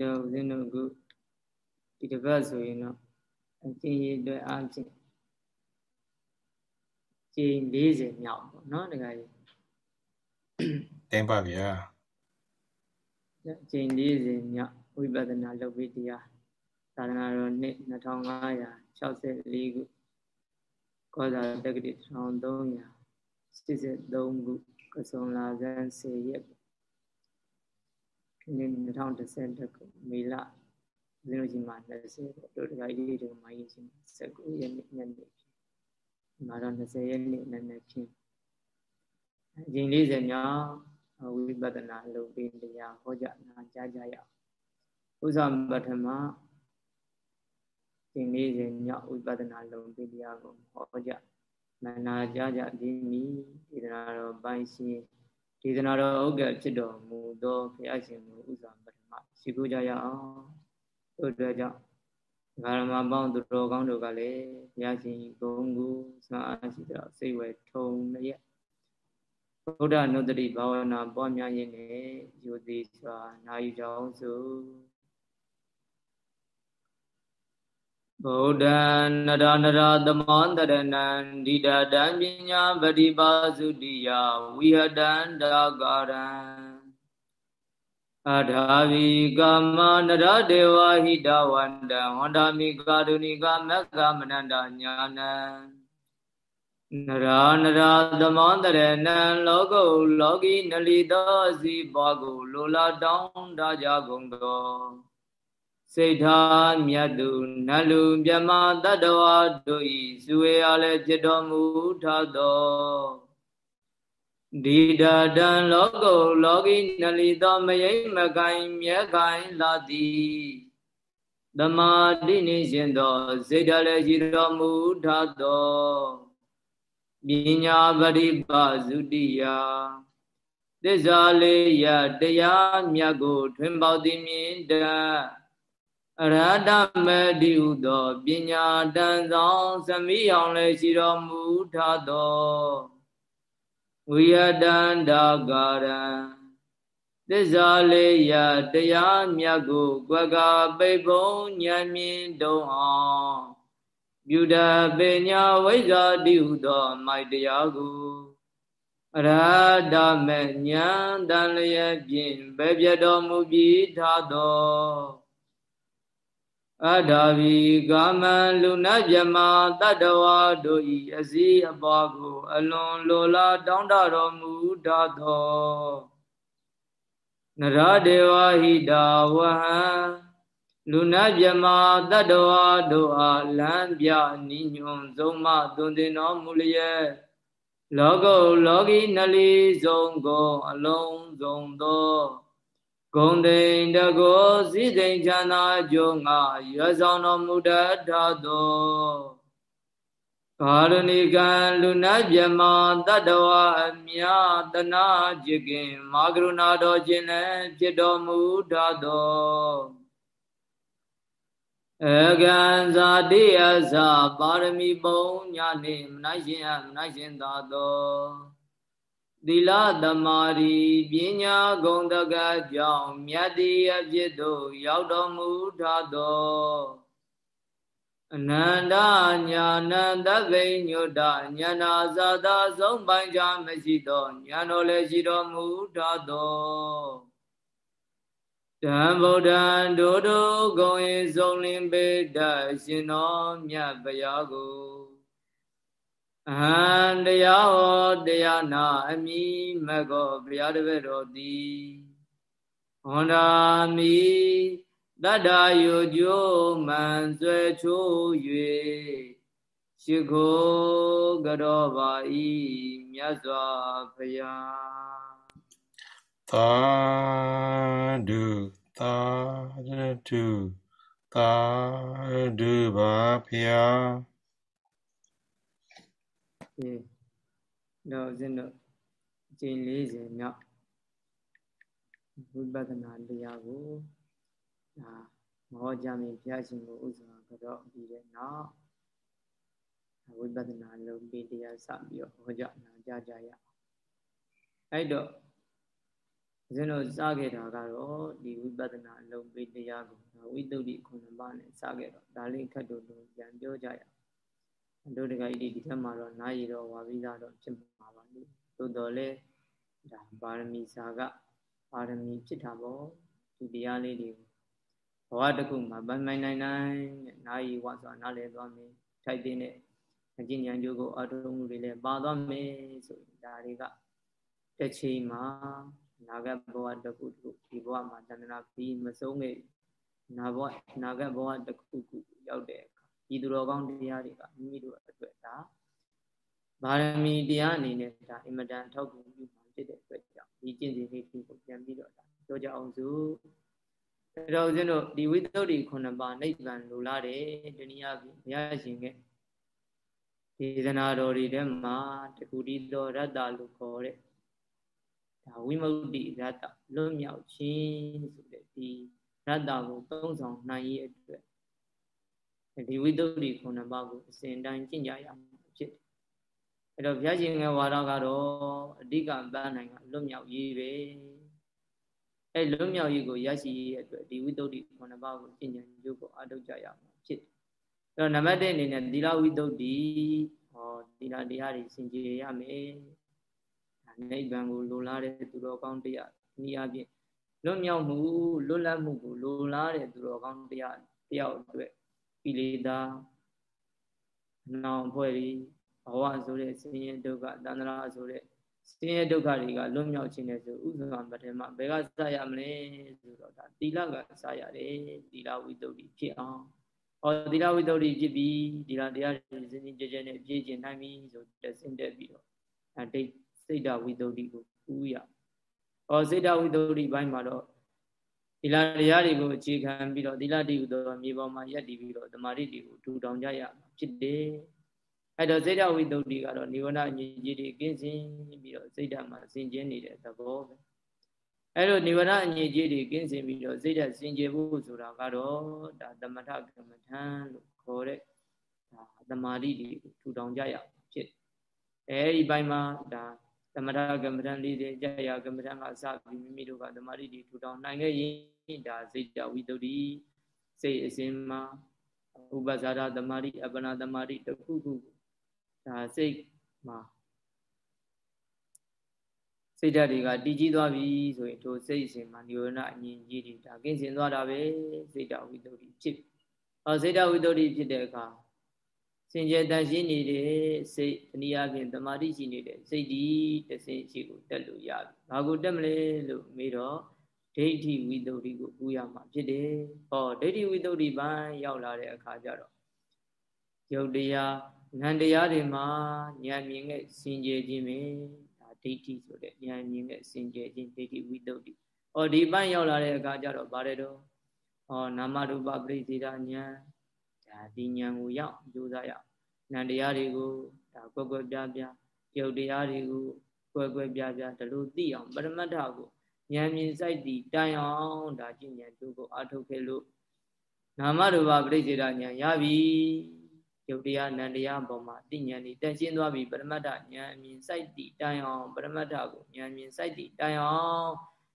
တော့ဦးဇင်းတို့ကဒီတစ်ပတ်ဆိုရင်တော့အကျင့်ရအတွက်အားဖြင့်ကျင့်40မြောက်ပေါ့နော်တခါကြီးတင်ပါဗျာကျင့်40မြောက်ဝိပဿနာလုပ်ပြီးတရားသာသနာတော်နှစ်2564ခုကောဇာတက္ကတိ1383ခုကစုံလာဇန်10ရက် ဒီနေ့2012ခုမေလဦးဇင်းတို့ကြီးမှာ20ပေါ့တို့တခါကြီးတို့မိုင်းကြီး19ရက်နေ့ညနေဖြစ်ဒီမှာတော့20ရက်နေ့နည်းနည်းဖြစ်အချိန်40ညဝိပဿနာလုပ်ပြီးတရားဟောကြားနာကြားကြရအောင်ဥစ္စာပထမချိန်40ညဝိပဿနာလုပ်ပြီးတရားကိုဟောကြားမနာကြားကြပြီးပြီဒေသနာတော်ပိုင်းရှင် ဒေသနာတော်ဥက္ကဖြစ်တော်မူသောဘုရားရှင်ကိုဥစ္စာပထမရှိခိုးကြရအောင်တို့အတွက်ကြောင့်ဓမ္မပေါင်းသူတော်ကောင်းတို့ကလည်းဘုရားရှင်ဂုံကူစွမ်းအားရှိသောစိတ်ဝဲထုံလျက်ဗုဒ္ဓနုတ္တိဘာဝနာပွားများရင်းနဲ့ယူသည်စွာနာယူကြောင်းစု ဗုဒ္ဓနရနရသမောတရဏံဒိဋ္ဌတံပညာပฏิပါစုတိယဝိဟတံဒါကာရံအထာဝီကာမနရဒေဝဟိတဝန္တံဝန္တာမိကာဒုဏိကမက္ကမနန္တညာနံနရာနရာသမောတရဏံလောကုလောကီနလီသောစီပွားကိုလိုလာတောင်းတကြကုန်သော စိတ်ထားမြတ်သူနလူမြမတတ္တဝါတို့ဤစုဝေအားလည်းဖြစ်တော်မူထသောဒီတတံလောကုလောကီနလီသောမယိမကိုင်မြဲကိုင်လာသည်သမာတိနေရှင်သောစေတလည်းရှိတော်မူထသောပညာပရိပါစုတိယသစ္စာလေးရတရားမြတ်ကို ထွင်ပေါသည်မြင်တ အရဟတမတိဟုသောပညာတန်ဆောင်သမိအောင်လည်းရှိတော်မူထသောဝိယတန္တာကာရံသစ္စာလေးရတရားမြတ်ကိုကွက်ကပိတ်ပုံဉာဏ်မြင်တုံအောင်ပြုတပညာဝိဇ္ဇာတိဟုသောမိုက်တရားကိုအရဟတမေဉာဏ်တန်လျက်ဖြင့်ပဲပြတော်မူပြီးထားသော အထာဝီကာမံလူနာမြမတတ္တဝါတို့ဤအစည်းအပွားကို အလွန်လိုလားတောင်းတတော်မူတတ်သောနရဒေဝဟိတာဝဟံလူနာမြမတတ္တဝါတို့အားလမ်းပြနိညွန်ဆုံးမသွန်သင်တော်မူလျက်လောကုလောကီနလီဆုံးကိုအလုံးစုံသော ဂုံတိန်တကောစည်းစိမ်ချမ်းသာကြုံငါရွယ်ဆောင်တော်မူတတ်သောကာရဏိကံလူနာမြမတတ္တဝအမြတနာจิตခင်မာကရုဏာတော်ခြင်းလည်းဖြစ်တော်မူတတ်သောအကံဇာတိအစပါရမီပုံညာနှင့်မနိုင်ရှင်အမနိုင်ရှင်သာသော သီလသမာဓိပညာဂုဏ်တကကြောင့်မြတ်တိအဖြစ်သို့ရောက်တော်မူထသောအနန္တညာနန္တဗိညုတညာနာဇာတာဆုံးပိုင်ကြမရှိသောညာတော်လည်းရှိတော်မူထသောတံဗုဒ္ဓံဒုဒုဂုံ၏ဆုံးလင်းပေတရှင်တော်မြတ်ဗျာကို အဟံတရားဟောတရားနာအမိမကောဘုရားတပည့်တော်သည်ဟောနာမိတတ္တာယုကျိုးမှန်ဆွဲချိုး၍ရှိခိုးကြောပါဤမြတ်စွာဘုရားသာဓုသာဓုသာဓုပါဘုရား ဒီတော့ဦးဇင်းတို့အချိန်40မြောက်ဝိပဿနာတရားကိုဒါမောကြမင်းဘုရားရှင်ကိုဥစွာကြောပြီးတဲ့နောက်ဝိပဿနာလုံးပြီးတရားစပြီးတော့ဟောကြနာကြကြရအောင်အဲ့တော့ဦးဇင်းတို့စခဲ့တာကတော့ဒီဝိပဿနာအလုံးပိတရားကိုဝိတုဒ္ဓိခုနှစ်ပါးနဲ့စခဲ့တော့ဒါလေးခက်တို့လို့ပြန်ပြောကြရအောင် တို့တကကြီးဒီထက်မှာတော့နားရည်တော့ဝါပြီးသားတော့ဖြစ်မှာပါလို့သို့တော်လဲဒါပါရမီစာကပါရမီဖြစ်တာပေါ့ဒီတရားလေးတွေဘဝတစ်ခုမှာပိုင်ပိုင်နိုင်နိုင်နဲ့နားရည်ဝါဆိုတာနားလည်သွားမယ်ထိုက်တဲ့အကျဉ်းဉာဏ်ကြိုးကိုအထုံးမှုတွေလည်းပါသွားမယ်ဆိုရင်ဒါတွေကတစ်ချိန်မှာနာဂတ်ဘဝတစ်ခုတစ်ခုဒီဘဝမှာတဏှာပြီးမဆုံးခဲ့နာဘဝနာဂတ်ဘဝတစ်ခုခုရောက်တဲ့အခါ ဒီသူတော်ကောင်းတရားတွေကမိမိတို့အတွက်ဒါဗာရမီတရားအနေနဲ့ဒါအင်မတန်ထောက်ကူပြုမှာဖြစ်တဲ့အတွက်ကြောင့်ဒီကျင့်စဉ်လေးကိုပြန်ပြီးတော့ဒါပြောကြအောင်စို့အဲ့တော့ဦးဇင်းတို့ဒီဝိသုဒ္ဓိခုနှစ်ပါးနိဗ္ဗာန်လိုလားတယ်တနည်းအားဖြင့်ဘုရားရှင်ကဒေသနာတော်တွေထဲမှာတခုတည်းသောရတ္တလို့ခေါ်တဲ့ဒါဝိမု ക്തി ရတ္တလွတ်မြောက်ခြင်းဆိုတဲ့ဒီရတ္တကိုသုံးဆောင်နိုင်ရဲ့အတွက် ဒီဝိသုဒ္ဓိခုနှစ်ပါးကိုအစဉ်တိုင်းကျင့်ကြရမှာဖြစ်တယ်။အဲ့တော့ဘုရားရှင်ရဲ့ဝါဒကတော့အဓိကပန်းနိုင်ကလွတ်မြောက်ရေးပဲ။အဲ့လွတ်မြောက်ရေးကိုရရှိရဲ့အတွက်ဒီဝိသုဒ္ဓိခုနှစ်ပါးကိုကျင့်ကြံကြိုးကိုအထောက်ကြရမှာဖြစ်တယ်။အဲ့တော့နံပါတ်1အနေနဲ့သီလဝိသုဒ္ဓိဟောသီလတရားတွေစင်ကြယ်ရမယ်။နိဗ္ဗာန်ကိုလိုလားတဲ့သူတော်ကောင်းတရားဤအပြင်လွတ်မြောက်မှုလွတ်လပ်မှုကိုလိုလားတဲ့သူတော်ကောင်းတရားတယောက်အတွက် ကိလေသာနောင်ဖွဲ့ပြီးဘဝဆိုတဲ့ဆင်းရဲဒုက္ခတန္တရာဆိုတဲ့ဆင်းရဲဒုက္ခတွေကလွတ်မြောက်ခြင်းနဲ့ဆိုဥစ္စာပထမဘယ်ကစရမလဲဆိုတော့ဒါသီလကစရတယ်သီလဝိတ္တုဖြစ်အောင်ဟောသီလဝိတ္တုဖြစ်ပြီးသီလတရားတွေစဉ်းစဉ်ကြဲကြဲနဲ့ပြည့်ကျင်နိုင်ပြီဆိုတဲ့ဆင်းတက်ပြီးတော့အတိတ်စိတ်တဝိသုဒ္ဓိကိုကူးရ။ဩစိတ်တဝိသုဒ္ဓိဘိုင်းမှာတော့သီ လတရားတွေကိုအခြေခံပြီးတော့သီလတည်ဟူသောမြေပေါ်မှာယက်တည်ပြီးတော့တမာတိတွေကိုထူထောင်ကြရမှာဖြစ်တယ်။အဲ့တော့စိတ်တဝိသုဒ္ဓိကတော့နိဝရဏအငြိကြီးတွေကင်းစင်ပြီးတော့စိတ်ဓာတ်မှာစင်ကျင်းနေတဲ့သဘောပဲ။အဲ့တော့နိဝရဏအငြိကြီးတွေကင်းစင်ပြီးတော့စိတ်ဓာတ်စင်ကြယ်ဖို့ဆိုတာကတော့ဒါသမထကမ္မထံလို့ခေါ်တဲ့ဒါသမာဓိတွေကိုထူထောင်ကြရမှာဖြစ်။အဲဒီဘိုင်းမှာဒါသမထကမ္မဋ္ဌာန်း40ကြာရကမ္မဋ္ဌာန်းကစပြီးမိမိတို့ကသမာဓိတွေထူထောင်နိုင်ခဲ့ရင် ဒါစိတ်တဝိတ္တိစိတ်အစဉ်မှာဥပဇာရသမာဓိအပနာသမာဓိတခုခုဒါစိတ်မှာစိတ်ဓာတ်တွေကတည်ကြည်သွားပြီဆိုရင်ထိုစိတ်အစဉ်မှာနိဝရဏအငြင်းကြီးတွေဒါကင်းစင်သွားတာပဲစိတ်တဝိတ္တိဖြစ်။အော်စိတ်တဝိတ္တိဖြစ်တဲ့အခါစင်ကြယ်တန်ရှင်းနေတဲ့စိတ်တနည်းအားဖြင့်တမာတိရှိနေတဲ့စိတ်ဒီတဆင်ရှိကိုတက်လို့ရပြီ။ဘာကိုတက်မလဲလို့မေးတော့ ဒိဋ္ဌိဝိတ္တုကိုပူရမှာဖြစ်တယ်။ဟောဒိဋ္ဌိဝိတ္တုပိုင်းရောက်လာတဲ့အခါကျတော့ယုတ်တရားဉာဏ်တရားတွေမှာဉာဏ်မြင်တဲ့စင်ကြယ်ခြင်းပဲဒါဒိဋ္ဌိဆိုတဲ့ဉာဏ်မြင်တဲ့စင်ကြယ်ခြင်းဒိဋ္ဌိဝိတ္တု။ဟောဒီပိုင်းရောက်လာတဲ့အခါကျတော့ဗါတယ်တော့ဟောနာမရူပပရိသေဒဉာဏ်ဒါဒီဉာဏ်ကိုရောက်ကြိုးစားရနံတရားတွေကိုဒါကွက်ကွက်ပြားပြားရုပ်တရားတွေကိုကွက်ကွက်ပြားပြားဒါလိုသိအောင်ပရမတ္ထကို ဉာဏ်မြင်စိုက်တည်တိုင်အောင်ဒါကျင့်ဉာဏ်တို့ကိုအထုတ်ခဲ့လို့နာမရူပပရိစ္ဆေဒဉာဏ်ရပြီရုပ်တရားနံတရားပေါ်မှာသိဉာဏ်ဤတက်ရှင်းသွားပြီပရမတ္ထဉာဏ်အမြင်စိုက်တည်တိုင်အောင်ပရမတ္ထကိုဉာဏ်မြင်စိုက်တည်တိုင်အောင်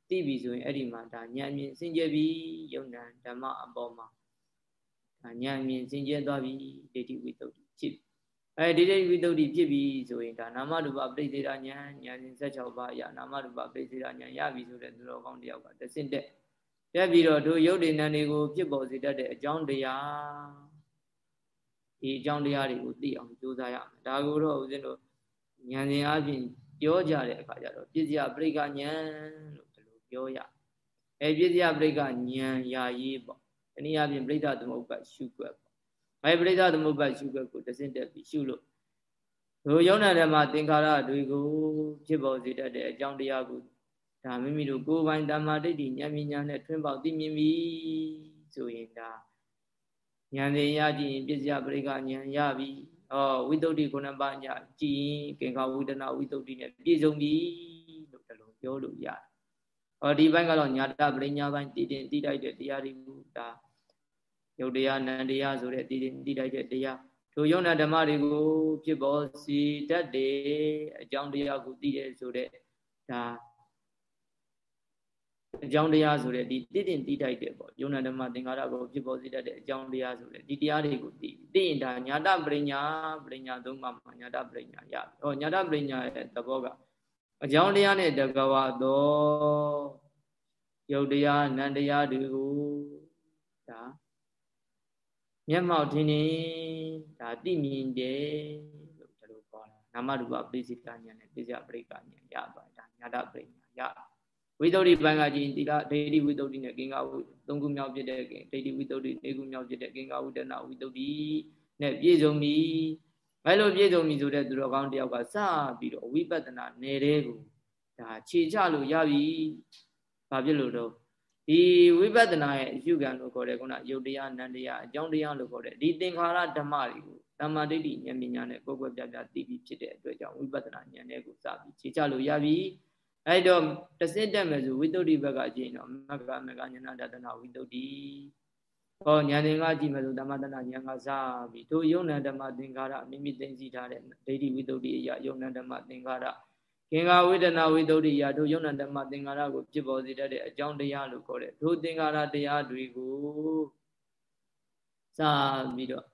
သိပြီဆိုရင်အဲ့ဒီမှာဒါဉာဏ်မြင်စင်ကြယ်ပြီယုံနာဓမ္မအပေါ်မှာဒါဉာဏ်မြင်စင်ကြယ်သွားပြီဒိဋ္ဌိဝိတ္တုဖြစ် အဲဒီဒိဋ္ဌိဝိတ္တုဖြစ်ပြီဆိုရင်ဒါနာမရူပပရိသေရဉာဏ်ဉာဏ်စဉ်16ပါးအရာနာမရူပပရိသေရဉာဏ်ရပြီဆိုတဲ့သူတော်ကောင်းတယောက်ကတဆင့်တက်တက်ပြီးတော့တို့ရုပ်တည်နံတွေကိုဖြစ်ပေါ်စေတတ်တဲ့အကြောင်းတရားဒီအကြောင်းတရားတွေကိုသိအောင်ကြိုးစားရမယ်ဒါကိုတော့ဦးဇင်းတို့ဉာဏ်စဉ်အပြင်ပြောကြတဲ့အခါကျတော့ပြည့်စရာပရိက္ခဉာဏ်လို့ဒီလိုပြောရအဲပြည့်စရာပရိက္ခဉာဏ်ရာရေးပေါ့တနည်းအားဖြင့်ပြိဋ္ဌသမုပ္ပါရှုွက်ပေါ့ အဲပရိသသမုပ္ပါရှုွက်ကိုတစင့်တက်ပြီးရှုလို့တို့ယုံနာထဲမှာသင်္ခါရတွေကိုဖြစ်ပေါ်စေတတ်တဲ့အကြောင်းတရားကိုဒါမိမိတို့ကိုယ်ပိုင်တမ္မာဒိဋ္ဌိဉာဏ်ပညာနဲ့ထွန်းပေါက်သိမြင်ပြီဆိုရင်ဒါဉာဏ်တွေရကြည့်ရင်ပြစ္ဆယပရိကဉာဏ်ရပြီဩဝိတ္တုခုနှစ်ပါးညာကြည်ရင်ကင်္ခဝိဒနာဝိတ္တုနဲ့ပြည့်စုံပြီလို့တလုံးပြောလို့ရတယ်။ဩဒီဘက်ကတော့ညာတပရိညာပိုင်းတည်တင်တည်တိုက်တဲ့တရားတွေကိုဒါ ယုတ်တရားနံတရားဆိုတဲ့တည်တည်တိုက်တဲ့တရားထိုယုံနာဓမ္မတွေကိုဖြစ်ပေါ်စီတတ်တယ်အကြောင်းတရားကိုသိတယ်ဆိုတဲ့ဒါအကြောင်းတရားဆိုတဲ့ဒီတိတင်တိတိုက်တဲ့ပေါ့ယုံနာဓမ္မသင်္ခါရကိုဖြစ်ပေါ်စေတတ်တဲ့အကြောင်းတရားဆိုတဲ့ဒီတရားတွေကိုသိသိရင်ဒါညာတပရိညာပရိညာသုံးပါးမှာညာတပရိညာရဟောညာတပရိညာရဲ့သဘောကအကြောင်းတရားနဲ့တကဝသောယုတ်တရားနန္တရားတွေကိုဒါ မျက်မှောက်ထင်နေဒါသိမြင်တယ်လို့ဒါလိုခေါ်တာနာမရူပပိစိကဉာဏ်နဲ့ပိစယပရိကဉာဏ်ရသွားတာညာတပရိညာရဝိသုဒ္ဓိဘင်္ဂကြီးတိလဒိဋ္ဌိဝိသုဒ္ဓိနဲ့ကင်္ဂဝုသုံးခုမြောက်ဖြစ်တဲ့ဒိဋ္ဌိဝိသုဒ္ဓိ၄ခုမြောက်ဖြစ်တဲ့ကင်္ဂဝုတနာဝိသုဒ္ဓိနဲ့ပြည့်စုံပြီအဲလိုပြည့်စုံပြီဆိုတဲ့သူတော်ကောင်းတယောက်ကစပြီးတော့ဝိပဿနာနယ်တဲ့ကိုဒါခြေချလို့ရပြီဘာဖြစ်လို့တော့ ဒီဝိပဿနာရဲ့အယူခံလို့ခေါ်တဲ့ခုနယုတ်တရားနန္တရားအကြောင်းတရားလို့ခေါ်တဲ့ဒီသင်္ခါရဓမ္မတွေကိုတမ္မာဒိဋ္ဌိဉာဏ်ပညာနဲ့ကိုယ်ကွယ်ပြပြသိပြီးဖြစ်တဲ့အတွက်ကြောင့်ဝိပဿနာဉာဏ်နဲ့ကိုစပြီးခြေချလို့ရပြီအဲ့တော့တစစ်တက်မယ်ဆိုဝိတ္တုဘက်ကကြည့်တော့မကမကဉာဏတတနာဝိတ္တုဟောဉာဏ်သင်္ကကြည့်မယ်ဆိုဓမ္မတနာဉာဏ်ကစားပြီးတို့ယုံနာဓမ္မသင်္ခါရမိမိသိသိထားတဲ့ဒိဋ္ဌိဝိတ္တုအရာယုံနာဓမ္မသင်္ခါရ ကင်္ဂဝေဒနာဝိတ္တုရိယတို့ယုံနာဓမ္မသင်္ခါရကိုဖြစ်ပေါ်စေတတ်တဲ့အကြောင်းတရားလို့ခေါ်တဲ့တို့သင်္ခါရတရားတွေကိုစပြီးတော့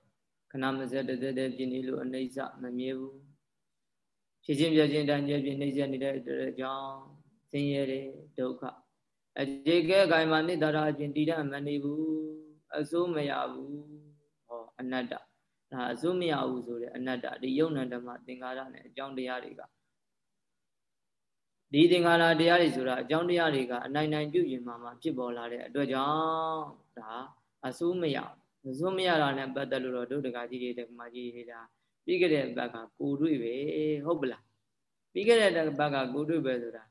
ခဏမစက်တသက်တဲ့ပြင်းနေလို့အနေစမမြဲဘူးဖြစ်ချင်းပြချင်းတန်ကျဲပြင်းနေစနေတဲ့အတွက်ကြောင့်ဆင်းရဲတဲ့ဒုက္ခအခြေကဲခိုင်မာနေတာရာချင်းတည်တတ်မနေဘူးအစိုးမရဘူးဟောအနတ္တဒါအစိုးမရဘူးဆိုတဲ့အနတ္တဒီယုံနာဓမ္မသင်္ခါရနဲ့အကြောင်းတရားတွေက ဒီသင်္ခါရတရားတွေဆိုတာအကြောင်းတရားတွေကအနိုင်နိုင်ပြုပြင်မှမှဖြစ်ပေါ်လာတဲ့အတွက်ကြောင့်ဒါအစိုးမရအစိုးမရတာနဲ့ပတ်သက်လို့တော့ဒုဒကာကြီးတွေတက္ကမကြီးတွေဒါပြီးခဲ့တဲ့ဘက်ကကိုတွေ့ပဲဟုတ်ပလားပြီးခဲ့တဲ့ဘက်ကကိုတွေ့ပဲဆိုတာ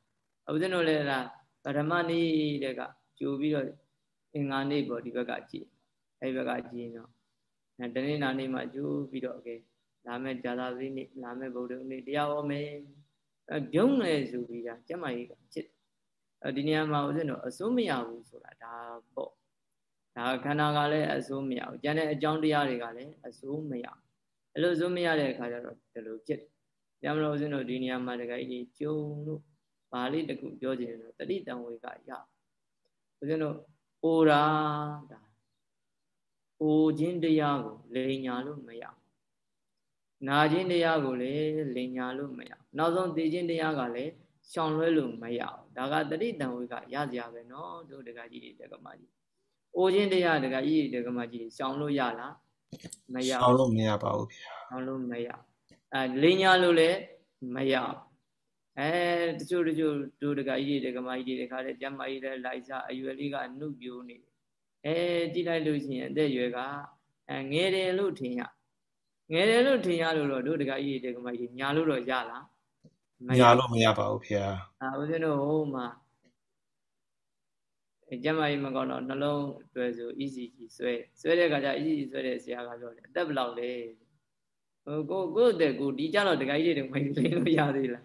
ဦးဇင်းတို့လည်းလားပထမနေ့တက်ကကြိုပြီးတော့အင်္ဂါနေ့ပေါ့ဒီဘက်ကကြည့်အဲဒီဘက်ကကြည့်တော့အဲတနေ့နာနေ့မှကြိုပြီးတော့โอเคလာမယ့်ဇာတာပတိနေ့လာမယ့်ဗုဒ္ဓနေ့တရားဟောမယ် အဲဒုံလေဆိုပြီးတာကျမကြီးကဖြစ်အဲဒီနေရာမှာဦးဇင်းတို့အစိုးမရဘူးဆိုတာဒါပေါ့ဒါခန္ဓာကလည်းအစိုးမရဘူးကျန်တဲ့အကြောင်းတရားတွေကလည်းအစိုးမရအဲ့လိုအစိုးမရတဲ့အခါကျတော့ဒီလိုဖြစ်တယ်။ညမလို့ဦးဇင်းတို့ဒီနေရာမှာတခါကြီးကျုံလို့ဘာလေးတခုပြောချင်တယ်တတိတံဝေကရဦးဇင်းတို့အိုရာဒါအိုခြင်းတရားကိုလိန်ညာလို့မရ နာခြင်းတရားကိုလည်းလင်ညာလို့မရဘူးနောက်ဆုံးသိခြင်းတရားကလည်းရှောင်လွဲလို့မရဘူးဒါကတတိတံဝေကရစရာပဲနော်တို့တက္ကကြီးတွေတက္ကမကြီးအိုခြင်းတရားတက္ကကြီးတွေတက္ကမကြီးရှောင်လို့ရလားမရအောင်လို့မရပါဘူးခင်ဗျာအောင်လို့မရအဲလိညာလို့လည်းမရအဲတချို့တချို့တို့တကကြီးတွေတကမကြီးတွေတခါတည်းကျမကြီးတွေလိုက်စားအရွယ်လေးကနှုတ်ပြိုးနေအဲကြည့်လိုက်လို့ရှိရင်အသက်ရွယ်ကအဲငယ်တယ်လို့ထင်ရ ငယ်တယ်လို့ထင်ရလို့တော့တို့တကကြီးတွေတကမကြီးညာလို့တော့ရလားညာလို့မရပါဘူးဖေ။အာဦးဇင်းတို့ဟိုမှာအဲကျမကြီးမကောင်းတော့နှလုံးတွေ့ဆို ECG ဆွဲဆွဲတဲ့ခါကျ ECG ဆွဲတဲ့ဆရာကပြောတယ်အသက်ဘယ်လောက်လဲဟိုကိုကိုအသက်ကိုဒီကြတော့တကကြီးတွေတကမကြီးလိမ့်လို့ရသေးလား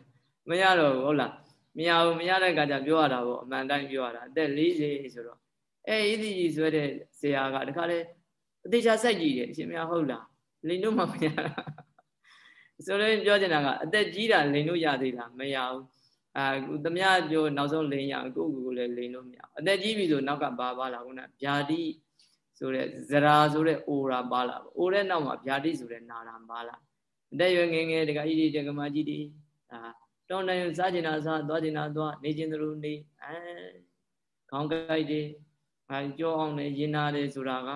မရတော့ဘူးဟုတ်လားမရဘူးမရတဲ့ခါကျပြောရတာပေါ့အမှန်တိုင်းပြောရတာအသက်40ဆိုတော့အဲဣတိကြီးဆွဲတဲ့ဇေယကတခါလေအသေးချာစိုက်ကြည့်တယ်အရှင်မဟုတ်လား လိန်တို့မှမရဆိုတော့ပြောချင်တာကအသက်ကြီးတာလိန်တို့ရသေးလားမရဘူးအာသမ ्या ပြောနောက်ဆုံးလိန်ရကိုကိုကိုလည်းလိန်လို့မရအသက်ကြီးပြီဆိုနောက်ကဘာပါလာခုနဗျာတိဆိုတဲ့ဇရာဆိုတဲ့အိုရာပါလာအိုတဲ့နောက်မှာဗျာတိဆိုတဲ့နာရာပါလာအသက်ရွယ်ငယ်ငယ်တကကြီးတကမာကြီးတွေဒါတောင်းတိုင်းစားကျင်တာစားသွားကျင်တာသွားနေကျင်သလိုနေအဲခေါင်းကိုက်တယ်ဘာကြောအောင်လဲရင်နာတယ်ဆိုတာက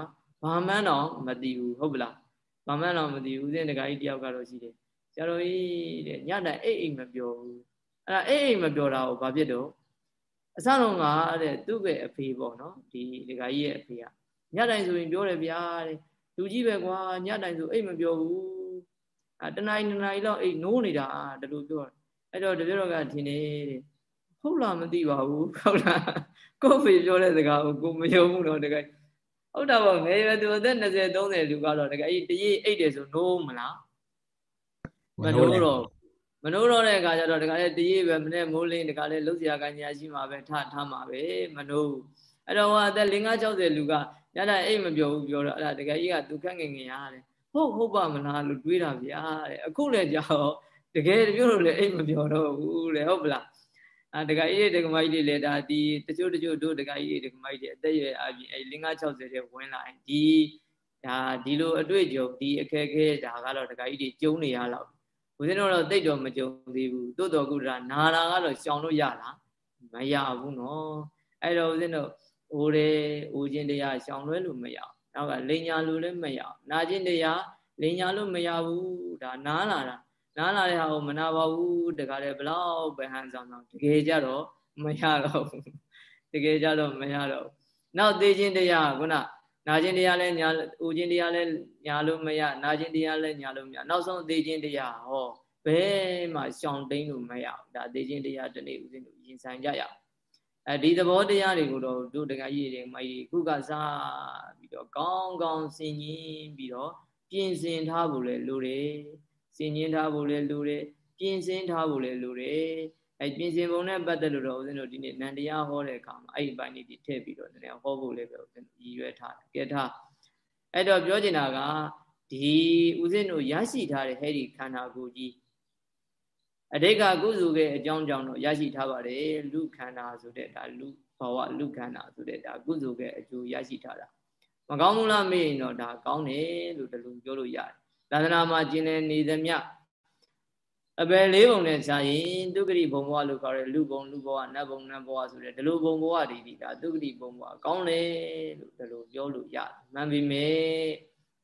ဘာမှန်းတော့မသိဘူးဟုတ်ပလား ဘာမှန်းတော့မသိဘူးဦးဇင်းတကကြီးတယောက်ကတော့ရှိတယ်ဆရာတော်ကြီးတဲ့ညတိုင်းအိတ်အိတ်မပြောဘူးအဲ့ဒါအိတ်အိတ်မပြောတာကိုဘာဖြစ်တော့အစလုံးကတဲ့သူ့ရဲ့အဖေပေါ့နော်ဒီဒကာကြီးရဲ့အဖေကညတိုင်းဆိုရင်ပြောတယ်ဗျာတဲ့လူကြီးပဲကွာညတိုင်းဆိုအိတ်မပြောဘူးအဲတနိုင်တနိုင်လောက်အိတ်နိုးနေတာတလူပြောတယ်အဲ့တော့တပြည့်တော့ကထင်တယ်တဲ့ဟုတ်လားမသိပါဘူးဟုတ်လားကိုဖေပြောတဲ့စကားကိုကိုမယုံဘူးတော့တကယ် ဟုတ်တာပေါ့ငယ်ရွယ်သူအသက်20 30လူကတော့တကယ်ကြီးတကြီးအိတ်တယ်ဆိုနိုးမလားမနိုးတော့မနိုးတော့တဲ့အခါကျတော့တကယ်တကြီးပဲမနဲ့မိုးလင်းတကယ်လေလှုပ်ရှားကညာရှိမှာပဲထထားမှာပဲမနိုးအဲ့တော့ဟိုအသက်50 60လူကညတိုင်းအိတ်မပြောဘူးပြောတော့အဲ့ဒါတကယ်ကြီးကသူခက်ငယ်ငယ်ရတယ်ဟုတ်ဟုတ်ပါမလားလို့တွေးတာဗျာတဲ့အခုလည်းကြောက်တကယ်ပြောလို့လည်းအိတ်မပြောတော့ဘူးတဲ့ဟုတ်ပလား အာဒကာကြီးတွေဒကာမကြီးတွေလည်းဒါဒီတချို့တချို့တို့ဒကာကြီးတွေဒကာမကြီးတွေအသက်ရွယ်အပြင်အဲ5 60တဲ့ဝင်လာရင်ဒီဒါဒီလိုအတွေ့အကြုံဒီအခက်အခဲဒါကတော့ဒကာကြီးတွေကျုံနေရလောက်ဦးဇင်းတို့တော့တိတ်တော့မကြုံသေးဘူးတိုးတော်ကုဒရာနာလာကတော့ရှောင်လို့ရလားမရဘူးနော်အဲ့တော့ဦးဇင်းတို့အိုးတယ်အိုးခြင်းတရားရှောင်လွဲလို့မရအောင်နောက်ကလိညာလို့လည်းမရအောင်နာခြင်းတရားလိညာလို့မရဘူးဒါနားလာတာ နားလာတဲ့ဟာကိုမနာပါဘူးတခါလေဘလောက်ပဲဟန်ဆောင်ဆောင်တကယ်ကြတော့မရတော့ဘူးတကယ်ကြတော့မရတော့နောက်သိခြင်းတရားခုနနာခြင်းတရားလဲညာဦးခြင်းတရားလဲညာလို့မရနာခြင်းတရားလဲညာလို့မရနောက်ဆုံးသိခြင်းတရားဟောဘယ်မှရှောင်တိန်လို့မရဘူးဒါသိခြင်းတရားတနေ့ဦးဇင်းတို့ရင်ဆိုင်ကြရအောင်အဲဒီသဘောတရားတွေကိုတော့တို့တကကြီးတွေမိုက်ကြီးခုကစားပြီးတော့ကောင်းကောင်းဆင်ញင်းပြီးတော့ပြင်ဆင်ထားဖို့လေလိုတယ် ဆင်ញင်းထားဖို့လေလိုတယ်ပြင်ဆင်ထားဖို့လေလိုတယ်အဲပြင်ဆင်ပုံနဲ့ပတ်သက်လို့တော့ဦးဇင်းတို့ဒီနေ့နန္တရားဟောတဲ့အခါမှာအဲ့ဒီပိုင်းလေးဒီထည့်ပြီးတော့နည်းနည်းဟောဖို့လေပဲဦးဇင်းတို့ရည်ရွယ်ထားတယ်ကဲထားအဲ့တော့ပြောချင်တာကဒီဦးဇင်းတို့ရရှိထားတဲ့ဟဲ့ဒီခန္ဓာကိုယ်ကြီးအတိတ်ကကုစုရဲ့အကြောင်းကြောင့်တော့ရရှိထားပါတယ်လူခန္ဓာဆိုတဲ့ဒါလူဘဝလူခန္ဓာဆိုတဲ့ဒါကုစုရဲ့အကျိုးရရှိထားတာမကောင်းဘူးလားမေးရင်တော့ဒါကောင်းတယ်လို့တလူပြောလို့ရတယ် သာသနာမှာကျင်လည်နေသမျှအပယ်လေးပုံနဲ့ခြားရင်ဒုက္ခရိဘုံဘဝလို့ခေါ်တဲ့လူဘုံလူဘဝနတ်ဘုံနတ်ဘဝဆိုတဲ့ဒီလိုဘုံဘဝတွေဒီဒါဒုက္ခရိဘုံဘဝကောင်းတယ်လို့ဒီလိုပြောလို့ရတယ်မှန်ပြီမေ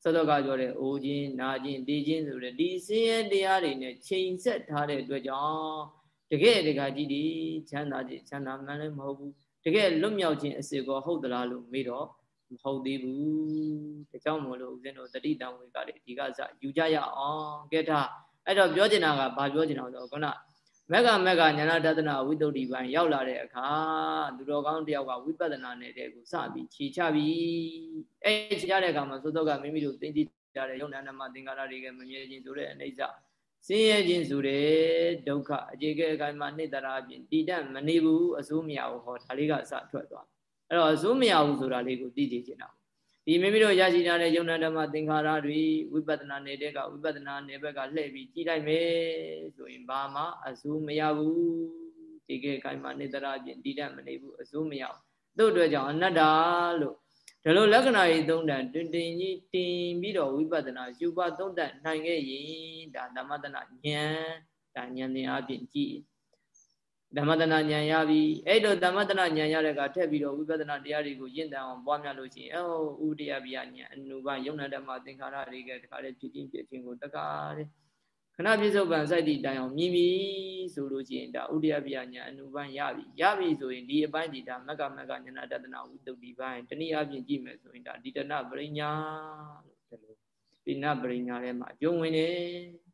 သတ္တကပြောတဲ့အိုခြင်းနာခြင်းတေးခြင်းဆိုတဲ့ဒီစင်းရဲတရားတွေနဲ့ချိန်ဆက်ထားတဲ့အတွက်ကြောင့်တကယ်တကကြီးဒီချမ်းသာခြင်းချမ်းသာမှန်လည်းမဟုတ်ဘူးတကယ်လွတ်မြောက်ခြင်းအစစ်ကောဟုတ်သလားလို့မေးတော့ မဟုတ်သေးဘူးဒါကြောင့်မို့လို့ဦးဇင်းတို့တတိတံဝေကတွေဒီကစယူကြရအောင်ကဲဒါအဲ့တော့ပြောချင်တာကဘာပြောချင်တာဆိုတော့ခုနမက္ကမက္ကညာနာတဒနာဝိတ္တုဒီပိုင်းရောက်လာတဲ့အခါသူတော်ကောင်းတယောက်ကဝိပဿနာနယ်တဲ့ကိုစပြီးခြေချပြီးအဲခြေချတဲ့အခါမှာသောသောကမိမိတို့သိသိကြတဲ့ယုံနာနမသင်္ကာရတွေကမမြဲခြင်းဆိုတဲ့အိဋ္ဌဆင်းရဲခြင်းဆိုတဲ့ဒုက္ခအခြေခဲအတိုင်းမှာနှိမ့်တရာအပြင်တည်တတ်မနေဘူးအစိုးမရဘူးဟောဒါလေးကအစထွက်သွား အဲ့တော့အစိုးမရဘူးဆိုတာလေးကိုသိကြည့်နေတာဒီမိမိတို့ရရှိထားတဲ့ယုံနာဓမ္မသင်္ခါရတွေဝိပဿနာနေတဲ့ကဝိပဿနာနယ်ဘက်ကလှည့်ပြီးကြည့်လိုက်မယ်ဆိုရင်ဘာမှအဆူမရဘူးဒီကေခိုင်မှာနေတရာချင်းတည်တတ်မနေဘူးအဆူမရဘူးတို့အတွက်ကြောင့်အနတ္တလို့ဒါလိုလက္ခဏာကြီးသုံးတန်တွင်တင်ကြီးတင်ပြီးတော့ဝိပဿနာယူပါသုံးတန်နိုင်ခဲ့ရင်ဒါဓမ္မတနာဉာဏ်ဒါဉာဏ်သင်အပြင်ကြည့် ဓမ္မတနာဉာဏ်ရပြီအဲ့တော့ဓမ္မတနာဉာဏ်ရတဲ့ကထက်ပြီးတော့ဝိပဿနာတရားတွေကိုရင့်တန်အောင်ပွားများလို့ရှိရင်အော်ဥတရားပြဉာဏ်အနုဘယုံနာဓမ္မသင်္ခါရတွေကတခါလေဖြစ်ချင်းဖြစ်ချင်းကိုတခါလေခဏပြစ္ဆုတ်ပံစိုက်တည်တိုင်အောင်မြင်ပြီဆိုလို့ရှိရင်ဒါဥဒယပြညာအနုပန်ရပြီရပြီဆိုရင်ဒီအပိုင်းဒီဒါမကမကညာတတနာဝိတုဒ္ဓိပိုင်းတနည်းအားဖြင့်ကြည့်မယ်ဆိုရင်ဒါဒီတနာပရိညာလို့ဒီလိုပိဏပရိညာထဲမှာအကျုံးဝင်တယ်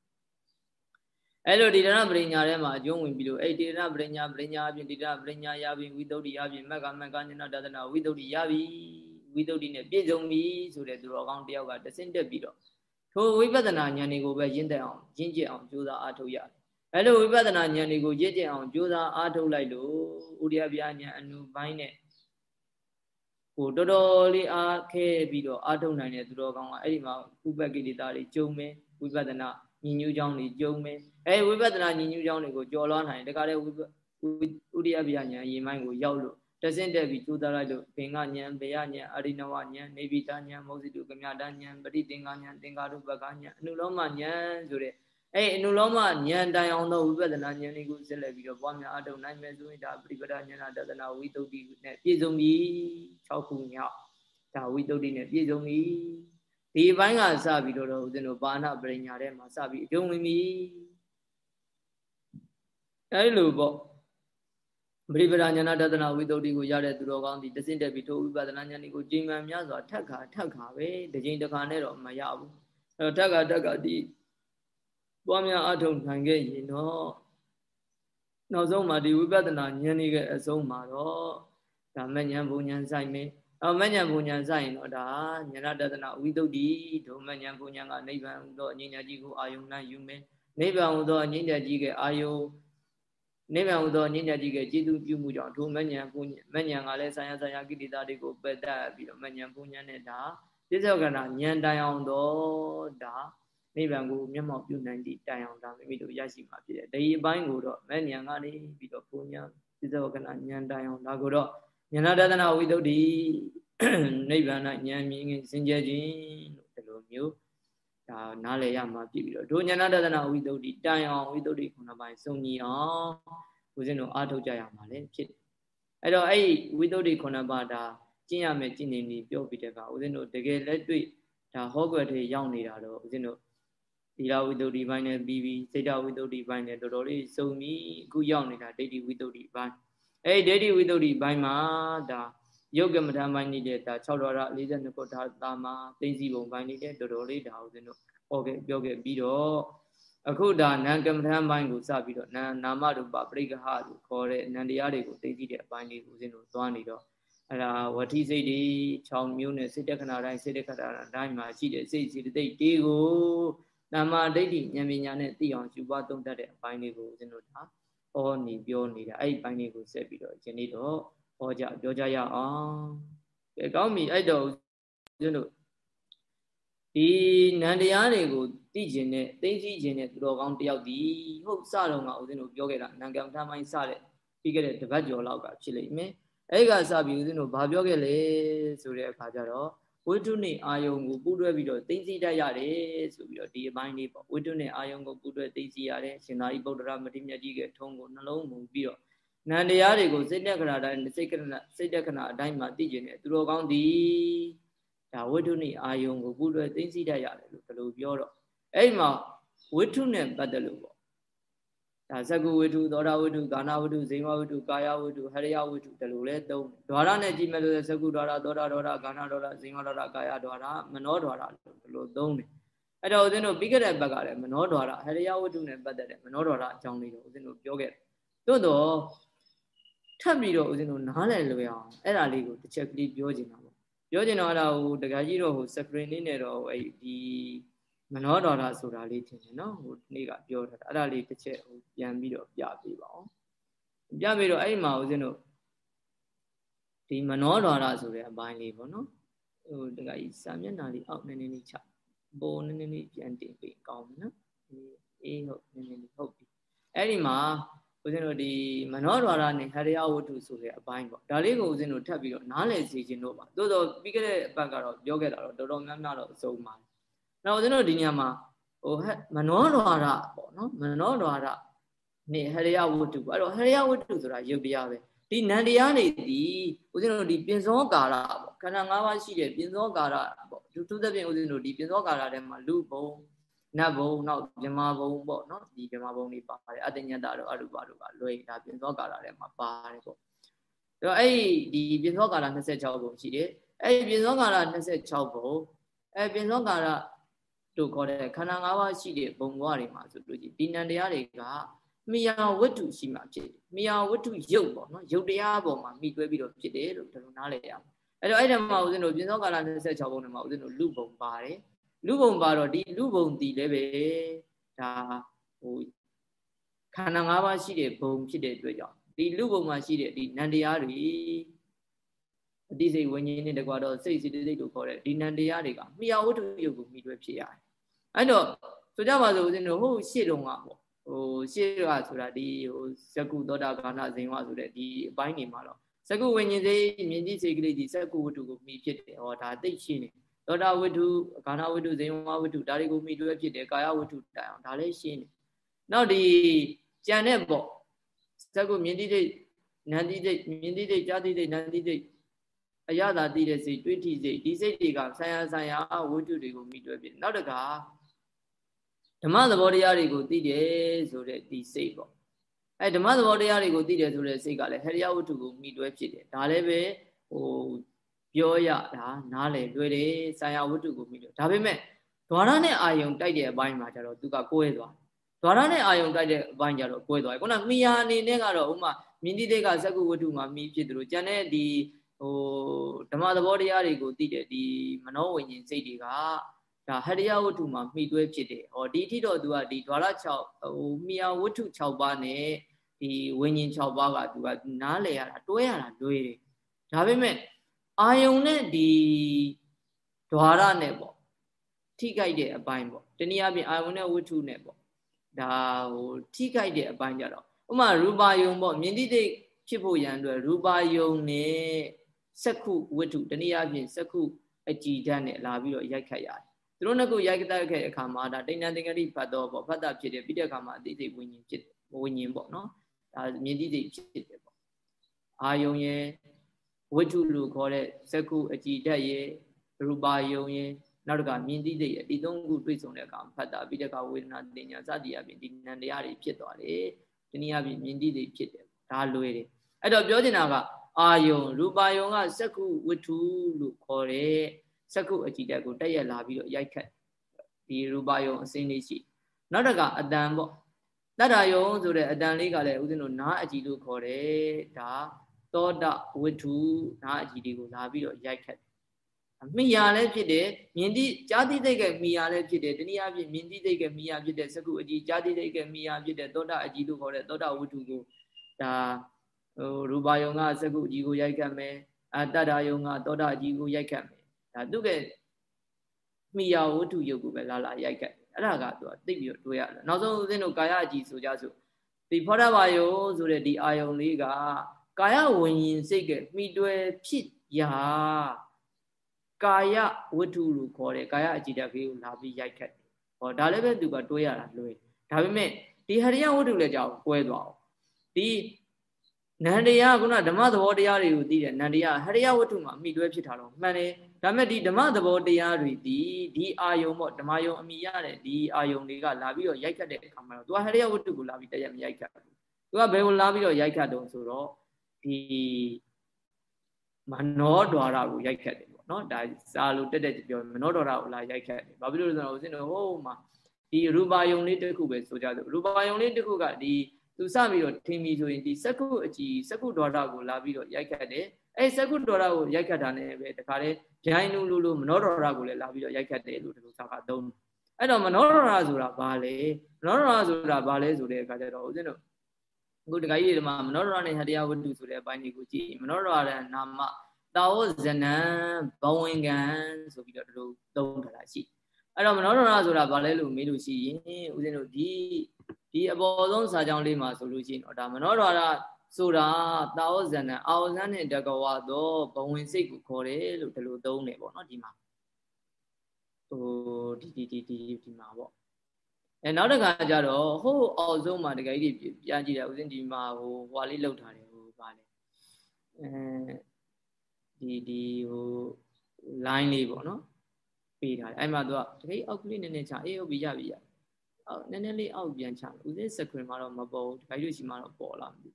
အဲ့လိုဒီတရပရိညာထဲမှာအကျုံးဝင်ပြီးလို့အဲ့ဒီတရပရိညာပရိညာအပြင်ဒီတရပရိညာရပြီဝိသုဒ္ဓိအပြင်မက္ကမက္ကညနာတဒနာဝိသုဒ္ဓိရပြီဝိသုဒ္ဓိနဲ့ပြည့်စုံပြီဆိုတဲ့သူတော်ကောင်းတယောက်ကတဆင့်တက်ပြီးတော့ထိုဝိပဿနာဉာဏ်တွေကိုပဲရင့်တဲ့အောင်ရင့်ကျက်အောင်ကြိုးစားအားထုတ်ရတယ်အဲ့လိုဝိပဿနာဉာဏ်တွေကိုရင့်ကျက်အောင်ကြိုးစားအားထုတ်လိုက်လို့ဥရိယပြဉာဏ်အနုပိုင်းနဲ့ဟိုတော်တော်လေးအားခဲပြီးတော့အားထုတ်နိုင်တဲ့သူတော်ကောင်းကအဲ့ဒီမှာဥပက္ခိတတာတွေကျုံမယ်ဝိပဿနာ ညီညွတ်ကြောင်းတွေကျုံမယ်အဲဝိပဿနာညီညွတ်ကြောင်းတွေကိုကြော်လွှားနိုင်တခါတည်းဥရိယပြဉာဏ်ရင်မိုင်းကိုရောက်လို့တဆင့်တက်ပြီးကျိုးသားလိုက်လို့ဘင်္ဂဉဏ်ဘေယဉဏ်အရိနဝဉဏ်နေဗိတဉဏ်မောဇိတုကမြတဉဏ်ပရိသင်္ဂဉဏ်သင်္ကာရုပကဉဏ်အနုလောမဉဏ်ဆိုတဲ့အဲ့အနုလောမဉဏ်တိုင်အောင်သောဝိပဿနာဉာဏ်လေးကိုဆက်လက်ပြီးတော့ပွားများအထောက်နိုင်မယ်ဆိုရင်ဒါပရိပဒဉာဏတဒနာဝိတုဒ္ဓိနဲ့ပြည့်စုံပြီ6ခုမြောက်ဒါဝိတုဒ္ဓိနဲ့ပြည့်စုံပြီ ဒီဘိုင်းကစပြီးတော့ဦးဇင်းတို့ပါဏပရိညာထဲမှာစပြီးအကျုံးဝင်ပြီအဲ့လိုပေါ့ပရိပဒညာနာတဒနာဝိသုဒ္ဓိကိုရတဲ့သူတော်ကောင်းဒီတစင့်တက်ပြီးထိုဝိပဿနာဉာဏ်ကိုကြိမ်မှန်များစွာထက်ခါထက်ခါပဲတစ်ချိန်တစ်ခါနဲ့တော့မရဘူးအဲ့တော့ထက်ခါထက်ခါဒီပွားများအထုံနိုင်ခဲ့ရင်တော့နောက်ဆုံးမှာဒီဝိပဿနာဉာဏ်ကြီးကအဆုံးမှာတော့ဒါမဉဏ်ဘုံဉဏ်ဆိုင်မယ် အော်မဉဏ်ဘုံဉဏ်ဆိုင်ရင်တော့ဒါဉာဏတဒနာဝိသုဒ္ဓိဒုမဉဏ်ဘုံဉဏ်ကနိဗ္ဗာန်ဟူသောအငြိညာကြီးကိုအာယုန်နိုင်ယူမယ်နိဗ္ဗာန်ဟူသောအငြိညာကြီးကအာယုန်နိဗ္ဗာန်ဟူသောညဉ့်ညကြီးကကျေသူပြုမှုကြောင့်ထိုမဉ္ဇဉ်ပူမဉ္ဇဉ်ကလည်းဆံရဆံရကိတိတာတွေကိုပယ်တတ်ပြီးတော့မဉ္ဇဉ်ပူဉ္ဇဉ်နဲ့ဒါပြစ္ဆောကနာဉာဏ်တိုင်အောင်တော့ဒါနိဗ္ဗာန်ကိုမျက်မှောက်ပြုနိုင်သည့်တိုင်အောင်ဒါမိမိတို့ရရှိမှာဖြစ်တယ်ဒီအပိုင်းကိုတော့မဉ္ဇဉ်ကနေပြီးတော့ပူဉ္ဇဉ်ပစ္စောကနာဉာဏ်တိုင်အောင်ဒါကိုတော့ ဉာဏတဒနာဝိသုဒ္ဓိနိဗ္ဗာန်ဉာဏ်မြင်စင်ကြယ်ခြင်းလို့ဒီလိုမျိုးဒါနားလည်ရမှာဖြစ်ပြီးတော့ဒုဉာဏတဒနာဝိသုဒ္ဓိတိုင်အောင်ဝိသုဒ္ဓိခုနှစ်ပိုင်းစုံညီအောင်ဦးဇင်းတို့အားထုတ်ကြရမှာလေဖြစ်အဲ့တော့အဲ့ဝိသုဒ္ဓိခုနှစ်ပါးဒါကျင့်ရမယ်ကျင့်နေနေပြောပြီးတဲ့အခါဦးဇင်းတို့တကယ်လက်တွေ့ဒါဟောကွယ်တွေရောက်နေတာတော့ဦးဇင်းတို့သီလဝိတ္တုပိုင်းနဲ့ပြီးပြီးစိတ်တဝိတ္တုပိုင်းနဲ့တော်တော်လေးစုံပြီးအခုရောက်နေတာဒိဋ္ဌိဝိတ္တုပိုင်း အဲ့ဒီဒိဋ္ဌိဝိတ္တုပိုင်းမှာဒါယုတ်ကမ္မဋ္ဌာန်းပိုင်းနေတဲ့ဒါ6တော်ရ42ခုဒါတာမှာသိသိပုံပိုင်းနေတဲ့တော်တော်လေးဒါဦးဇင်းတို့ဟောခဲ့ပြောခဲ့ပြီးတော့အခုဒါနာကမ္မဋ္ဌာန်းပိုင်းကိုစပြီးတော့နာနာမရူပပရိက္ခဟလို့ခေါ်တဲ့အနန္တရားတွေကိုသိသိတဲ့အပိုင်းလေးဦးဇင်းတို့သွားနေတော့အဲ့ဒါဝတိစိတ်တွေ6မျိုးနဲ့စိတ်တက္ခဏာတိုင်းစိတ်တက္ခဏာတိုင်းမှာရှိတဲ့စိတ်စိတ်တိတ်တေးကိုတမ္မာဒိဋ္ဌိဉာဏ်ပညာနဲ့သိအောင်ယူပါသုံးတတ်တဲ့အပိုင်းလေးကိုဦးဇင်းတို့ဒါ ဟောနေပြောနေတာအဲ့ဒီပိုင်းလေးကိုဆက်ပြီးတော့ယနေ့တော့ဟောကြပြောကြရအောင်ကဲကောင်းပြီအဲ့တော့ဦးဇင်းတို့ဒီနန္တရားတွေကိုသိကျင်တဲ့သိသိကျင်တဲ့သူတော်ကောင်းတယောက်ဒီဟုတ်စတော့ကဦးဇင်းတို့ပြောခဲ့တာနံကံထမ်းပိုင်းစတဲ့ပြီးခဲ့တဲ့တပတ်ကျော်လောက်ကဖြစ်လိမ့်မယ်အဲ့ကစပြီးဦးဇင်းတို့ဘာပြောခဲ့လဲဆိုတဲ့အခါကျတော့ ဝိတုနဲ့အာယုံကိုပူးတွဲပြီးတော့သိသိတတ်ရတယ်ဆိုပြီးတော့ဒီအပိုင်းလေးပေါ့ဝိတုနဲ့အာယုံကိုပူးတွဲသိသိရတယ်ရှင်သာရိပုတ္တရာမတိမြတ်ကြီးကထုံးကိုနှလုံးမူပြီးတော့နန္တရားတွေကိုစိတ်တက္ကရာတိုင်းစိတ်ကရဏစိတ်တက္ကနာအတိုင်းမှာသိကျင်တယ်သူတော်ကောင်းသည်ဒါဝိတုနဲ့အာယုံကိုပူးတွဲသိသိတတ်ရတယ်လို့ဘယ်လိုပြောတော့အဲ့မှာဝိတုနဲ့ပတ်သက်လို့ပေါ့ ဒါဇဂုဝိတုသောတာဝိတုကာနာဝိတုဇိမဝိတုကာယဝိတုဟရိယဝိတုဒီလိုလဲသုံးဒွါရနဲ့ကြည့်မဲ့လို့ဇဂုဒွါရသောတာဒွါရကာနာဒွါရဇိမဒွါရကာယဒွါရမနောဒွါရလို့ဒီလိုသုံးတယ်အဲ့တော့ဦးဇင်းတို့ပြီးခဲ့တဲ့ဘက်ကလည်းမနောဒွါရဟရိယဝိတုနဲ့ပတ်သက်တဲ့မနောဒွါရအကြောင်းလေးကိုဦးဇင်းတို့ပြောခဲ့တယ်သို့တော့ထပ်ပြီးတော့ဦးဇင်းတို့နားလည်လွယ်အောင်အဲ့ဒါလေးကိုတစ်ချက်ကလေးပြောချင်တာပေါ့ပြောချင်တော့အဲ့ဒါဟိုတကကြီးတော့ဟိုစကရင်လေးနဲ့တော့အဲ့ဒီ မနောဒေါရဆိုတာလေးထင်တယ်နော်ဟိုနေ့ကပြောထားတာအဲ့ဒါလေးတစ်ချက်ဟိုပြန်ပြီးတော့ပြပေးပါအောင်ပြပြီးတော့အဲ့ဒီမှာဦးဇင်းတို့ဒီမနောဒေါရဆိုတဲ့အပိုင်းလေးပေါ့နော်ဟိုတကကြီးစာမျက်နှာလေးအောက်နည်းနည်းလေးချပေါ်နည်းနည်းလေးပြန်တင်ပေးကောင်းမယ်နော်အေးဟုတ်နည်းနည်းလေးဟုတ်ပြီအဲ့ဒီမှာဦးဇင်းတို့ဒီမနောဒွါရနဲ့ဟရိယဝတ္ထုဆိုတဲ့အပိုင်းပေါ့ဒါလေးကိုဦးဇင်းတို့ထပ်ပြီးတော့နားလည်စေခြင်းတို့ပါသို့တော့ပြီးခဲ့တဲ့အပတ်ကတော့ပြောခဲ့တာတော့တော်တော်များများတော့အစုံပါ နောက်ဦးဇင်းတို့ဒီညမှာဟိုမနောဒွါရပေါ့နော်မနောဒွါရနဲ့ဟရိယဝတ္ထုပေါ့အဲ့တော့ဟရိယဝတ္ထုဆိုတာယုတ်တရားပဲဒီနန္တရားတွေဒီဦးဇင်းတို့ဒီပြင်စောကာရပေါ့ခန္ဓာ၅ပါးရှိတဲ့ပြင်စောကာရပေါ့သူသူသဖြင့်ဦးဇင်းတို့ဒီပြင်စောကာရထဲမှာလူဘုံနတ်ဘုံနောက်ဗြဟ္မာဘုံပေါ့နော်ဒီဗြဟ္မာဘုံတွေပါတယ်အတ္တညတတော့အရူပတို့ကလွယ်ဒါပြင်စောကာလထဲမှာပါတယ်ပေါ့အဲ့တော့အဲ့ဒီပြင်စောကာလ26ဘုံရှိတယ်အဲ့ဒီပြင်စောကာလ26ဘုံအဲ့ပြင်စောကာ လတို့ခေါ်တဲ့ခန္ဓာ၅ပါးရှိတဲ့ဘုံဘဝတွေမှာဆိုလို့ရှိရင်ဒီနံတရားတွေကမိယာဝတ္ထုရှိမှဖြစ်တယ်မိယာဝတ္ထုရုပ်ပေါ့နော်ရုပ်တရားပေါ်မှာမိတွဲပြီးတော့ဖြစ်တယ်လို့ဒီလိုနားလည်ရအောင်အဲ့တော့အဲ့ဒီမှာဦးဇင်းတို့ပြင်စောကာလ26ဘုံတွေမှာဦးဇင်းတို့လူဘုံပါတယ်လူဘုံပါတော့ဒီလူဘုံတည်လည်းပဲဒါဟိုခန္ဓာ၅ပါးရှိတဲ့ဘုံဖြစ်တဲ့အတွက်ကြောင့်ဒီလူဘုံမှာရှိတဲ့ဒီနန္တရားတွေအတိစိတ်ဝิญဉ်နဲ့တကွာတော့စိတ်စိတ်စိတ်လို့ခေါ်တဲ့ဒီနန္တရားတွေကမိယဝတ္ထုယုတ်ကိုမိတွဲဖြစ်ရတယ် အဲ့တော့ဆိုကြပါစို့ဦးဇင်းတို့ဟိုရှေ့တုန်းကပေါ့ဟိုရှေ့ကဆိုတာဒီဟိုဇကုသောတာဘာနာဇင်ဝဆိုတဲ့ဒီအပိုင်းနေမှာတော့ဇကုဝิญဉ်စိတ်မြင်ကြည့်စိတ်ကလေးဒီဇကုဝတ္ထုကိုမိဖြစ်တယ်ဟောဒါသိရှိနေသောတာဝတ္ထုဂါဏဝတ္ထုဇိဝဝတ္ထုဒါတွေကိုမိတွဲဖြစ်တယ်ကာယဝတ္ထုတိုင်အောင်ဒါလည်းရှင်းတယ်နောက်ဒီကြံတဲ့ပေါ့စက်ကိုမြင်တိတိနန္တိတိမြင်တိတိကြာတိတိနန္တိတိအရသာတိတဲ့စိတ်တွေးထိစိတ်ဒီစိတ်တွေကဆံရဆံရဝတ္ထုတွေကိုမိတွဲဖြစ်နောက်တက ဓမ္မသဘောတရားတွေကိုသိတယ်ဆိုတဲ့ဒီစိတ်ပေါ့အဲဓမ္မသဘောတရားတွေကိုသိတယ်ဆိုတဲ့စိတ်ကလည်းဟရိယဝတ္ထုကိုမိတွဲဖြစ်တယ်ဒါလည်းပဲဟိုပြောရတာနားလေလွယ်တယ်ဆာယဝတ္ထုကိုမိလို့ဒါပေမဲ့ဒွါရနဲ့အာယုံတိုက်တဲ့အပိုင်းမှာကျတော့သူကကိုယ်သွားဒွါရနဲ့အာယုံတိုက်တဲ့အပိုင်းကျတော့ကိုယ်သွားခုနမိယာအနေနဲ့ကတော့ဥမာမြင်းတိတိကဇကုဝတ္ထုမှာမိဖြစ်တယ်လို့ကျန်တဲ့ဒီဟိုဓမ္မသဘောတရားတွေကိုသိတဲ့ဒီမနောဝိညာဉ်စိတ်တွေက ဒါဟရိယဝတ္ထုမှာမိတွဲဖြစ်တယ်ဟောဒီအထိတော့သူကဒီဒွါရ6ဟိုမိယာဝတ္ထု6ပါးနဲ့ဒီဝိညာဉ်6ပါးကသူကနားလေရတာတွဲရတာလွယ်တယ်ဒါပေမဲ့အာယုံနဲ့ဒီဓွာရနဲ့ပေါ့ထိခိုက်တဲ့အပိုင်းပေါ့တနည်းအားဖြင့်အာယုံနဲ့ဝတ္ထုနဲ့ပေါ့ဒါဟိုထိခိုက်တဲ့အပိုင်းကြတော့ဥမာရူပါယုံပေါ့မြင်တိတိဖြစ်ဖို့ရန်အတွက်ရူပါယုံနဲ့စက္ခုဝတ္ထုတနည်းအားဖြင့်စက္ခုအကြည်ဓာတ်နဲ့လာပြီးတော့ရိုက်ခတ်ရတယ် သူတို့နှစ်ခုရိုက်ခတ်ခဲ့တဲ့အခါမှာဒါတိဏ္ဍသင်္ကတိဖတ်တော့ပေါ့ဖတ်တာဖြစ်တယ်ပြီးတဲ့အခါမှာအသေးစိတ်ဝိညာဉ်ဖြစ်ဝိညာဉ်ပေါ့နော်ဒါမြင်သိစိတ်ဖြစ်တယ်ပေါ့အာယုံရဲ့ဝတ္ထုလို့ခေါ်တဲ့စက္ခုအကြည်ဓာတ်ရဲ့ရူပါယုံရဲ့နောက်တစ်ခါမြင်သိစိတ်ရဲ့ဒီသုံးခုတွေ့ဆုံတဲ့အခါဖတ်တာပြီးတဲ့အခါဝေဒနာတင်ညာစသည်အပြင်ဒီနံတရားတွေဖြစ်သွားတယ်တနည်းအားဖြင့်မြင်သိစိတ်ဖြစ်တယ်ဒါလွယ်တယ်အဲ့တော့ပြောချင်တာကအာယုံရူပါယုံကစက္ခုဝတ္ထုလို့ခေါ်တဲ့ စက္ခုအကြည်တက်ကိုတက်ရက်လာပြီးတော့ရိုက်ခတ်ဒီရူပါယုံအစင်းလေးရှိနောက်တစ်ခါအတန်ပေါ့တတ္တယုံဆိုတဲ့အတန်လေးကလည်းဦးဇင်းတို့နားအကြည်လို့ခေါ်တယ်ဒါသောတဝတ္ထုနားအကြည်တွေကိုလာပြီးတော့ရိုက်ခတ်မိယာလည်းဖြစ်တယ်မြင်တိကြာတိတိတ်ကမိယာလည်းဖြစ်တယ်တနည်းအားဖြင့်မြင်တိတိတ်ကမိယာဖြစ်တဲ့စကုအကြည်ကြာတိတိတ်ကမိယာဖြစ်တဲ့သောတာအကြည်လို့ခေါ်တဲ့သောတာဝတ္ထုကိုဒါဟိုရူပါယုံကစကုအကြည်ကိုရိုက်ခတ်မယ်အတ္တယုံကသောတာအကြည်ကိုရိုက်ခတ်မယ် ဒါသူကမိယာဝတ္ထုယုတ်ကိုပဲလာလာရိုက်ခတ်အဲ့ဒါကသူကသိပြီးတော့တွေးရတယ်နောက်ဆုံးဦးဇင်းတို့ကာယအကြည်ဆိုကြဆိုဒီဖောရဘာယုံဆိုတဲ့ဒီအာယုံလေးကကာယဝิญဉ်စိတ်ကမိတွယ်ဖြစ်ရာကာယဝတ္ထုလို့ခေါ်တယ်ကာယအကြည်ဓာတ်ကြီးကိုလာပြီးရိုက်ခတ်တယ်ဟောဒါလည်းပဲသူကတွေးရတာလွယ်ဒါပေမဲ့ဒီဟရိယဝတ္ထုလည်းကြောက်ကွဲသွားအောင်ဒီနန္တရားခုနဓမ္မသဘောတရားတွေကိုသိတယ်နန္တရားဟရိယဝတ္ထုမှာအမိတွဲဖြစ်တာတော့မှန်တယ် ဒါမဲ့ဒီဓမ္မသဘောတရားတွေဒီဒီအာယုံပေါ့ဓမ္မယုံအမိရတဲ့ဒီအာယုံတွေကလာပြီးတော့ရိုက်ခတ်တဲ့အခါမှာတော့သူကဟရိယဝတ္ထုကိုလာပြီးတရက်မရိုက်ခတ်ဘူးသူကဘယ်ကိုလာပြီးတော့ရိုက်ခတ်တုံးဆိုတော့ဒီမနောဒွါရကိုရိုက်ခတ်တယ်နော်ဒါစာလို့တက်တက်ပြောမနောတော်တာကိုလာရိုက်ခတ်တယ်ဘာဖြစ်လို့လဲဆိုတော့ဦးဇင်းတို့ဟိုးမှာဒီရူပါယုံလေးတစ်ခုပဲဆိုကြတယ်ရူပါယုံလေးတစ်ခုကဒီသူစပြီးတော့ထင်ပြီဆိုရင်ဒီစက္ကုအကြည်စက္ကုဒေါတာကိုလာပြီးတော့ရိုက်ခတ်တယ် အဲစက္ကုဒေါတာကိုရိုက်ခတ်တာနဲ့ပဲတခါလေဂျိုင်းနူလူလူမနောဒေါတာကိုလည်းလာပြီးတော့ရိုက်ခတ်တယ်လို့ဒီလိုစာကသုံးအဲ့တော့မနောဒေါတာဆိုတာဘာလဲမနောဒေါတာဆိုတာဘာလဲဆိုတဲ့အခါကျတော့ဦးဇင်းတို့အခုတခါကြီးဒီမှာမနောဒေါတာနဲ့ဟတရားဝတ္ထုဆိုတဲ့အပိုင်းကြီးကိုကြည့်မနောဒေါတာနာမတာဝဇနံဘဝင်ကံဆိုပြီးတော့ဒီလိုသုံးထားတာရှိအဲ့တော့မနောဒရဆိုတာဘာလဲလို့မေးလို့ရှိရင်ဦးဇင်းတို့ဒီဒီအပေါ်ဆုံးစာကြောင်းလေးမှာဆိုလို့ရှိရင်တော့ဒါမနောဒရ ဆိုတာတာဝဇနံအာဝဇန်နဲ့တကဝါသောဘဝင်စိတ်ကိုခေါ်တယ်လို့ဒီလိုသုံးတယ်ပေါ့နော်ဒီမှာဟိုဒီဒီဒီဒီဒီမှာပေါ့အဲနောက်တစ်ခါကျတော့ဟိုးအောက်ဆုံးမှာတကယ်ကြီးပြန်ကြည့်တယ်ဦးဇင်းဒီမှာဟိုဟွာလေးလောက်ထားတယ်ဟိုဘာလဲအဲဒီဒီဟို line လေးပေါ့နော်ပေးထားတယ်အဲ့မှာသူကတကယ်အောက်ကလေးနည်းနည်းချအေးဟုတ်ပြီရပြီရအော်နည်းနည်းလေးအောက်ပြန်ချဦးစင်းစခွင်မှာတော့မပေါ်ဘူးတခါကြီးရှိမှတော့ပေါ်လာမသိ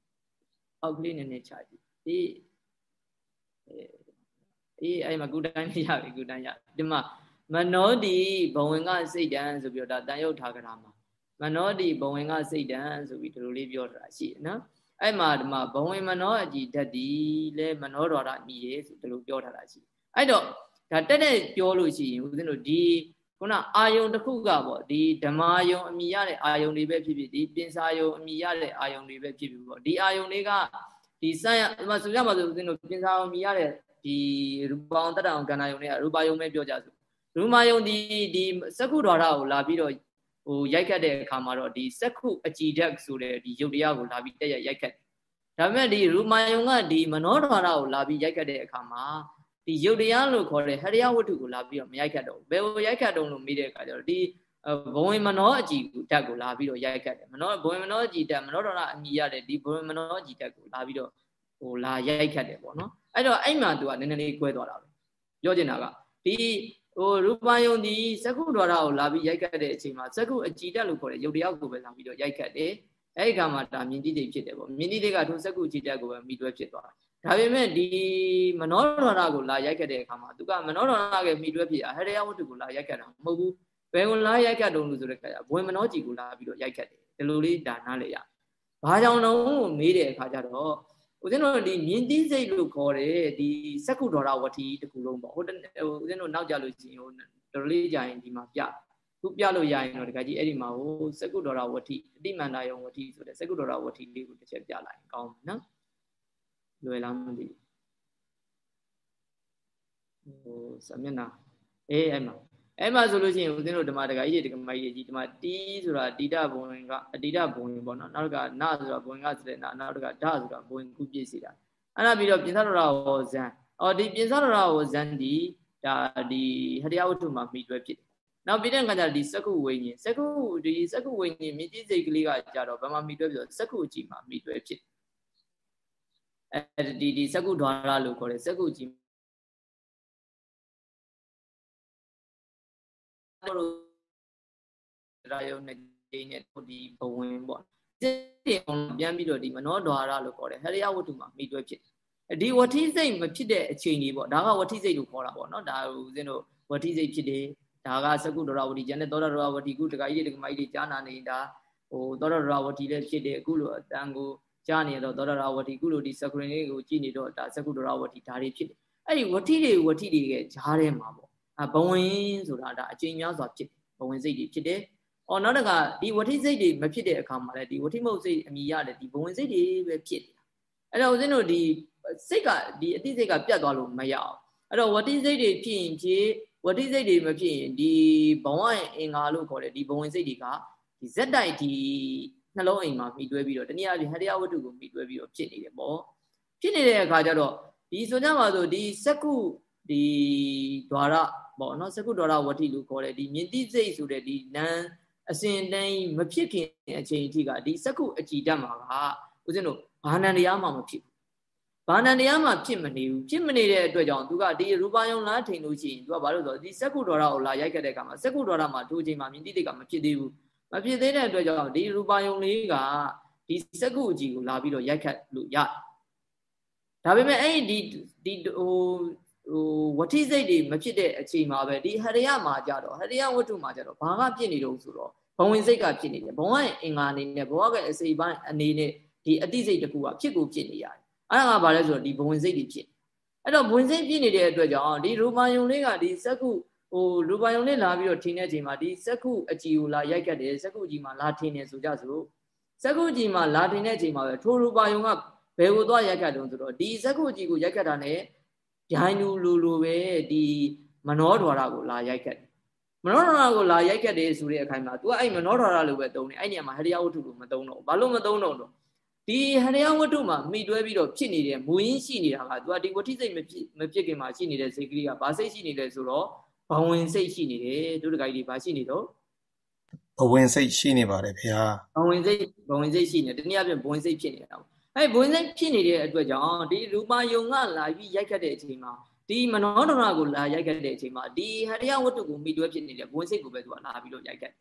အောက်ကလေးနည်းနည်းချကြည့်အေးအေးအဲ့မှာကုတိုင်းရပြီကုတိုင်းရဒီမှာမနောတိဘဝင်ကစိတ်တန်းဆိုပြီးတော့ဒါတန်ရုပ်ထားကြတာမှာမနောတိဘဝင်ကစိတ်တန်းဆိုပြီးဒီလိုလေးပြောထားတာရှိတယ်နော်အဲ့မှာဒီမှာဘဝင်မနောအကြည်ဓာတ်ဒီလဲမနောတော်ရအမိရေဆိုဒီလိုပြောထားတာရှိအဲ့တော့ဒါတက်တဲ့ပြောလို့ရှိရင်ဦးဇင်းတို့ဒီ ခုနအာယုံတစ်ခုကပေါ့ဒီဓမ္မယုံအမိရတဲ့အာယုံတွေပဲဖြစ်ဖြစ်ဒီပြင်စာယုံအမိရတဲ့အာယုံတွေပဲဖြစ်ဖြစ်ပေါ့ဒီအာယုံတွေကဒီစံရဒီမှာဆိုရမှာဆိုဦးဇင်းတို့ပြင်စာယုံအမိရတဲ့ဒီရူပအောင်တတ္တအောင်ကန္နာယုံတွေကရူပယုံပဲပြောကြစို့ရူမာယုံဒီဒီစက္ခုဒွါရကိုလာပြီးတော့ဟိုရိုက်ခတ်တဲ့အခါမှာတော့ဒီစက္ခုအကြည်ဓာတ်ဆိုတဲ့ဒီယုတ်တရားကိုလာပြီးတက်ရရိုက်ခတ်ဒါပေမဲ့ဒီရူမာယုံကဒီမနောဒွါရကိုလာပြီးရိုက်ခတ်တဲ့အခါမှာ ဒီယုတ်တရားလို့ခေါ်တဲ့ဟရိယဝတ္ထုကိုလာပြီးတော့မရိုက်ခတ်တော့ဘူးဘယ်ကိုရိုက်ခတ်တုံးလို့မေးတဲ့အခါကျတော့ဒီဘဝင်မနောအကြည်ကိုဓာတ်ကိုလာပြီးတော့ရိုက်ခတ်တယ်မနောဘဝင်မနောအကြည်ဓာတ်မနောဒရအမိရတဲ့ဒီဘဝင်မနောအကြည်ဓာတ်ကိုလာပြီးတော့ဟိုလာရိုက်ခတ်တယ်ပေါ့နော်အဲ့တော့အဲ့မှာသူကနည်းနည်းလေးကွဲသွားတာပဲပြောချင်တာကဒီဟိုရူပယုံဒီစက္ခုဒွါရကိုလာပြီးရိုက်ခတ်တဲ့အချိန်မှာစက္ခုအကြည်ဓာတ်လို့ခေါ်တဲ့ယုတ်တရားကိုပဲလာပြီးတော့ရိုက်ခတ်တယ်အဲ့ဒီကမှဒါမြင်တိတိဖြစ်တယ်ပေါ့မြင်တိတိကထိုစက္ခုအကြည်ဓာတ်ကိုပဲမိတွဲဖြစ်သွားတယ် ဒါပေမဲ့ဒီမနောဒရကိုလာရိုက်ခဲ့တဲ့အခါမှာသူကမနောဒရကမိတွဲဖြစ်အဟရယဝတ္ထုကိုလာရိုက်ခဲ့တာမဟုတ်ဘူးဘယ်ကိုလာရိုက်ခဲ့တုံးလို့ဆိုတဲ့ခါကျဘဝင်မနောကြီးကိုလာပြီးတော့ရိုက်ခဲ့တယ်ဒီလိုလေးဒါနားလေရဘာကြောင့်တော့မေးတဲ့အခါကျတော့ဦးဇင်းတို့ဒီမြင်းတိစိတ်လို့ခေါ်တဲ့ဒီစက္ကုဒေါရဝတီတခုလုံးပေါ့ဟိုဦးဇင်းတို့နောက်ကြလို့ရှိရင်ဟိုတော်လေးကြရင်ဒီမှာပြခုပြလို့ရရင်တော့ဒီကကြီးအဲ့ဒီမှာဟိုစက္ကုဒေါရဝတီအတိမန္တယုံဝတီဆိုတဲ့စက္ကုဒေါရဝတီလေးကိုတစ်ချက်ပြလိုက်ကောင်းမယ်နော် လွယ်လားမသိဟိုစမျက်နှာအေးအဲ့မှာအဲ့မှာဆိုလို့ရှိရင်ဦးဇင်းတို့ဓမ္မတက္ကကြီးဓမ္မကြီးကြီးဓမ္မတီးဆိုတာတိတဘုံကအတိတဘုံပေါ့နော်နောက်တစ်ခါနဆိုတာဘုံကစတဲ့နာနောက်တစ်ခါဓဆိုတာဘုံကုပြည့်စီတာအဲ့ဒါပြီးတော့ပြင်သရရဟောဇံအော်ဒီပြင်သရရဟောဇံဒီဒါဒီဟရိယဝတ္ထုမှာမိတွဲဖြစ်တယ်နောက်ပြီးတဲ့အခါကျဒီစက္ခုဝိညာဉ်စက္ခုဒီစက္ခုဝိညာဉ်မြင့်ကြီးစိတ်ကလေးကကြတော့ဘာမှမိတွဲပြီးတော့စက္ခုအကြည့်မှာမိတွဲဖြစ် အဲဒီဒီစက္ခုဓာရလို့ခေါ်တယ်စက္ခုအကြည့်တို့ရာယုံနဲ့ကြိမ်နဲ့ဒီဘဝင်ပေါ့စိတ်အောင်ပြန်ပြီးတော့ဒီမနောဒွါရလို့ခေါ်တယ်ဟရိယဝတ္ထုမှာမိတွဲဖြစ်ဒီဝဋိစိတ်မဖြစ်တဲ့အချိန်ကြီးပေါ့ဒါကဝဋိစိတ်လို့ခေါ်တာပေါ့နော်ဒါဦးဇင်းတို့ဝဋိစိတ်ဖြစ်တယ်ဒါကသကုဒရဝတိကျန်တဲ့သောဒရဝတိကုတကကြီးတွေတကမကြီးတွေကြားနာနေတာဟိုသောဒရဝတိလည်းဖြစ်တယ်အခုလိုအတန်ကို ကြားနေတော့သောဒရဝတိကုလိုဒီစကရင်လေးကိုကြည့်နေတော့ဒါသကုဒရဝတိဒါတွေဖြစ်တယ်အဲ့ဒီဝတိတွေဝတိတွေကကြားထဲမှာပေါ့အဘဝင်ဆိုတာဒါအကျဉ်းများစွာဖြစ်တယ်ဘဝင်စိတ်တွေဖြစ်တယ်အော်နောက်တစ်ခါဒီဝတိစိတ်တွေမဖြစ်တဲ့အခါမှာလည်းဒီဝတိမုတ်စိတ်အမိရတယ်ဒီဘဝင်စိတ်တွေပဲဖြစ်တယ်အဲ့တော့ဦးဇင်းတို့ဒီစိတ်ကဒီအတိစိတ်ကပြတ်သွားလို့မရအောင်အဲ့တော့ဝတိစိတ်တွေဖြစ်ရင်ဖြစ်ဝတိစိတ်တွေမဖြစ်ရင်ဒီဘဝရဲ့အင်္ဂါလို့ခေါ်တဲ့ဒီဘဝင်စိတ်တွေကဒီဇက်တိုက်ဒီ နှလုံးအိမ်မှာမိတွဲပြီးတော့တနည်းအားဖြင့်ဟရိယဝတ္ထုကိုမိတွဲပြီးတော့ဖြစ်နေတယ်ပေါ့ဖြစ်နေတဲ့အခါကျတော့ဒီဆိုကြပါစို့ဒီစက္ကုဒီဒွါရပေါ့နော်စက္ကုဒွါရဝတိလို့ခေါ်တဲ့ဒီမြင့်တိစိတ်ဆိုတဲ့ဒီနန်းအစဉ်တိုင်းမဖြစ်ခင်အချိန်အထိကဒီစက္ကုအကြည်တတ်မှာကဦးဇင်းတို့ဘာနန္တရားမှမဖြစ်ဘာနန္တရားမှဖြစ်မနေဘူးဖြစ်မနေတဲ့အတွက်ကြောင့်သူကဒီရူပယုံလားထိန်လို့ရှိရင်သူကဘာလို့ဆိုတော့ဒီစက္ကုဒေါရကိုလာရိုက်ခဲ့တဲ့အခါမှာစက္ကုဒေါရမှာထိုးချိန်မှာမြင်တိတိကမဖြစ်သေးဘူး မဖြစ်သေးတဲ့အတွက်ကြောင့်ဒီရူပယုံလေးကဒီစက္ကုအကြည့်ကိုလာပြီးတော့ရိုက်ခတ်လို့ရဒါပေမဲ့အဲ့ဒီဒီဟိုဟိုဝတိစိတ်တွေမဖြစ်တဲ့အချိန်မှာပဲဒီဟရိယမှာကြတော့ဟရိယဝတ္ထုမှာကြတော့ဘာကဖြစ်နေတော့ဆိုတော့ဘဝင်စိတ်ကဖြစ်နေတယ်ဘဝရဲ့အင်္ဂါအနေနဲ့ဘဝရဲ့အစိပ်ပိုင်းအနေနဲ့ဒီအတိစိတ်တကူကဖြစ်ကိုဖြစ်နေရတယ်အဲ့ဒါကဘာလဲဆိုတော့ဒီဘဝင်စိတ်တွေဖြစ်အဲ့တော့ဘဝင်စိတ်ဖြစ်နေတဲ့အတွက်ကြောင့်ဒီရူပယုံလေးကဒီစက္ခု ဟိုရူပယုံလေးလာပြီးတော့ထင်းတဲ့အချိန်မှာဒီစက္ခုအကြည်ကိုလာရိုက်ခတ်တယ်စက္ခုအကြည်မှာလာထင်းနေဆိုကြစို့စက္ခုအကြည်မှာလာထင်းတဲ့အချိန်မှာပဲထိုရူပယုံကဘယ်ကိုသွားရိုက်ခတ်တုံးဆိုတော့ဒီစက္ခုအကြည်ကိုရိုက်ခတ်တာ ਨੇ ဒိုင်းလူလူလူပဲဒီမနောဒွါရကိုလာရိုက်ခတ်တယ်မနောဒွါရကိုလာရိုက်ခတ်တယ်ဆိုတဲ့အခိုင်မှာ तू အဲ့မနောဒွါရလို့ပဲသုံးတယ်အဲ့နေရာမှာဟရိယဝတ္ထုကိုမသုံးတော့ဘူးဘာလို့မသုံးတော့တော့ဒီဟရိယဝတ္ထုမှာမိတွဲပြီးတော့ဖြစ်နေတဲ့မူရင်းရှိနေတာက तू ကဒီဝဋ္ထိစိတ်မဖြစ်မဖြစ်ခင်မှာရှိနေတဲ့စိတ်ကလေးကဘာစိတ်ရှိနေလဲဆိုတော့ ဘဝင်စိတ်ရှိနေတယ်ဒုဒကကြီးဘာရှိနေတော့ဘဝင်စိတ်ရှိနေပါတယ်ဗျာဘဝင်စိတ်ဘဝင်စိတ်ရှိနေတနည်းအားဖြင့်ဘဝင်စိတ်ဖြစ်နေတာအဲဘဝင်စိတ်ဖြစ်နေတဲ့အတွက်ကြောင့်ဒီရူပါယုံကလာပြီးရိုက်ခတ်တဲ့အချိန်မှာဒီမနောဒရကိုလာရိုက်ခတ်တဲ့အချိန်မှာဒီဟရိယဝတ္ထုကိုမိတွဲဖြစ်နေတဲ့ဘဝင်စိတ်ကိုပဲသူကလာပြီးတော့ရိုက်ခတ်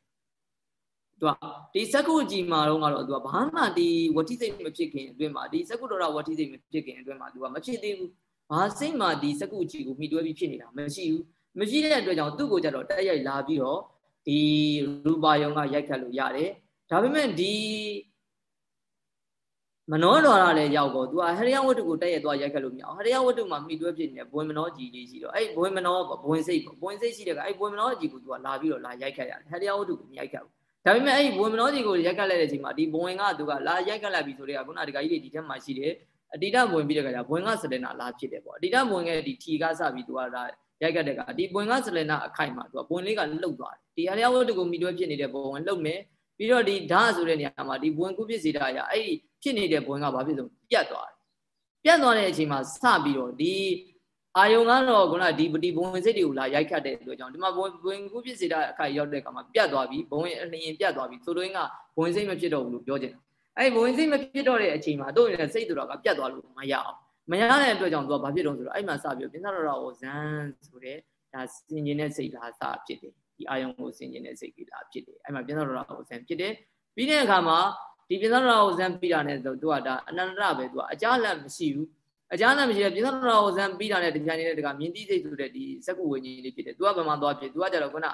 သူကဒီစက္ကုကြီးမှာတော့ကတော့သူကဘာမှဒီဝတိစိတ်မဖြစ်ခင်အတွင်းမှာဒီစက္ကုတော်ဝတိစိတ်မဖြစ်ခင်အတွင်းမှာသူကမဖြစ်သေးဘူးဘာစိတ်မှဒီစက္ကုကြီးကိုမိတွဲပြီးဖြစ်နေတာမရှိဘူး မရှိတဲ့အတွက်ကြောင့်သူ့ကိုကြတော့တက်ရိုက်လာပြီးတော့ဒီရူပါယုံကရိုက်ခတ်လို့ရတယ်ဒါပေမဲ့ဒီမနောတော်ရလည်းရောက်တော့ तू ကဟရိယဝတ္ထုကိုတက်ရသွားရိုက်ခတ်လို့မရအောင်ဟရိယဝတ္ထုမှာမိတွဲဖြစ်နေတဲ့ဘဝင်မနောကြီးလေးရှိတော့အဲ့ဘဝင်မနောဘဝင်စိတ်ဘဝင်စိတ်ရှိတဲ့ကအဲ့ဘဝင်မနောကြီးကို तू ကလာပြီးတော့လာရိုက်ခတ်ရတယ်ဟရိယဝတ္ထုကိုမရိုက်ခတ်ဘူးဒါပေမဲ့အဲ့ဒီဘဝင်မနောကြီးကိုရိုက်ကတ်လိုက်တဲ့အချိန်မှာဒီဘဝင်ကသူကလာရိုက်ကတ်လိုက်ပြီဆိုတော့ခုနဒီကကြီးတွေဒီထက်မှရှိတယ်အတိတဘဝင်ပြီးတဲ့ခါကျဘဝင်ကစလနာလာဖြစ်တယ်ပေါ့အတိတဘဝင်ကဒီထီကစပြီးသူကဒါ ရိုက်ကတ်တဲ့ကဒီဘဝင်ကစလနာအခိုက်မှာသူကဘဝင်လေးကလှုပ်သွားတယ်ဒီအလျာဝတ္ထုကိုမိတွဲဖြစ်နေတဲ့ဘဝင်လှုပ်မယ်ပြီးတော့ဒီဓာဆိုတဲ့နေရာမှာဒီဘဝင်ကုပစ္စေတာရအဲ့ဒီဖြစ်နေတဲ့ဘဝင်ကဘာဖြစ်ဆုံးပြတ်သွားတယ်ပြတ်သွားတဲ့အချိန်မှာစပြီးတော့ဒီအာယုံကတော့ခုနဒီပတိဘဝင်စိတ်တွေကိုလာရိုက်ခတ်တဲ့အတွက်ကြောင့်ဒီမှာဘဝင်ကုဖြစ်စေတဲ့အခိုက်ရောက်တဲ့အခါမှာပြတ်သွားပြီဘဝင်အလျင်ပြတ်သွားပြီဆိုတော့ကဘဝင်စိတ်မဖြစ်တော့ဘူးလို့ပြောချင်တာအဲ့ဘဝင်စိတ်မဖြစ်တော့တဲ့အချိန်မှာတို့ရင်စိတ်တော်ကပြတ်သွားလို့မရအောင် မရတဲ့အတွက်ကြောင့်သူကဘာဖြစ်တော့ဆိုတော့အဲ့မှာစပြီးပြင်သရတော်ကိုဇန်ဆိုတဲ့ဒါစင်ကျင်တဲ့စိတ်လားစဖြစ်တယ်ဒီအာယုံကိုစင်ကျင်တဲ့စိတ်ကြီးလားဖြစ်တယ်အဲ့မှာပြင်သရတော်ကိုဇန်ဖြစ်တယ်ပြီးတဲ့အခါမှာဒီပြင်သရတော်ကိုဇန်ပြီးတာနဲ့ဆိုသူကဒါအနန္တရပဲသူကအကြလက်မရှိဘူးအကျမ်းလည်းမရှိတဲ့ပြင်သနာဝဇံပြီးတာနဲ့တရားနေတဲ့တကမြင်သိစိတ်ဆိုတဲ့ဒီစက္ကုဝိညာဉ်လေးဖြစ်တယ်။ तू ကဘာမှသွားဖြစ်။ तू ကကြတော့ခုန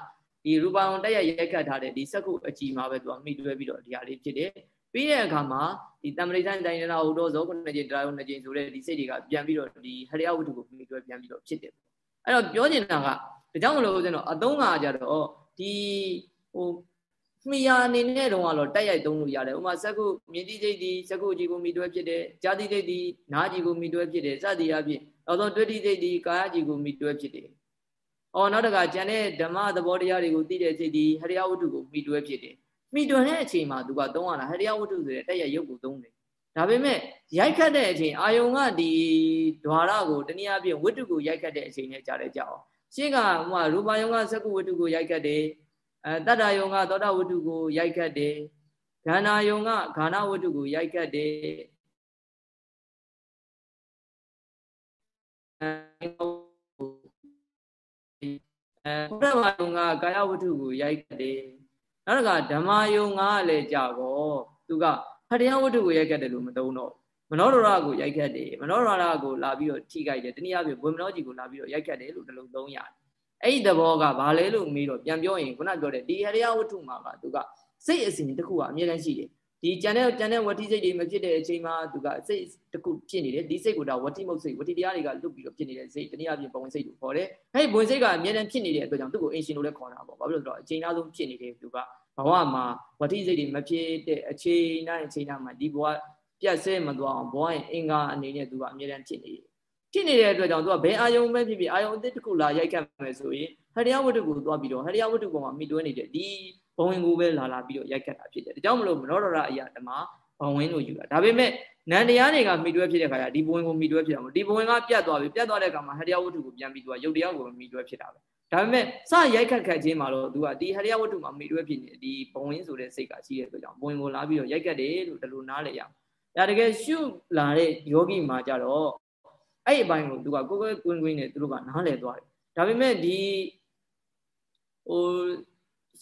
ဒီရူပအောင်တက်ရရိုက်ခတ်ထားတဲ့ဒီစက္ကုအကြည်မှာပဲ तू ကမိတွဲပြီးတော့ဒီဟာလေးဖြစ်တယ်။ ပြီးတဲ့အခါမှာဒီတမ္ပရိတိုင်းတိုင်းနာဟုတော်ဇောခုနှစ်ကျင်တရားနှစ်ကျင်ဆိုတဲ့ဒီစိတ်တွေကပြန်ပြီးတော့ဒီဟရိယဝတ္ထုကိုမိတွဲပြန်ပြီးတော့ဖြစ်တယ်။အဲ့တော့ပြောနေတာကဒါကြောင့်မလို့ဦးဇင်းတော့အသုံးကကြတော့ဒီဟိုမိယာအနေနဲ့တော့ကတော့တက်ရိုက်သုံးလို့ရတယ်ဥမာစက္ကုမြင့်တိစိတ်ဒီစက္ကုကြီးကိုမိတွဲဖြစ်တယ်ဇာတိစိတ်ဒီနားကြီးကိုမိတွဲဖြစ်တယ်စသည်အဖြစ်နောက်ဆုံးတွေ့တိစိတ်ဒီကာယကြီးကိုမိတွဲဖြစ်တယ်အော်နောက်တကကျန်တဲ့ဓမ္မသဘောတရားတွေကိုသိတဲ့စိတ်ဒီဟရိယဝတ္ထုကိုမိတွဲဖြစ်တယ် မိတွဲတဲ့အချိန်မှာသူကသုံးရတာဟရိယဝတ္ထုဆိုတဲ့တက်ရရုပ်ကိုသုံးတယ်ဒါပေမဲ့ရိုက်ခတ်တဲ့အချိန်အာယုံကဒီဓွာရကိုတနည်းအားဖြင့်ဝတ္ထုကိုရိုက်ခတ်တဲ့အချိန်နဲ့ကြားလဲကြအောင်ရှင်းကဟိုရူပယုံကသက္ကုဝတ္ထုကိုရိုက်ခတ်တယ်အဲတတ္တယုံကသောတာဝတ္ထုကိုရိုက်ခတ်တယ်ဂန္ဓာယုံကဂါဏဝတ္ထုကိုရိုက်ခတ်တယ်အဲဘုရားဘာယုံကကာယဝတ္ထုကိုရိုက်ခတ်တယ် နောက်တစ်ခါဓမ္မယုံကလည်းကြာကောသူကဟတရားဝတ္ထုကိုရိုက်ခတ်တယ်လို့မသုံးတော့မနောဒရကိုရိုက်ခတ်တယ်မနောဒရကိုလာပြီးတော့ထိခိုက်တယ်တနည်းအားဖြင့်ဘွေမနောကြီးကိုလာပြီးတော့ရိုက်ခတ်တယ်လို့ဒီလိုသုံးရတယ်အဲ့ဒီသဘောကဘာလဲလို့မေးတော့ပြန်ပြောရင်ခုနပြောတဲ့ဒီဟတရားဝတ္ထုမှာကသူကစိတ်အစဉ်တစ်ခုကအမြဲတမ်းရှိတယ် ဒီကြံတဲ့ကြံတဲ့ဝတိစိတ်တွေမဖြစ်တဲ့အချိန်မှာသူကစိတ်တစ်ခုဖြစ်နေတယ်ဒီစိတ်ကိုဒါဝတိမုတ်စိတ်ဝတိတရားတွေကလွတ်ပြီးတော့ဖြစ်နေတဲ့စိတ်တနည်းအားဖြင့်ဘဝင်စိတ်ကိုခေါ်တယ်အဲ့ဒီဘဝင်စိတ်ကအမြဲတမ်းဖြစ်နေတဲ့အတွက်ကြောင့်သူ့ကိုအင်ရှင်လို့လည်းခေါ်တာပေါ့ဘာဖြစ်လို့လဲဆိုတော့အချိန်အဆုံးဖြစ်နေတဲ့သူကဘဝမှာဝတိစိတ်တွေမဖြစ်တဲ့အချိန်တိုင်းအချိန်တိုင်းမှာဒီဘဝပြတ်ဆဲမသွားအောင်ဘဝရဲ့အင်္ဂါအနေနဲ့သူကအမြဲတမ်းဖြစ်နေတယ်ဖြစ်နေတဲ့အတွက်ကြောင့်သူကဘယ်အာယုံပဲဖြစ်ဖြစ်အာယုံအသစ်တစ်ခုလာရိုက်ခတ်မယ်ဆိုရင် ဟရိယဝတ္ထုကိုသွားပြီးတော့ဟရိယဝတ္ထုပေါ်မှာမိတွဲနေတဲ့ဒီဘဝင်ကိုပဲလာလာပြီးတော့ရိုက်ခတ်တာဖြစ်တယ်ဒါကြောင့်မလို့မနောဒရအရာဓမ္မဘဝင်လို့ယူတာဒါပေမဲ့နန္တရားတွေကမိတွဲဖြစ်တဲ့ခါကျဒီဘဝင်ကိုမိတွဲဖြစ်တာမဟုတ်ဒီဘဝင်ကပြတ်သွားပြီပြတ်သွားတဲ့အခါမှာဟရိယဝတ္ထုကိုပြန်ပြီးသူကရုပ်တရားကိုမိတွဲဖြစ်တာပဲဒါပေမဲ့စရိုက်ခတ်ခတ်ခြင်းမှာတော့သူကဒီဟရိယဝတ္ထုမှာမိတွဲဖြစ်နေဒီဘဝင်ဆိုတဲ့စိတ်ကရှိတဲ့အတွက်ကြောင့်ဘဝင်ကိုလာပြီးတော့ရိုက်ခတ်တယ်လို့ဒီလိုနားလည်ရအောင်ဒါတကယ်ရှုလာတဲ့ယောဂီမှာကြတော့အဲ့အပိုင်းကိုသူကကိုယ်ကိုယ်ကွင်းကွင်းနဲ့သူတို့ကနားလည်သွားတယ်ဒါပေမဲ့ဒီ ဟို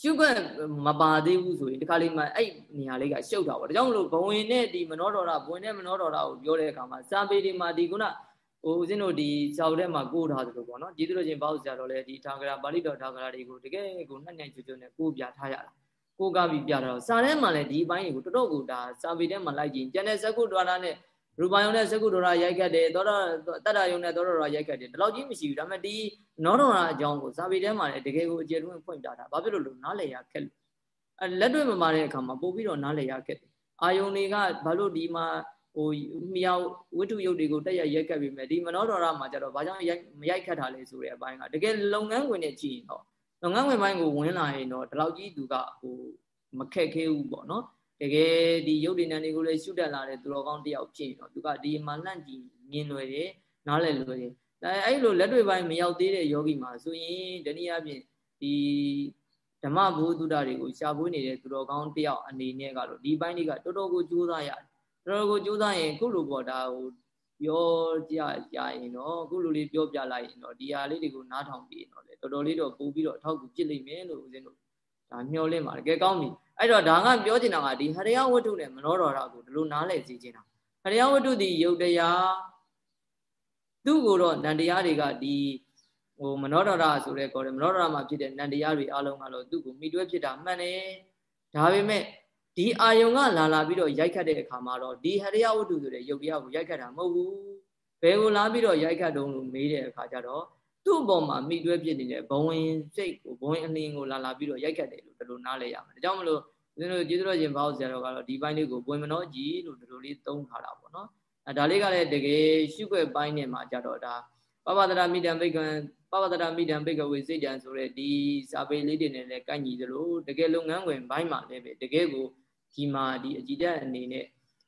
ရှုခွက်မပါသေးဘူးဆိုရင်ဒီခါလေးမှအဲ့နေရာလေးကရှုပ်တာပေါ့ဒါကြောင့်မလို့ဘဝင်နဲ့ဒီမနောဒေါရဘဝင်နဲ့မနောဒေါရကိုပြောတဲ့အခါမှာစာပေတွေမှာဒီကုနာဟိုဦးဇင်းတို့ဒီစာအုပ်ထဲမှာကိုးထားသလိုပေါ့နော်ကျေးဇူးတော်ရှင်ပေါ့ဆရာတော်လည်းဒီထာဂရာပါဠိတော်ထာဂရာတွေကိုတကယ်ကိုနှက်နှက်ကြွကြွနဲ့ကိုးပြထားရတာကိုးကားပြီးပြတာတော့စာထဲမှာလည်းဒီအပိုင်းတွေကိုတော်တော်ကိုဒါစာပေထဲမှာလိုက်ကြည့်ကျန်တဲ့ဇကုဒ္ဒရာနဲ့ ရူပယုံနဲ့စကုဒ္ဒရာရိုက်ခတ်တယ်သောတာတတ္တယုံနဲ့သောတာရာရိုက်ခတ်တယ်ဒီလောက်ကြီးမရှိဘူးဒါပေမဲ့ဒီနောဒရာအကြောင်းကိုစာပေထဲမှာလည်းတကယ်ကိုအကျေတွင်းဖွင့်ပြတာဘာဖြစ်လို့လို့နားလည်ရခက်လို့အဲလက်တွေ့မမာတဲ့အခါမှာပို့ပြီးတော့နားလည်ရခက်တယ်အာယုံတွေကဘာလို့ဒီမှာဟိုမြောက်ဝိတုယုတ်တွေကိုတက်ရရိုက်ခတ်ပြီးမယ်ဒီမနောဒရာမှာကျတော့ဘာကြောင့်ရိုက်မရိုက်ခတ်တာလဲဆိုတဲ့အပိုင်းကတကယ်လုပ်ငန်းဝင်နဲ့ကြည့်ရင်တော့လုပ်ငန်းဝင်ပိုင်းကိုဝင်လာရင်တော့ဒီလောက်ကြီးသူကဟိုမခက်ခဲဘူးပေါ့နော် တကယ်ဒီရုပ်တည်နေတွေကိုလည်းရှုတက်လာတဲ့သူတော်ကောင်းတယောက်ဖြစ်ရင်တော့သူကဒီမှာလှန့်ကြည့်မြင်လွယ်တယ်နားလည်လွယ်တယ်အဲအဲ့လိုလက်တွေ့ပိုင်းမရောက်သေးတဲ့ယောဂီမှာဆိုရင်တနည်းအားဖြင့်ဒီဓမ္မဘုဒ္ဓတွေကိုရှားပွေးနေတဲ့သူတော်ကောင်းတယောက်အနေနဲ့ကတော့ဒီပိုင်းတွေကတော်တော်ကိုကြိုးစားရတယ်တော်တော်ကိုကြိုးစားရင်ခုလိုပေါ့ဒါဟိုပြောကြကြရင်တော့ခုလိုလေးပြောပြလိုက်ရင်တော့ဒီဟာလေးတွေကိုနားထောင်ပြီးတော့လေတော်တော်လေးတော့ပို့ပြီးတော့အထောက်အကူဖြစ်လိမ့်မယ်လို့ဦးဇင်းတို့ ဒါမျှော်လင့်ပါတယ်ကဲကောင်းပြီအဲ့တော့ဒါကပြောချင်တာကဒီဟရိယဝတ္ထုနဲ့မနောတော်ရကိုဒီလိုနားလည်စေချင်တာဟရိယဝတ္ထုဒီယုတ်တရားသူ့ကိုတော့နန္တရားတွေကဒီဟိုမနောတော်ရဆိုတဲ့ကောတယ်မနောတော်ရမှာဖြစ်တဲ့နန္တရားတွေအလုံးကတော့သူ့ကိုမိတွဲဖြစ်တာမှန်တယ်ဒါပေမဲ့ဒီအာယုံကလာလာပြီးတော့ရိုက်ခတ်တဲ့အခါမှာတော့ဒီဟရိယဝတ္ထုဆိုတဲ့ယုတ်တရားကိုရိုက်ခတ်တာမဟုတ်ဘူးဘယ်ကိုလာပြီးတော့ရိုက်ခတ်တုံးလို့မေးတဲ့အခါကျတော့ သူ့အပေါ်မှာမိတွဲဖြစ်နေတဲ့ဘဝင်စိတ်ကိုဘဝင်အလင်းကိုလာလာပြီးတော့ရိုက်ခတ်တယ်လို့ဒီလိုနားလဲရမယ်ဒါကြောင့်မလို့ဦးဇင်းတို့ကျေးဇူးတော်ရှင်ဘောက်ဆရာတော်ကတော့ဒီပိုင်းလေးကိုဘဝင်မနောကြီးလို့ဒီလိုလေးသုံးထားတာပေါ့နော်အဲဒါလေးကလည်းတကယ်ရှုွက်ပိုင်းနဲ့မှာကြတော့ဒါပပဒရာမိတံဘိကံပပဒရာမိတံဘိကဝေစိတ်တံဆိုတဲ့ဒီစာပေလေးတွေနဲ့လည်းကိုက်ညီသလိုတကယ်လုပ်ငန်းဝင်ဘိုင်းမှာလည်းပဲတကယ်ကိုဒီမှာဒီအကြည်တက်အနေနဲ့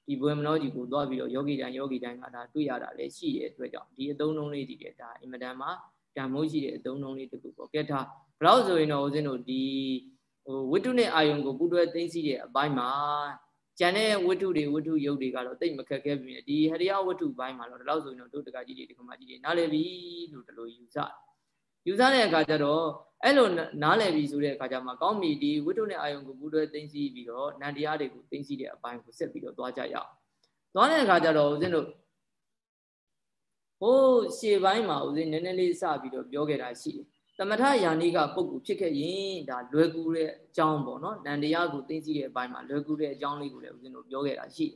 ဒီဘွေမနောကြီးကိုသွားပြီးတော့ယောဂီတိုင်းယောဂီတိုင်းကဒါတွေ့ရတာလည်းရှိတဲ့အတွက်ကြောင့်ဒီအသုံးလုံးလေးတွေဒါအင်မတန်မှ တန်မိုးရှိတဲ့အသုံးလုံးလေးတခုပေါ့ကဲဒါဘလောက်ဆိုရင်တော့ဦးဇင်းတို့ဒီဟိုဝိတုနဲ့အာယုံကိုပူတွဲသိသိတဲ့အပိုင်းမှာကျန်တဲ့ဝိတုတွေဝိတုယုတ်တွေကတော့တိတ်မခက်ခဲပြီဒီဟရိယဝိတုပိုင်းမှာတော့ဒီလောက်ဆိုရင်တော့တို့တကကြီးတွေဒီကမကြီးတွေနားလည်ပြီလို့ဒီလိုယူဆယူဆတဲ့အခါကျတော့အဲ့လိုနားလည်ပြီဆိုတဲ့အခါကျမှကောင်းပြီဒီဝိတုနဲ့အာယုံကိုပူတွဲသိသိပြီးတော့နန္တရားတွေကိုသိသိတဲ့အပိုင်းကိုဆက်ပြီးတော့သွားကြရအောင်သွားတဲ့အခါကျတော့ဦးဇင်းတို့ ဟိုးရှေ့ပိုင်းမှာဦးဇင်းနည်းနည်းလေးစပြီးတော့ပြောခဲ့တာရှိတယ်သမထယာနိကပုဂ္ဂိုလ်ဖြစ်ခဲ့ရင်ဒါလွယ်ကူတဲ့အကြောင်းပေါ့နော်နန္တရားကိုသိသိတဲ့အပိုင်းမှာလွယ်ကူတဲ့အကြောင်းလေးကိုလည်းဦးဇင်းတို့ပြောခဲ့တာရှိတယ်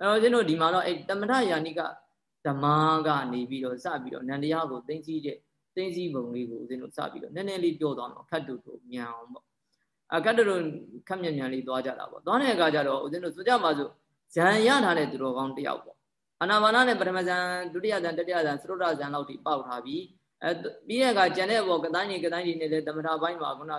အဲ့တော့ဦးဇင်းတို့ဒီမှာတော့အဲ့သမထယာနိကဓမ္မကနေပြီးတော့စပြီးတော့နန္တရားကိုသိသိတဲ့သိသိပုံလေးကိုဦးဇင်းတို့စပြီးတော့နည်းနည်းလေးပြောသွားတော့ခတ်တူတူမြန်အောင်ပေါ့အခတ်တူတူခက်မြန်မြန်လေးသွားကြတာပေါ့သွားတဲ့အခါကျတော့ဦးဇင်းတို့ဆိုကြပါစို့ဇံရထားတဲ့သူတော်ကောင်းတယောက်ပေါ့ အာနာပါနနဲ့ပထမဇန်ဒုတိယဇန်တတိယဇန်သရုတ်ဇန်လောက်ထိပေါက်ထားပြီးအဲပြီးတဲ့အခါကျန်တဲ့ဘောကတိုင်းနေကတိုင်းနေနဲ့လေသမထဘိုင်းမှာခုန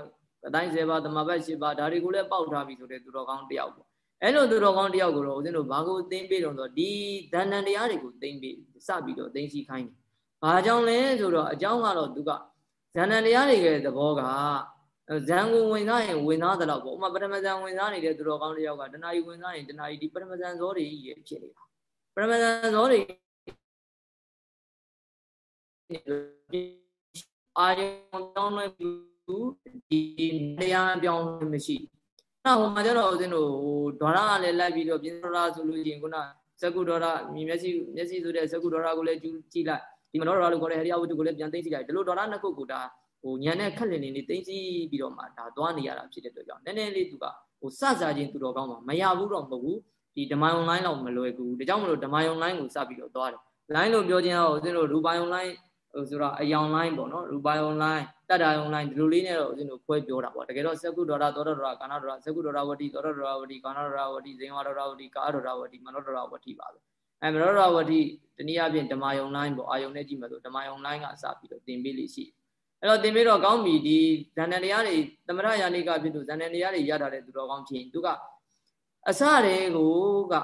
ကတိုင်း7ပါးသမဘတ်7ပါးဒါတွေကိုလည်းပေါက်ထားပြီဆိုတဲ့သူတော်ကောင်းတယောက်ပေါ့အဲ့လိုသူတော်ကောင်းတယောက်ကိုတော့ဦးဇင်းတို့ဘာကိုသိမ့်ပေးတော့ဆိုဒီဒဏ္ဍန်တရားတွေကိုသိမ့်ပေးစပြီးတော့သိမ့်စီခိုင်းတယ်။ဘာကြောင့်လဲဆိုတော့အကြောင်းကတော့သူကဇဏ္ဍန်တရားတွေရဲ့သဘောကဇံကိုဝင်သားရင်ဝင်သားတဲ့တော့ပေါ့ဥမာပထမဇံဝင်သားနေတဲ့သူတော်ကောင်းတယောက်ကတဏှာကြီးဝင်သားရင်တဏှာကြီးဒီပထမဇံဇောတွေကြီးဖြစ်နေတာ ပထမဇံဇောတွေအာယုံပြောင်းလဲဘူးဒီတရားပြောင်းလဲမရှိနောက်ဟိုမှာကျတော့ဦးဇင်းတို့ဟိုဒေါရကလည်းလိုက်ပြီးတော့ပြင်းဒေါရဆိုလို့ရှိရင်ခုနဇကုဒေါရမြင်မျက်စိမျက်စိဆိုတဲ့ဇကုဒေါရကိုလည်းကြည့်လိုက်ဒီမနောဒေါရလို့ခေါ်တဲ့ဟရိယဝတ္ထုကိုလည်းပြန်သိကြည့်လိုက်ဒီလိုဒေါရနှစ်ခုကိုဒါဟိုညံနဲ့ခက်လင်လင်လေးသိသိပြီးတော့မှဒါသွားနေရတာဖြစ်တဲ့အတွက်ကြောင့်နည်းနည်းလေးသူကဟိုစစားခြင်းသူတော်ကောင်းမှာမရဘူးတော့မဟုတ်ဘူး ဒီဓမ္မယုံ line တော့မလွယ်ကူဒါကြောင့်မလို့ဓမ္မယုံ line ကိုစပြီးတော့သွားတယ် line လို့ပြောခြင်းတော့ဦးဇင်းတို့ရူပါယုံ line ဟိုဆိုတော့အယောင် line ပေါ့နော်ရူပါယုံ line တတ္တာယုံ line ဒီလိုလေးနဲ့တော့ဦးဇင်းတို့ခွဲပြောတာပေါ့တကယ်တော့သက္ကုဒေါရသောတော်ဒေါရကာဏဒေါရသက္ကုဒေါရဝတိသောတော်ဒေါရဝတိကာဏဒေါရဝတိဇင်ဝဒေါရဝတိကာဒေါရဝတိမနောဒေါရဝတိပါပဲအဲမနောဒေါရဝတိတနည်းအားဖြင့်ဓမ္မယုံ line ပေါ့အာယုံနဲ့ကြည့်မယ်ဆိုဓမ္မယုံ line ကစပြီးတော့သင်ပေးလိရှိတယ်အဲ့တော့သင်ပြီးတော့ကောင်းပြီဒီဇန်နတရားတွေသမရယာနိကဖြစ်လို့ဇန်နတရားတွေရတာတဲ့သူတော်ကောင်းဖြစ်သူက အစတွေကိုကဥ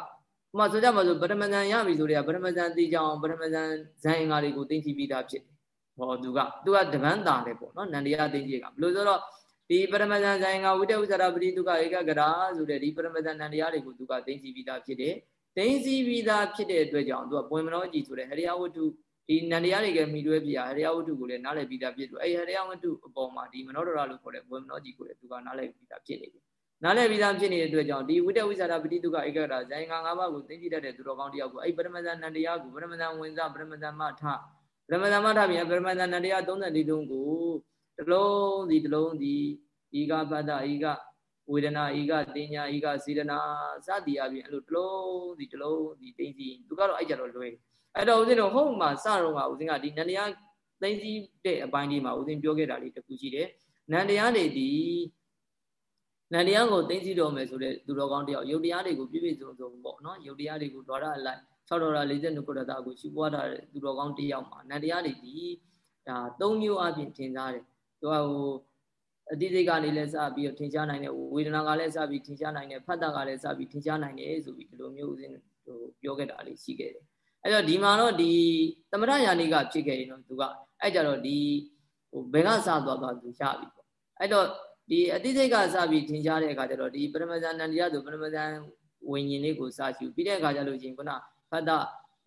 မာဆိုကြမှာဆိုပထမဇန်ရပြီဆိုတဲ့ပထမဇန်သိကြအောင်ပထမဇန်ဇန်အင်္ဂါတွေကိုသိသိပြီးသားဖြစ်တယ်ဟောသူကသူကတပန်းတာတယ်ပေါ့နော်နန္တရားသိကြီးကဘယ်လိုဆိုတော့ဒီပရမဇန်ဇန်ကဝိတ္တဥစ္စာရပတိတုကဧကဂရာဆိုတဲ့ဒီပရမဇန်နန္တရားတွေကိုသူကသိသိပြီးသားဖြစ်တယ်သိသိပြီးသားဖြစ်တဲ့အတွက်ကြောင့်သူကပွင့်မနောကြည်ဆိုတဲ့ဟရိယဝတ္ထုဒီနန္တရားတွေကမိတွဲပြဟရိယဝတ္ထုကိုလည်းနားလည်ပြီးသားဖြစ်လို့အဲဟရိယဝတ္ထုအပေါ်မှာဒီမနောဒရလို့ခေါ်တဲ့ဘွယ်မနောကြီးကိုလည်းသူကနားလည်ပြီးသားဖြစ်နေတယ် နားလည်ပြီးသားဖြစ်နေတဲ့အတွက်ကြောင့်ဒီဝိတ္တဝိဇာရပတိတုကဧကရာဇိုင်ငံ၅ပါးကိုသိသိတတ်တဲ့သူတော်ကောင်းတယောက်ကိုအဲ့ပရမဇန်နန္တရားကိုပရမဇန်ဝင်စားပရမဇန်မထပရမဇန်မထပြန်ပရမဇန်နန္တရား34လုံးကိုတလုံးဒီတလုံးဒီဤကပတ္တဤကဝေဒနာဤကတင်ညာဤကစေတနာစသည်အပြင်အဲ့လိုတလုံးဒီတလုံးဒီသိသိသူကတော့အဲ့ကြတော့လွယ်အဲ့တော့ဦးဇင်းတို့ဟုတ်မှာစတော့ကဦးဇင်းကဒီနန္တရားသိသိတဲ့အပိုင်းလေးမှာဦးဇင်းပြောခဲ့တာလေးတစ်ခုရှိတယ်နန္တရားတွေဒီ နန္တရားကိုသိသိတော်မယ်ဆိုတဲ့သူတော်ကောင်းတယောက်ယုတ်တရားတွေကိုပြည့်ပြည့်စုံစုံပေါ့နော်ယုတ်တရားတွေကိုဓာရအလိုက်6ဒေါ်လာ42ခုရတာကိုရှုပွားထားတဲ့သူတော်ကောင်းတယောက်မှာနန္တရားတွေဒီဒါ၃မျိုးအပြင်ထင်ရှားတယ်သူကဟိုအတိစိတ်ကနေလည်းစပြီးတော့ထင်ရှားနိုင်တယ်ဝေဒနာကလည်းစပြီးထင်ရှားနိုင်တယ်ဖတ်တာကလည်းစပြီးထင်ရှားနိုင်တယ်ဆိုပြီးဒီလိုမျိုးဦးဇင်းဟိုပြောခဲ့တာလေးရှိခဲ့တယ်အဲ့တော့ဒီမှာတော့ဒီသမထယာနိကဖြစ်ခဲ့ရင်တော့သူကအဲ့ကြတော့ဒီဟိုဘယ်ကစသွားသွားသူရပြီပေါ့အဲ့တော့ ဒီအတိစိတ်ကစပြီးထင်ရှားတဲ့အခါကျတော့ဒီပရမဇန်နန္တရားဆိုပရမဇန်ဝိညာဉ်လေးကိုစရှုပြီးတဲ့အခါကျလို့ချင်းခုနဖတ်တာ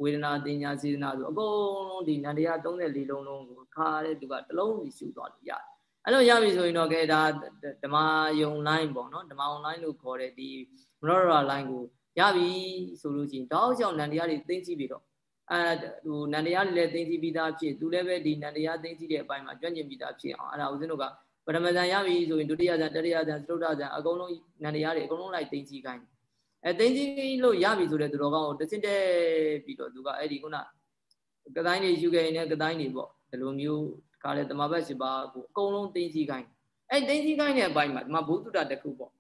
ဝေဒနာတင်ညာစေဒနာဆိုအကုန်လုံးဒီနန္တရား34လုံးလုံးကိုခါတဲ့သူကတစ်လုံးစီရှုသွားလို့ရတယ်အဲ့လိုရပြီဆိုရင်တော့ကဲဒါဓမ္မယုံ line ပေါ့နော်ဓမ္မယုံ line လို့ခေါ်တဲ့ဒီမနောရ line ကိုရပြီဆိုလို့ချင်းတောက်ချောင်းနန္တရားတွေသိသိပြီးတော့အဲဟိုနန္တရားတွေလည်းသိသိပြီးသားဖြစ်သူလည်းပဲဒီနန္တရားသိသိတဲ့အပိုင်းမှာကြွန့်ကျင်ပြီးသားဖြစ်အောင်အဲ့ဒါဦးဇင်းတို့က ပရမဇန်ရပြီဆိုရင်ဒုတိယဇန်တတိယဇန်သတုဒ္ဒဇန်အကုန်လုံးနန္တရားတွေအကုန်လုံးလိုက်သိသိခိုင်းအဲသိသိလို့ရပြီဆိုတဲ့သူတော်ကောင်းကိုတစင်တဲ့ပြီးတော့သူကအဲ့ဒီခုနကတိုင်းတွေယူခဲ့ရင်လည်းကတိုင်းတွေပေါ့ဒီလိုမျိုးခါလေတမဘတ်ရှိပါကိုအကုန်လုံးသိသိခိုင်းအဲ့သိသိခိုင်းတဲ့အပိုင်းမှာဒီမှာဘုဒ္ဓတတစ်ခုပေါ့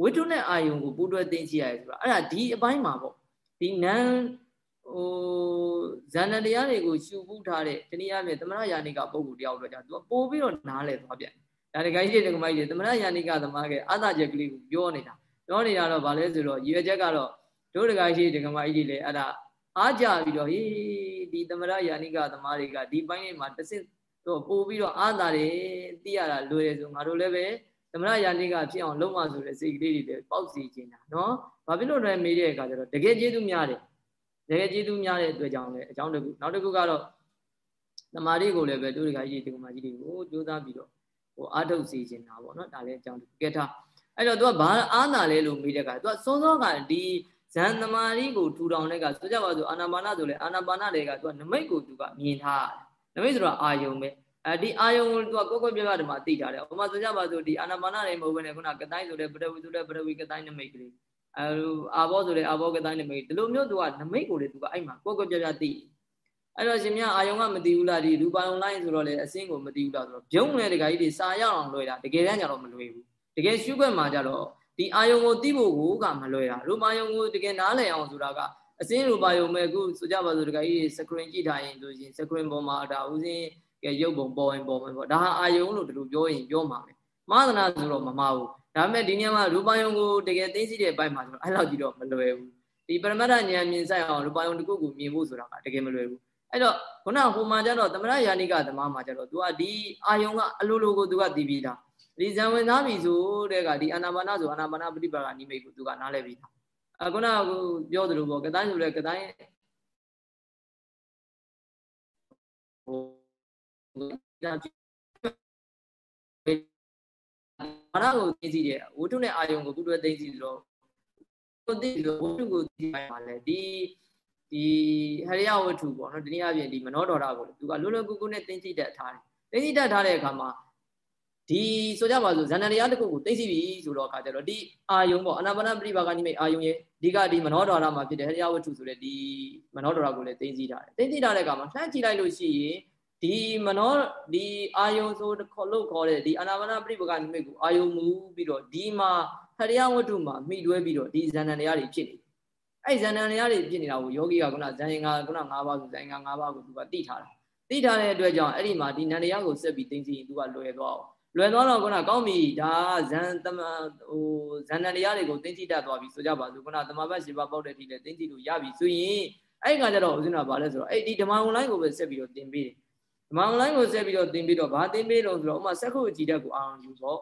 ဝိတုနဲ့အာယုံကိုပူးတွဲသိသိရတယ်ဆိုတာအဲ့ဒါဒီအပိုင်းမှာပေါ့ဒီနန်းဟိုဇန်နတရားတွေကိုရှုပူးထားတဲ့တနည်းအားဖြင့်သမဏယာနိကပုဂ္ဂိုလ်တယောက်တော့ကြာသူကပို့ပြီးတော့နားလဲသွားပြန် ဒါတကယ်ကြီးတကမိုက်တွေသမဏယာနိကသမားကအသာချက်ကလေးကိုပြောနေတာပြောနေတာတော့ဗာလဲဆိုတော့ရည်ရွယ်ချက်ကတော့တို့တကယ်ကြီးတကမိုက်တွေလည်းအဲ့ဒါအားကြပြီးတော့ဟေးဒီသမဏယာနိကသမားတွေကဒီပိုင်းလေးမှာတဆင့်တော့ပို့ပြီးတော့အားသာတယ်သိရတာလွယ်တယ်ဆိုငါတို့လည်းပဲသမဏယာနိကဖြစ်အောင်လုပ်မှဆိုတဲ့စိတ်ကလေးတွေလည်းပေါက်စီခြင်းတာနော်ဘာဖြစ်လို့လဲမေးတဲ့အခါကျတော့တကယ်ကျေးဇူးများတယ်တကယ်ကျေးဇူးများတဲ့အတွက်ကြောင့်လည်းအကြောင်းတစ်ခုနောက်တစ်ခုကတော့သမာဓိကိုလည်းပဲတို့တကကြီးဒီကမာကြီးတွေကိုကြိုးစားပြီးတော့ ဟိုအာထုတ်စီခြင်းတာပေါ့နော်ဒါလည်းအကြောင်းတစ်ခုကဲထားအဲ့တော့ तू ကဘာအားနာလဲလို့မေးတဲ့အခါ तू ကစောစောကဒီဇန်သမာဓိကိုထူထောင်တဲ့ကဆိုကြပါစို့အာနာပါနဆိုလေအာနာပါနတွေက तू ကနမိတ်ကို तू ကမြင်ထားတယ်နမိတ်ဆိုတာအာယုံပဲအဲဒီအာယုံကို तू ကကိုယ်ကိုယ်ပြပြတယ်မှာသိထားတယ်ဥပမာဆိုကြပါစို့ဒီအာနာပါနတွေမဟုတ်ဘဲနဲ့ခုနကတိုင်းဆိုတဲ့ပရဝီဆိုတဲ့ပရဝီကတိုင်းနမိတ်ကလေးအဲအာဘောဆိုတဲ့အာဘောကတိုင်းနမိတ်ဒီလိုမျိုးသူကနမိတ်ကိုလေသူကအဲ့မှာကိုယ်ကိုယ်ပြပြသိ အဲ့တော့ရှင်မြအာယုံကမသိဘူးလားဒီရူပါယုံလိုင်းဆိုတော့လေအစင်းကိုမသိဘူးလားဆိုတော့ပြုံးလေတခါကြီးဒီစာရောက်အောင်လွယ်တာတကယ်တမ်းကျတော့မလွယ်ဘူးတကယ်ရှုခွက်မှာကျတော့ဒီအာယုံကိုသိဖို့ကိုကမလွယ်တာရူပါယုံကိုတကယ်နားလည်အောင်ဆိုတာကအစင်းရူပါယုံမဲ့အခုဆိုကြပါစို့တခါကြီးစကရင်ကြည့်ထားရင်ဆိုရင်စကရင်ပေါ်မှာဒါဦးစင်းကဲရုပ်ပုံပေါ်ရင်ပေါ်မယ်ပေါ့ဒါဟာအာယုံလို့ဒီလိုပြောရင်ပြောမှာပဲမာသနာဆိုတော့မမှားဘူးဒါပေမဲ့ဒီနေရာမှာရူပယုံကိုတကယ်သိသိတဲ့အပိုင်းမှာဆိုတော့အဲ့လောက်ကြီးတော့မလွယ်ဘူးဒီပရမတ္ထဉာဏ်မြင်ဆိုင်အောင်ရူပယုံတစ်ခုကိုမြင်ဖို့ဆိုတာကတကယ်မလွယ်ဘူး အဲ့တော့ခုနဟိုမှာကျတော့သမရယာနိကသမားမှာကျတော့ तू ကဒီအာယုံကအလိုလိုကို तू ကသိပြီးသားဒီဇံဝင်သားပြီဆိုတဲ့ကဒီအာနာပါနဆိုအာနာပါနပฏิပါကနိမိတ်ကို तू ကနားလည်ပြီးသားအခုနကပြောသလိုပေါ့ကတိုင်းဆိုလဲကတိုင်းဟိုဒါဘာသာကိုသိသိတယ်ဝိတုနဲ့အာယုံကိုကုတွဲသိသိလို့ကိုသိလို့ဝိတုကိုသိပါလဲဒီ ဒီဟရိယဝတ္ထုပေါ့နော်ဒီနေ့အပြင်ဒီမနောဒေါရကိုသူကလွတ်လွတ်ကူကူနဲ့သိသိတတ်ထားတယ်သိသိတတ်ထားတဲ့အခါမှာဒီဆိုကြပါစို့ဇန္နရိယတစ်ခုကိုသိသိပြီဆိုတော့အခါကျတော့ဒီအာယုံပေါ့အနာပါနပရိပါကနိမိတ်အာယုံရဲ့ဒီကဒီမနောဒေါရမှာဖြစ်တဲ့ဟရိယဝတ္ထုဆိုတဲ့ဒီမနောဒေါရကိုလည်းသိသိထားတယ်သိသိထားတဲ့အခါမှာလှမ်းကြည့်လိုက်လို့ရှိရင်ဒီမနောဒီအာယုံဆိုခေါ်လို့ခေါ်တဲ့ဒီအာနာပါနပရိပကနိမိတ်ကိုအာယုံမူပြီးတော့ဒီမှာဟရိယဝတ္ထုမှာမိတွဲပြီးတော့ဒီဇန္နတရားတွေဖြစ်နေ အဲ့ဇန္နတရားတွေဖြစ်နေတာကိုယောဂီကခုနဇန်ရင်ကခုန၅ပါးဆိုဇန်ရင်က၅ပါးကိုသူကသိထားတာသိထားတဲ့အတွက်ကြောင့်အဲ့ဒီမှာဒီနန္တရားကိုစက်ပြီးသိသိရင်သူကလွယ်သွားအောင်လွယ်သွားတော့ခုနကောင်းပြီဒါဇန်သမဟိုဇန်နတရားတွေကိုသိသိတတ်သွားပြီဆိုကြပါစို့ခုနသမဘတ်ရှိပါပေါက်တဲ့အထိလည်းသိသိလို့ရပြီဆိုရင်အဲ့ဒီကကြတော့ဦးဇင်းကဘာလဲဆိုတော့အဲ့ဒီဓမ္မအွန်လိုင်းကိုပဲဆက်ပြီးတော့သင်ပေးတယ်ဓမ္မအွန်လိုင်းကိုဆက်ပြီးတော့သင်ပြီးတော့ဘာသင်ပေးလို့ဆိုတော့ဥမာစက္ခုအကြည့်တက်ကိုအာရုံယူပေါ့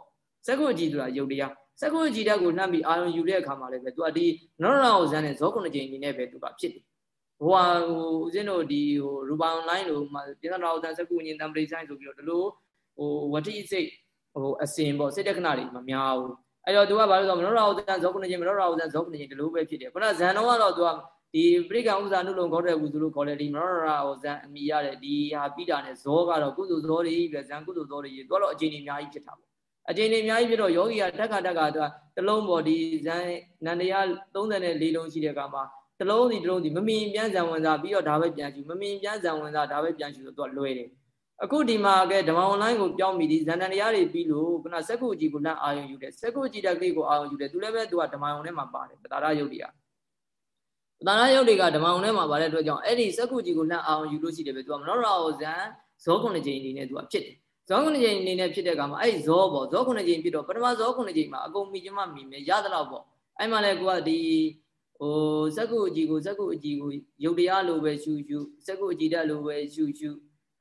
စက္ခုအကြည့်ဆိုတာယုတ်တရား စက္ခုအကြည့်တက်ကိုနှမ်းပြီးအာရုံယူတဲ့အခါမှာလည်းပဲသူကဒီနောရအောင်ဇန်နဲ့ဇောခုနှစ်ကြိမ်အနေနဲ့ပဲသူကဖြစ်တယ်ဟိုဟာဟိုဦးဇင်းတို့ဒီဟိုရူပအွန်လိုင်းလို့ပြင်သာတော်ဇန်စက္ခုညင်တံပရိဆိုင်ဆိုပြီးတော့ဒီလိုဟိုဝတိစိတ်ဟိုအစင်ပေါ့စိတ်တက္ကနာတွေမများဘူးအဲ့တော့သူကဘာလို့ဆိုတော့မနောရအောင်ဇန်ဇောခုနှစ်ကြိမ်မနောရအောင်ဇန်ဇောခုနှစ်ကြိမ်ဒီလိုပဲဖြစ်တယ်ခုနဇန်တော်ကတော့သူကဒီပရိကံဥစ္စာနုလုံခေါ်တဲ့ဝူသူလို့ခေါ်တယ်ဒီမနောရဟိုဇန်အမိရတဲ့ဒီဟာပြီးတာနဲ့ဇောကတော့ကုသိုလ်ဇောတွေပဲဇန်ကုသိုလ်ဇောတွေသူကတော့အကျဉ်းကြီးအများကြီးဖြစ်တာပေါ့ အကျဉ်းကြီးအများကြီးဖြစ်တော့ယောဂီကတက်ကတက်ကသူကတလုံးပေါ်ဒီဇန်နန္တရား34လုံးရှိတဲ့အခါမှာတလုံးစီတလုံးစီမမင်ပြန်ဇံဝင်စားပြီးတော့ဒါပဲပြန်ရှုမမင်ပြန်ဇံဝင်စားဒါပဲပြန်ရှုဆိုတော့သူကလွယ်တယ်အခုဒီမှာကဲဓမ္မအွန်လိုင်းကိုပြောင်းပြီးဒီဇန်နန်တရားတွေပြီးလို့ခုနစက္ကုအကြည့်ကိုလမ်းအာရုံယူတယ်စက္ကုအကြည့်တက်ကလေးကိုအာရုံယူတယ်သူလည်းပဲသူကဓမ္မအွန်ထဲမှာပါတယ်ပတာရယုတ်တွေကပတာရယုတ်တွေကဓမ္မအွန်ထဲမှာပါတဲ့အတွက်ကြောင့်အဲ့ဒီစက္ကုအကြည့်ကိုလမ်းအာရုံယူလို့ရှိတယ်ပဲသူကမနောရာဇန်ဇောခုနှစ်ကြိမ်အနေနဲ့သူကဖြစ်တယ် ဇောခုနှစ်ကြိမ်အနေနဲ့ဖြစ်တဲ့အခါမှာအဲ့ဒီဇောပေါ့ဇောခုနှစ်ကြိမ်ဖြစ်တော့ပထမဇောခုနှစ်ကြိမ်မှာအကုန်မိချင်မှမိမယ်ရသလောက်ပေါ့အဲ့မှာလည်းကိုကဒီဟိုစက္ကုအကြည့်ကိုစက္ကုအကြည့်ကိုယုတ်တရားလိုပဲရှုရှုစက္ကုအကြည့်တက်လိုပဲရှုရှု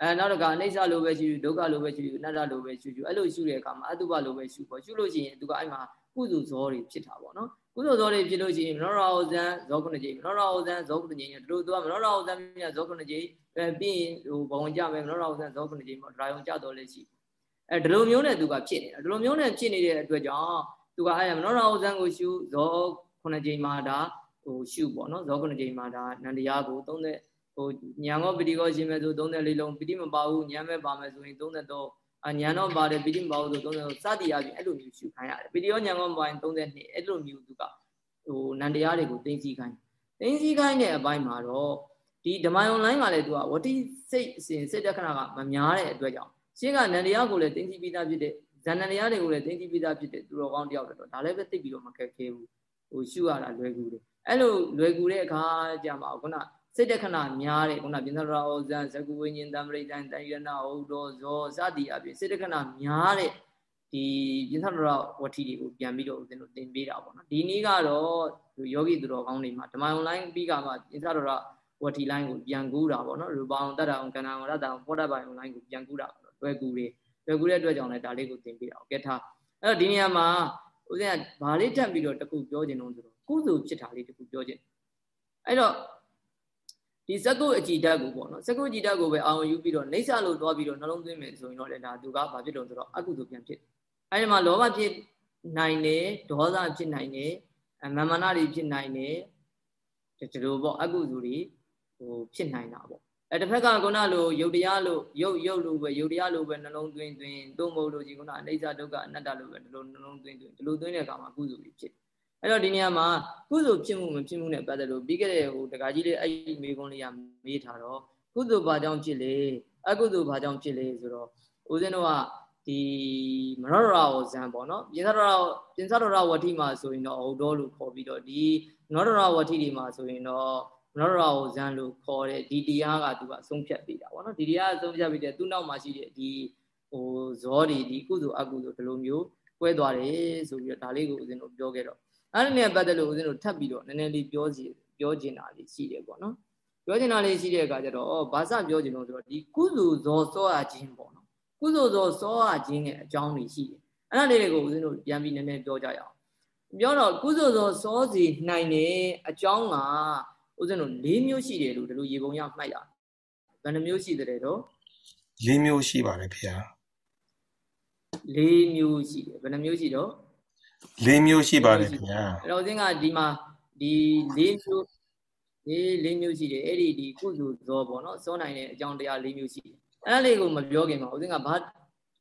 အဲနောက်တစ်ခါအိဋ္ဌလိုပဲရှုရှုဒုက္ခလိုပဲရှုရှုအနတ္တလိုပဲရှုရှုအဲ့လိုရှုတဲ့အခါမှာအတုပလိုပဲရှုပေါ့ရှုလို့ရှိရင်သူကအဲ့မှာကုသိုလ်ဇောတွေဖြစ်တာပေါ့နော် ကုသိုလ်ဇောတွေဖြစ်လို့ရှိရင်မနောရာဟုဇံဇောခုနှစ်ကြိမ်မနောရာဟုဇံဇောခုနှစ်ကြိမ်ဒီလိုသူကမနောရာဟုဇံမြတ်ဇောခုနှစ်ကြိမ်အဲပြီးရင်ဟိုဘဝကြမယ်မနောရာဟုဇံဇောခုနှစ်ကြိမ်ပေါ့ဒရာယုံကြတော့လည်းရှိအဲဒီလိုမျိုးနဲ့သူကဖြစ်နေတာဒီလိုမျိုးနဲ့ဖြစ်နေတဲ့အတွက်ကြောင့်သူကအဲ့မနောရာဟုဇံကိုရှုဇောခုနှစ်ကြိမ်မှာဒါဟိုရှုပေါ့နော်ဇောခုနှစ်ကြိမ်မှာဒါနန္တရားကိုသုံးတဲ့ဟိုညာမောပတိကောရှင်မဲ့ဆို34လုံးပတိမပါဘူးညာမဲ့ပါမယ်ဆိုရင်33 အညာတော့ပါတယ်ပတိမပါဘူးဆို30စသည်အပြင်အဲ့လိုမျိုးရှုခိုင်းရတယ်ပတိရောညာမောပါရင်32အဲ့လိုမျိုးသူကဟိုနန္တရားတွေကိုသိသိခိုင်းသိသိခိုင်းတဲ့အပိုင်းမှာတော့ဒီဓမ္မယုံလိုင်းကလည်းသူကဝတိစိတ်အစဉ်စိတ်တက္ခဏကမများတဲ့အတွက်ကြောင့်ရှင်းကနန္တရားကိုလည်းသိသိပြီးသားဖြစ်တဲ့ဇန်နတရားတွေကိုလည်းသိသိပြီးသားဖြစ်တဲ့သူတော်ကောင်းတယောက်တော့ဒါလည်းပဲသိပြီးတော့မခက်ခဲဘူးဟိုရှုရတာလွယ်ကူတယ်အဲ့လိုလွယ်ကူတဲ့အခါကျမှခုန စိတ်တခဏများတဲ့ခုနပြင်သရဩဇံဇဂုဝိညာဉ်တံပရိတံတယနာဩဒောဇောစသည်အပြင်စိတ်တခဏများတဲ့ဒီပြင်သရဝတ္ထိတွေကိုပြန်ပြီးတော့ဦးဇင်းတို့သင်ပေးတာပေါ့နော်ဒီနေ့ကတော့ယောဂီသူတော်ကောင်းတွေမှာဓမ္မ online ပြီးကမှပြင်သရဝတ္ထိ line ကိုပြန်ကူးတာပေါ့နော်ရူပအောင်တတ်တာအောင်ကဏ္ဍအောင်ရတ္တအောင်ဖောတတ်ပါ online ကိုပြန်ကူးတာပေါ့နော်တွဲကူးတွေတွဲကူးတဲ့အတွက်ကြောင့်လည်းဒါလေးကိုသင်ပေးတာဟုတ်ကဲ့ထားအဲ့တော့ဒီနေရာမှာဦးဇင်းကဗာလေးတက်ပြီးတော့တခုပြောခြင်းလုံးဆိုတော့ကုသိုလ်ဖြစ်တာလေးတခုပြောခြင်းအဲ့တော့ ဒီစကုအကြည်ဓာတ်ကိုပေါ့နော်စကုအကြည်ဓာတ်ကိုပဲအာရုံယူပြီးတော့နှိမ့်ဆလို့သွားပြီးတော့နှလုံးသွင်းမယ်ဆိုရင်တော့လေဒါသူကဘာဖြစ်လို့ဆိုတော့အကုသိုလ်ပြန်ဖြစ်အဲဒီမှာလောဘဖြစ်နိုင်တယ်ဒေါသဖြစ်နိုင်တယ်မမနာတွေဖြစ်နိုင်တယ်ဒီလိုပေါ့အကုသိုလ်တွေဟိုဖြစ်နိုင်တာပေါ့အဲတစ်ဖက်ကခုနလိုယုတ်တရားလို့ယုတ်ယုတ်လို့ပဲယုတ်တရားလို့ပဲနှလုံးသွင်းသွင်းသို့မဟုတ်လို့ဒီခုနအိဋ္ဌဒုက္ခအနတ္တလို့ပဲဒီလိုနှလုံးသွင်းသွင်းဒီလိုသွင်းတဲ့အခါမှာကုသိုလ်တွေဖြစ်တယ် အဲ့တော့ဒီနေရာမှာကုသိုလ်ဖြစ်မှုမဖြစ်မှုနဲ့ပတ်သက်လို့ပြီးခဲ့တဲ့ဟိုတကာကြီးလေးအဲ့ဒီမေးခွန်းလေးကမေးထားတော့ကုသိုလ်ဘာကြောင့်ဖြစ်လဲအကုသိုလ်ဘာကြောင့်ဖြစ်လဲဆိုတော့ဦးဇင်းတို့ကဒီမရရဝဇံပေါ့နော်ပြင်သရပြင်သရဝဋ္ဌိမှာဆိုရင်တော့ဟုတ်တော်လို့ခေါ်ပြီးတော့ဒီနောရရဝဋ္ဌိဒီမှာဆိုရင်တော့ဟမနောရဝဇန်လို့ခေါ်တဲ့ဒီတရားကသူကဆုံးဖြတ်ပေးတာပေါ့နော်ဒီတရားကဆုံးဖြတ်ပေးတဲ့သူ့နောက်မှာရှိတဲ့ဒီဟိုဇောဒီဒီကုသိုလ်အကုသိုလ်ဒီလိုမျိုးကွဲသွားတယ်ဆိုပြီးတော့ဒါလေးကိုဦးဇင်းတို့ပြောခဲ့တော့ အဲ့ဒီနဲ့ပတ်သက်လို့ဦးဇင်းတို့ထပ်ပြီးတော့နည်းနည်းလေးပြောစီပြောချင်တာလေးရှိတယ်ပေါ့နော်ပြောချင်တာလေးရှိတဲ့အခါကျတော့ဘာစပြောချင်လို့ဆိုတော့ဒီကုသိုလ်ဇောစောအခြင်းပေါ့နော်ကုသိုလ်ဇောစောအခြင်းရဲ့အကြောင်းတွေရှိတယ်အဲ့ဒါလေးတွေကိုဦးဇင်းတို့ပြန်ပြီးနည်းနည်းပြောကြရအောင်ပြောတော့ကုသိုလ်ဇောစောစီနိုင်တဲ့အကြောင်းကဦးဇင်းတို့၄မျိုးရှိတယ်လို့ဒီလိုရေပုံရမှတ်ရဘယ်နှမျိုးရှိတယ်တော့၄မျိုးရှိပါတယ်ဖေဟာ၄မျိုးရှိတယ်ဘယ်နှမျိုးရှိတော့ ၄မျိုးရှိပါတယ်ခင်ဗျာအဲ့တော့ဦးဇင်းကဒီမှာဒီ၄မျိုးဒီ၄မျိုးရှိတယ်အဲ့ဒီဒီကုသိုလ်ဇောပေါ့နော်စောနိုင်တဲ့အကြောင်းတရား၄မျိုးရှိတယ်အဲ့ဒါလေးကိုမပြောခင်မှာဦးဇင်းကဘာ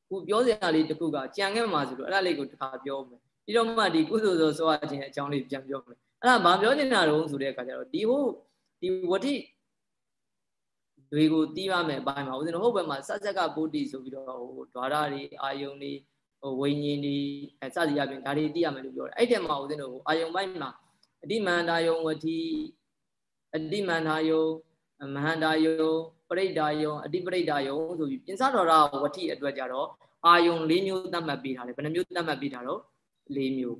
ခုပြောစရာလေးတစ်ခုကကြံခဲ့မှာဆိုတော့အဲ့ဒါလေးကိုတစ်ခါပြောမယ်ပြီးတော့မှဒီကုသိုလ်ဇောစောရခြင်းအကြောင်းလေးပြန်ပြောမယ်အဲ့ဒါဘာပြောနေတာတုံးဆိုတဲ့အခါကျတော့ဒီဟိုဒီဝတိတွေကိုတီးရမယ်အပိုင်းမှာဦးဇင်းတို့ဟုတ်ဘက်မှာစက်ဆက်ကပုတ္တိဆိုပြီးတော့ဟိုဓွာရတွေအာယုန်တွေ ဟိုဝိညာဉ်တွေအစစီအပြင်ဒါတွေတီးရမယ်လို့ပြောတယ်အဲ့တဲ့မှာဦးဇင်းတို့အာယုန်ပိုင်းမှာအတိမန္တာယုံဝတိအတိမန္တာယုံမဟန္တာယုံပရိဒါယုံအတိပရိဒါယုံဆိုပြီးပြင်စတော်ရဝတိအတွက်ကြတော့အာယုံ၄မျိုးသတ်မှတ်ပေးထားတယ်ဘယ်နှမျိုးသတ်မှတ်ပေးထားတော့၄မျိုး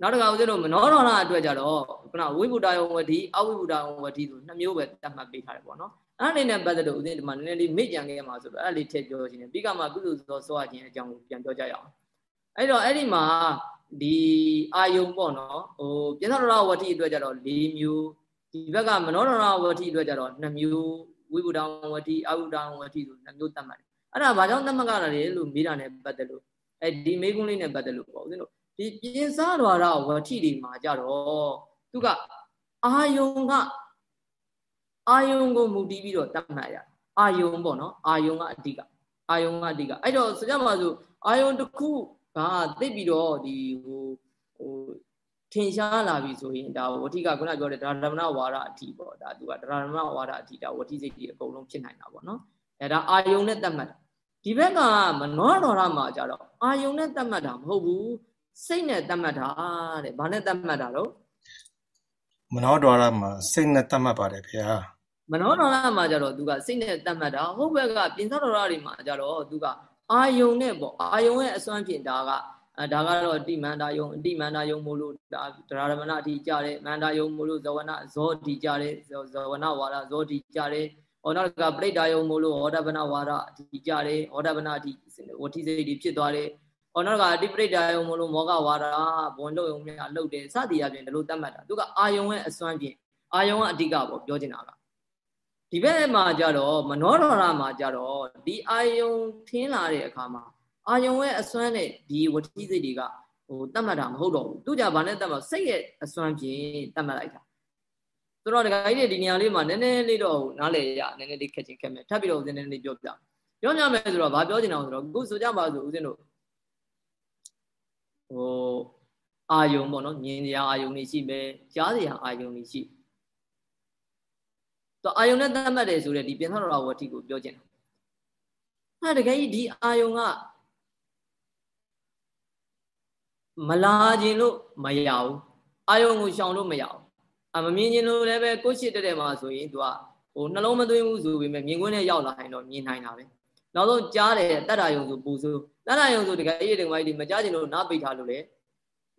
နောက်တစ်ခါဦးဇင်းတို့မနောရဏအတွက်ကြတော့ခုနဝိဗုဒ္ဓယုံဝတိအဝိဗုဒ္ဓယုံဝတိဆိုနှစ်မျိုးပဲသတ်မှတ်ပေးထားတယ်ပေါ့နော် အဲ့ဒီနဲ့ပတ်သက်လို့ဦးဇင်းဒီမှာနည်းနည်းလေးမေ့ကြံခဲ့မှာဆိုတော့အဲ့လေးထည့်ပြောခြင်းပြီးကမှကုသိုလ်သောစောရခြင်းအကြောင်းကိုပြန်ပြောကြရအောင်အဲ့တော့အဲ့ဒီမှာဒီအာယုံပေါ့နော်ဟိုပြစ္ဆရဝတိအတွက်ကြတော့၄မျိုးဒီဘက်ကမနောရဏဝတိအတွက်ကြတော့2မျိုးဝိဗုဒ္ဓဝတိအဝိဗုဒ္ဓဝတိဆို2မျိုးသတ်မှတ်တယ်အဲ့ဒါဘာကြောင့်သတ်မှတ်ကြတာလဲလို့မေးတာနဲ့ပတ်သက်လို့အဲဒီမေးခွန်းလေးနဲ့ပတ်သက်လို့ပေါ့ဦးဇင်းတို့ဒီပြင်စားတော်ရဝတိတွေမှာကြတော့သူကအာယုံက အာယုံကိုမူတည်ပြီးတော့တတ်မှတ်ရအာယုံပေါ့နော်အာယုံကအဓိကအာယုံကအဓိကအဲ့တော့ဆိုကြပါစို့အာယုံတစ်ခုကသိပြီးတော့ဒီဟိုဟိုထင်ရှားလာပြီဆိုရင်ဒါဝတိကခုနပြောတဲ့ဒါရမဏဝါဒအထိပေါ့ဒါသူကဒါရမဏဝါဒအထိဒါဝတိစိတ်ကြီးအကုန်လုံးဖြစ်နိုင်တာပေါ့နော်အဲဒါအာယုံနဲ့တတ်မှတ်ဒီဘက်ကမနောတော်ရမှာကြတော့အာယုံနဲ့တတ်မှတ်တာမဟုတ်ဘူးစိတ်နဲ့တတ်မှတ်တာတဲ့ဘာနဲ့တတ်မှတ်တာတော့ မနောဒွါရမှာစိတ်နဲ့တတ်မှတ်ပါတယ်ဗျာမနောဒွါရမှာကြတော့သူကစိတ်နဲ့တတ်မှတ်တာဟုတ်ဘက်ကပြင်သတော်ရတွေမှာကြတော့သူကအာယုံနဲ့ပေါ့အာယုံရဲ့အစွမ်းဖြင့်ဒါကအဲဒါကတော့အတိမန္တာယုံအတိမန္တာယုံမို့လို့ဒါဒရာရမဏအထိကြတယ်မန္တာယုံမို့လို့ဇဝနဇောတိကြတယ်ဇဝနဝါဒဇောတိကြတယ်ဟောနောက်ကပရိဒါယုံမို့လို့ဟောဒဗနဝါဒအထိကြတယ်ဟောဒဗနအထိဝတိစိတ်တွေဖြစ်သွားတယ် ဟောနောက်ကအတိပရိဒါယုံမလို့မောဂဝါဒဘွန်လို့ယုံမြအလုပ်တယ်စသည်အပြင်ဒီလိုတတ်မှတ်တာသူကအာယုံရဲ့အစွမ်းဖြင့်အာယုံကအဓိကပေါ့ပြောချင်တာကဒီဘက်မှာကြတော့မနောဒရမှာကြတော့ဒီအာယုံထင်းလာတဲ့အခါမှာအာယုံရဲ့အစွမ်းနဲ့ဒီဝတိစိတ်တွေကဟိုတတ်မှတ်တာမဟုတ်တော့ဘူးသူကြဘာနဲ့တတ်မှတ်စိတ်ရဲ့အစွမ်းဖြင့်တတ်မှတ်လိုက်တာဆိုတော့ဒကာကြီးတွေဒီနေရာလေးမှာနည်းနည်းလေးတော့နားလေရနည်းနည်းလေးခက်ချင်းခက်မယ်ထပ်ပြီးတော့ဦးဇင်းနည်းနည်းလေးပြောပြပြောပြမယ်ဆိုတော့ဘာပြောချင်အောင်ဆိုတော့ခုဆိုကြပါစို့ဦးဇင်းတို့ ဟိုအာယုံပေါ့နော်မြင်စရာအာယုံတွေရှိမယ်ကြားစရာအာယုံတွေရှိတော့အာယုံနဲ့သတ်မှတ်တယ်ဆိုတဲ့ဒီပြင်သတော်ဝတိကိုပြောချင်တာအဲ့တကယ်ကြီးဒီအာယုံကမလာခြင်းလို့မရဘူးအာယုံကိုရှောင်လို့မရဘူးအမမြင်ခြင်းလို့လည်းပဲကိုရှိတဲ့တဲ့မှာဆိုရင် तू ကဟိုနှလုံးမသွင်းဘူးဆိုပေမဲ့မြင်ကွင်းနဲ့ရောက်လာရင်တော့မြင်နိုင်တာပဲနောက်ဆုံးကြားတယ်တတ္တယုံဆိုပူဆို တတ္တယုံဆိုတကယ်အေးတကယ်မိုက်ဒီမကြားချင်လို့နားပိတ်ထားလို့လေ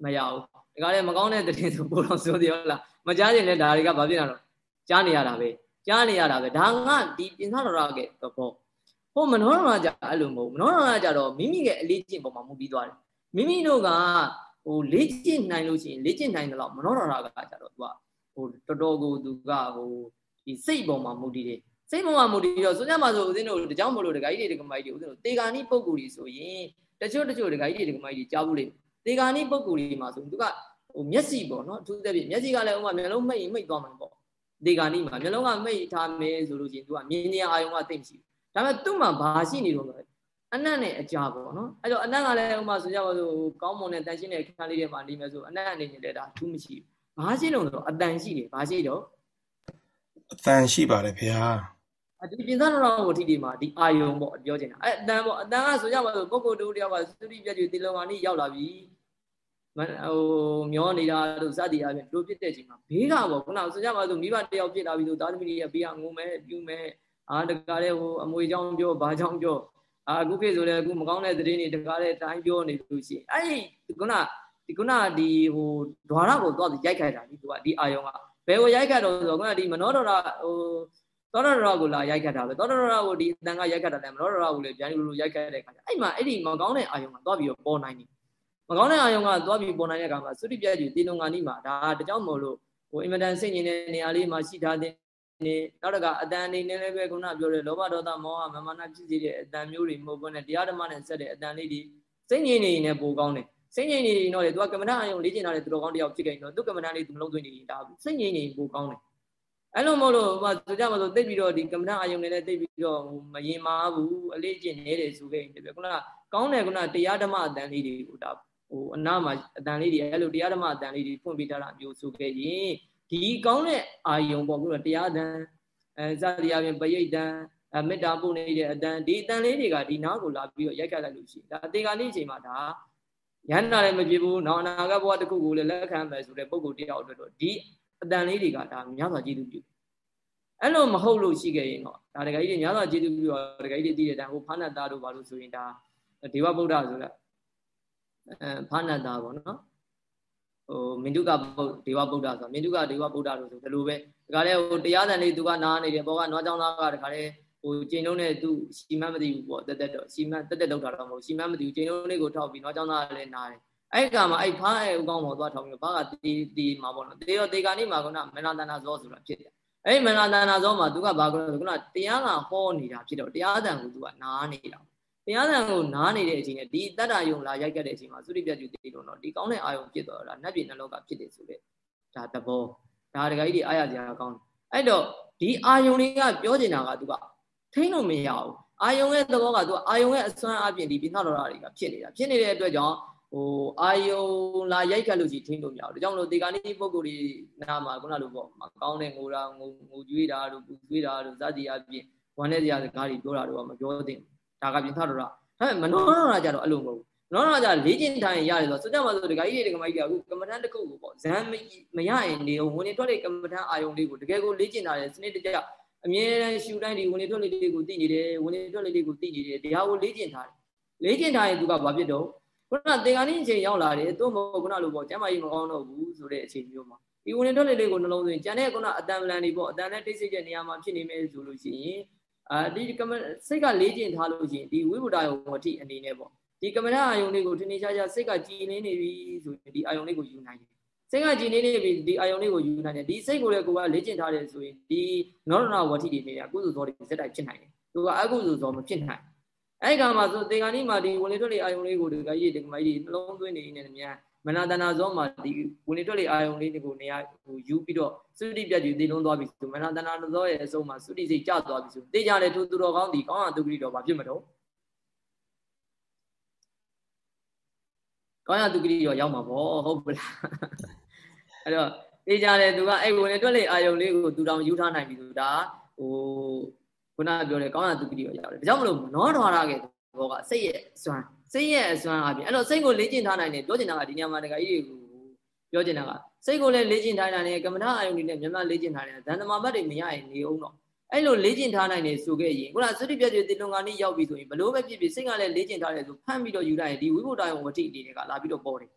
မရဘူးတကယ်လည်းမကောင်းတဲ့တည်ဆိုပို့တော့ဆိုသေးရောလားမကြားချင်တဲ့ဒါတွေကဘာဖြစ်နေတာတော့ကြားနေရတာပဲကြားနေရတာပဲဒါငါဒီပြင်သတော်ရခဲ့တော့ဟိုမနောရကြအဲ့လိုမဟုတ်မနောရကြတော့မိမိရဲ့အလေးကျင့်ပုံမှာမူပြီးသွားတယ်မိမိတို့ကဟိုလေ့ကျင့်နိုင်လို့ရှိရင်လေ့ကျင့်နိုင်တယ်လို့မနောရကကြတော့သူကဟိုတော်တော်ကိုသူကဟိုဒီစိတ်ပုံမှာမူတည်တယ် စိတ်ဘဝမူတည်ပြီးတော့ဆိုကြမှာဆိုဦးဇင်းတို့တကြောင်မလို့ဒကာကြီးတွေဒကာမကြီးတွေဦးဇင်းတို့တေဂာနိပုံကူတွေဆိုရင်တချို့တချို့ဒကာကြီးတွေဒကာမကြီးတွေကြားဘူးလေတေဂာနိပုံကူတွေမှာဆိုသူကဟိုမျက်စိပေါ့နော်အထူးသဖြင့်မျက်စိကလည်းဥမာမျက်လုံးမိတ်မိတ်သွားမှာပေါ့တေဂာနိမှာမျက်လုံးကမိတ်ထားမယ်ဆိုလို့ရှိရင်သူကမြင်နေအာယုံကသိမ့်ရှိဒါပေမဲ့သူ့မှာဘာရှိနေတော့လဲအနတ်နဲ့အကြာပေါ့နော်အဲ့တော့အနတ်ကလည်းဥမာဆိုကြပါစို့ကောင်းမွန်တဲ့တန်ရှင်းတဲ့ခန်းလေးတွေမှာနေမယ်ဆိုအနတ်အနေနဲ့လည်းဒါထူးမရှိဘူးဘာရှိလို့ဆိုတော့အတန်ရှိတယ်ဘာရှိတော့အတန်ရှိပါတယ်ခင်ဗျာ ဒီပြင်သနာတော်ဝတိဒီမှာဒီအာယုံပေါ့ပြောချင်တာအဲအတန်ပေါ့အတန်ကဆိုကြပါစို့ပုဂ္ဂိုလ်တူတယောက်ကသုတိပြည့်ကျွေတိလုံဟာနိရောက်လာပြီဟိုမျောနေတာတို့စသည်အပြင်တို့ဖြစ်တဲ့အချိန်မှာဘေးကပေါ့ခုနဆိုကြပါစို့မိဘတယောက်ဖြစ်လာပြီဆိုသားသမီးတွေကဘေးကငုံမဲ့ပြူမဲ့အာတကားတဲ့ဟိုအမွေချောင်းပြောဘာချောင်းပြောအာအခုခေတ်ဆိုလည်းအခုမကောင်းတဲ့သတင်းတွေတကားတဲ့တိုင်းပြောနေလို့ရှိရင်အဲ့ဒီခုနဒီခုနဒီဟိုဓွာရကိုသွားပြီးရိုက်ခိုက်တာဒီသူကဒီအာယုံကဘယ်ကိုရိုက်ခိုက်တော့ဆိုခုနဒီမနောဒရဟို သောရရကိုလာရိုက်ခတ်တာပဲသောရရကိုဒီအတန်ကရိုက်ခတ်တာလည်းမနောရရကိုလည်းပြန်လို့လို့ရိုက်ခတ်တဲ့အခါကျအဲ့မှာအဲ့ဒီမကောင်းတဲ့အာယုံကသွားပြီးတော့ပေါ်နိုင်တယ်မကောင်းတဲ့အာယုံကသွားပြီးပေါ်နိုင်တဲ့အခါမှာသုတိပြတ်ကြီးတေလုံငါနိမှာဒါတကြောင်မို့လို့ဟိုအင်မတန်စိတ်ငြိမ်တဲ့နေရာလေးမှာရှိထားတဲ့နေနောက်တကအတန်အနေနဲ့လည်းပဲခုနပြောတဲ့လောဘဒေါသမောဟမမာနဖြစ်စေတဲ့အတန်မျိုးတွေမဟုတ်ဘဲနဲ့တရားဓမ္မနဲ့ဆက်တဲ့အတန်လေးတွေစိတ်ငြိမ်နေရင်လည်းပိုကောင်းတယ်စိတ်ငြိမ်နေရင်တော့လေသူကကမ္မဋ္ဌာန်းအယုံလေ့ကျင့်တာလေသူတော်ကောင်းတယောက်ဖြစ်ခဲ့ရင်တော့သူကမ္မဋ္ဌာန်းလေးသူမလုံးသွင်းနေဒါစိတ်ငြိမ်နေရင်ပိုကောင်းတယ် အဲ့လိုမဟုတ်လို့ဟိုဆိုကြပါစို့တိတ်ပြီးတော့ဒီကမ္မဋ္ဌာန်းအယုံနဲ့လည်းတိတ်ပြီးတော့မရင်မာဘူးအလေးကျင့်နေတယ်ဆိုခဲ့ရင်တပြခုနကောင်းတယ်ခုနတရားဓမ္မအတန်လေးတွေကိုဒါဟိုအနာမှာအတန်လေးတွေအဲ့လိုတရားဓမ္မအတန်လေးတွေဖွင့်ပေးထားတာမျိုးဆိုခဲ့ရင်ဒီကောင်းတဲ့အာယုံပေါ့ခုနတရားတန်အဲစသည်အပြင်ပရိတ်တန်အမေတ္တာပို့နေတဲ့အတန်ဒီအတန်လေးတွေကဒီနားကိုလာပြီးတော့ရိုက်ခတ်လိုက်လို့ရှိရင်ဒါအသေးကလေးအချိန်မှာဒါရဟန္တာလည်းမဖြစ်ဘူးနောက်အနာဂတ်ဘဝတစ်ခုကိုလည်းလက်ခံမယ်ဆိုတဲ့ပုံကိုတရားအတွက်တော့ဒီ အတန်လေးတွေကဒါများစွာကျေးဇူးပြုအဲ့လိုမဟုတ်လို့ရှိခဲ့ရင်တော့ဒါတကယ်ကြီးများစွာကျေးဇူးပြုတော့တကယ်ကြီးသိတဲ့တန်ဟိုဖာနတ်သားတို့ဘာလို့ဆိုရင်ဒါဒေဝဗုဒ္ဓဆိုတာအဲဖာနတ်သားပေါ့နော်ဟိုမင်တုကဒေဝဗုဒ္ဓဆိုမင်တုကဒေဝဗုဒ္ဓတို့ဆိုဒီလိုပဲဒါကြတဲ့ဟိုတရားတန်လေးသူကနားနေတယ်ဘောကနွားကြောင်းသားကတခါလေဟိုကျင်းလုံးနဲ့သူရှီမတ်မသိဘူးပေါ့တက်တက်တော့ရှီမတ်တက်တက်လောက်တာတော့မဟုတ်ရှီမတ်မသိဘူးကျင်းလုံးလေးကိုထောက်ပြီးနွားကြောင်းသားလည်းနားတယ် အဲ့ကမှာအဲ့ဖားအဲ့ဥကောင်းပေါ်သွားထောင်ပြီးဘာကတီးတီးမှာပေါ့နော်တေရောတေကာနိမှာကမနတနာဇောဆိုတာဖြစ်တယ်အဲ့မနတနာဇောမှာသူကဘာပြောလဲခုနတရားကဟောနေတာဖြစ်တော့တရားတန်ကိုသူကနားနေတာတရားတန်ကိုနားနေတဲ့အချိန်နဲ့ဒီတတ္တယုံလာရိုက်ခဲ့တဲ့အချိန်မှာသုရိပြတ်ကျူတေလို့တော့ဒီကောင်းတဲ့အာယုံဖြစ်တော့တာနတ်ပြည်နှလောကဖြစ်တယ်ဆိုတဲ့ဒါသဘောဒါတကကြီးဒီအားရစရာကောင်းတယ်အဲ့တော့ဒီအာယုံတွေကပြောချင်တာကသူကထိန်းလို့မရဘူးအာယုံရဲ့သဘောကသူအာယုံရဲ့အစွမ်းအပြင်ဒီပိသတော်ရာတွေကဖြစ်နေတာဖြစ်နေတဲ့အတွက်ကြောင့် ဟိုအာယုံလာရိုက်ခတ်လို့ရှိထိန်းလို့မရဘူးဒါကြောင့်မလို့ဒီကနေ့ပုံကိုယ်ကြီးနာမှာခုနလိုပေါ့မကောင်းတဲ့ငိုတာငိုငိုကြွေးတာတို့ပူကြွေးတာတို့စသည်အပြင်ဝမ်းနဲ့စရာစကားတွေပြောတာတို့ကမပြောသင့်ဒါကပိသတော်ရာဒါပေမဲ့မနောရာကြတော့အဲ့လိုမဟုတ်ဘူးမနောရာကြလေ့ကျင့်ထိုင်ရတယ်ဆိုတော့စကြမှာဆိုဒီကကြီးတွေဒီကမကြီးကအခုကမ္မထန်တစ်ခုကိုပေါ့ဇန်မရရင်နေဝင်နေထွက်တဲ့ကမ္မထန်အာယုံလေးကိုတကယ်ကိုလေ့ကျင့်တာလေစနစ်တကျအမြဲတမ်းရှူတိုင်းဒီဝင်နေထွက်လေးတွေကိုသိနေတယ်ဝင်နေထွက်လေးတွေကိုသိနေတယ်တရားကိုလေ့ကျင့်ထားတယ်လေ့ကျင့်ထားရင်သူကဘာဖြစ်တော့ ခုနသင်္ကန်းအချိန်ရောက်လာတယ်သူ့မဟုတ်ခုနလိုပေါ့ကျမ်းမာရေးမကောင်းတော့ဘူးဆိုတဲ့အချိန်မျိုးမှာဒီဝင်နေထွက်လေးလေးကိုနှလုံးသွင်းကျန်တဲ့ခုနအတန်ပလန်တွေပေါ့အတန်နဲ့တိတ်ဆိတ်တဲ့နေရာမှာဖြစ်နေမယ်ဆိုလို့ရှိရင်အာဒီကမစိတ်ကလေ့ကျင့်ထားလို့ရှိရင်ဒီဝိဗုဒ္ဓယုံဝတိအနေနဲ့ပေါ့ဒီကမ္မဋ္ဌာန်းအာယုန်လေးကိုထင်ထင်ရှားရှားစိတ်ကကြည်နေနေပြီဆိုရင်ဒီအာယုန်လေးကိုယူနိုင်တယ်စိတ်ကကြည်နေနေပြီဒီအာယုန်လေးကိုယူနိုင်တယ်ဒီစိတ်ကိုလည်းကိုကလေ့ကျင့်ထားတယ်ဆိုရင်ဒီနောရဏဝတိတွေနေအကုသိုလ်သောတွေစက်တိုက်ဖြစ်နိုင်တယ်သူကအကုသိုလ်သောမဖြစ်နိုင် အဲ့ကမှာဆိုတေဂာနိမာဒီဝင်လေထွက်လေအာယုန်လေးကိုဒီကကြီးဒီကမကြီးနှလုံးသွင်းနေနေတယ်မြန်မနာတနာဇောမှာဒီဝင်လေထွက်လေအာယုန်လေးကိုနေရာဟိုယူပြီးတော့သုတိပြတ်ကြီးသိလုံးသွားပြီဆိုမနာတနာဇောရဲ့အဆုံးမှာသုတိစိတ်ကျသွားပြီဆိုတေကြတယ်သူသူတော်ကောင်းဒီကောင်းတာသူဂရိတော်ဘာဖြစ်မတော့ကောင်းရသူဂရိရောရောက်မှာပေါ့ဟုတ်ပလားအဲ့တော့သိကြတယ်သူကအဲ့ဝင်တွက်လေအာယုံလေးကိုသူတောင်ယူထားနိုင်ပြီဆိုတာဟို ခုနပြောတယ်ကောင်းရသူဂရိရောရောက်တယ်ဒါကြောင့်မလို့နောထွာရခဲ့ဘောကစိတ်ရဲ့အစွမ်းစိတ်ရဲ့အစွမ်းအပြင်အဲ့တော့စိတ်ကိုလေ့ကျင့်ထားနိုင်တယ်ပြောချင်တာကဒီညမှာတကကြီးတွေကိုပြောချင်တာကစိတ်ကိုလည်းလေ့ကျင့်ထားနိုင်တယ်ကမ္မဋ္ဌာန်းအာယုန်တွေနဲ့မြန်မာလေ့ကျင့်ထားတယ်ဇန်သမာဘတ်တွေမရရင်နေအောင်တော့အဲ့လိုလေ့ကျင့်ထားနိုင်တယ်ဆိုခဲ့ရင်ခုနသုတိပြည့်ပြည့်တေလုံငါနိရောက်ပြီဆိုရင်ဘလို့ပဲဖြစ်ဖြစ်စိတ်ကလည်းလေ့ကျင့်ထားတယ်ဆိုဖမ်းပြီးတော့ယူလိုက်ရင်ဒီဝိဘုဒ္ဓယုံဝတိအနေနဲ့ကလာပြီးတော့ပေါ်တယ်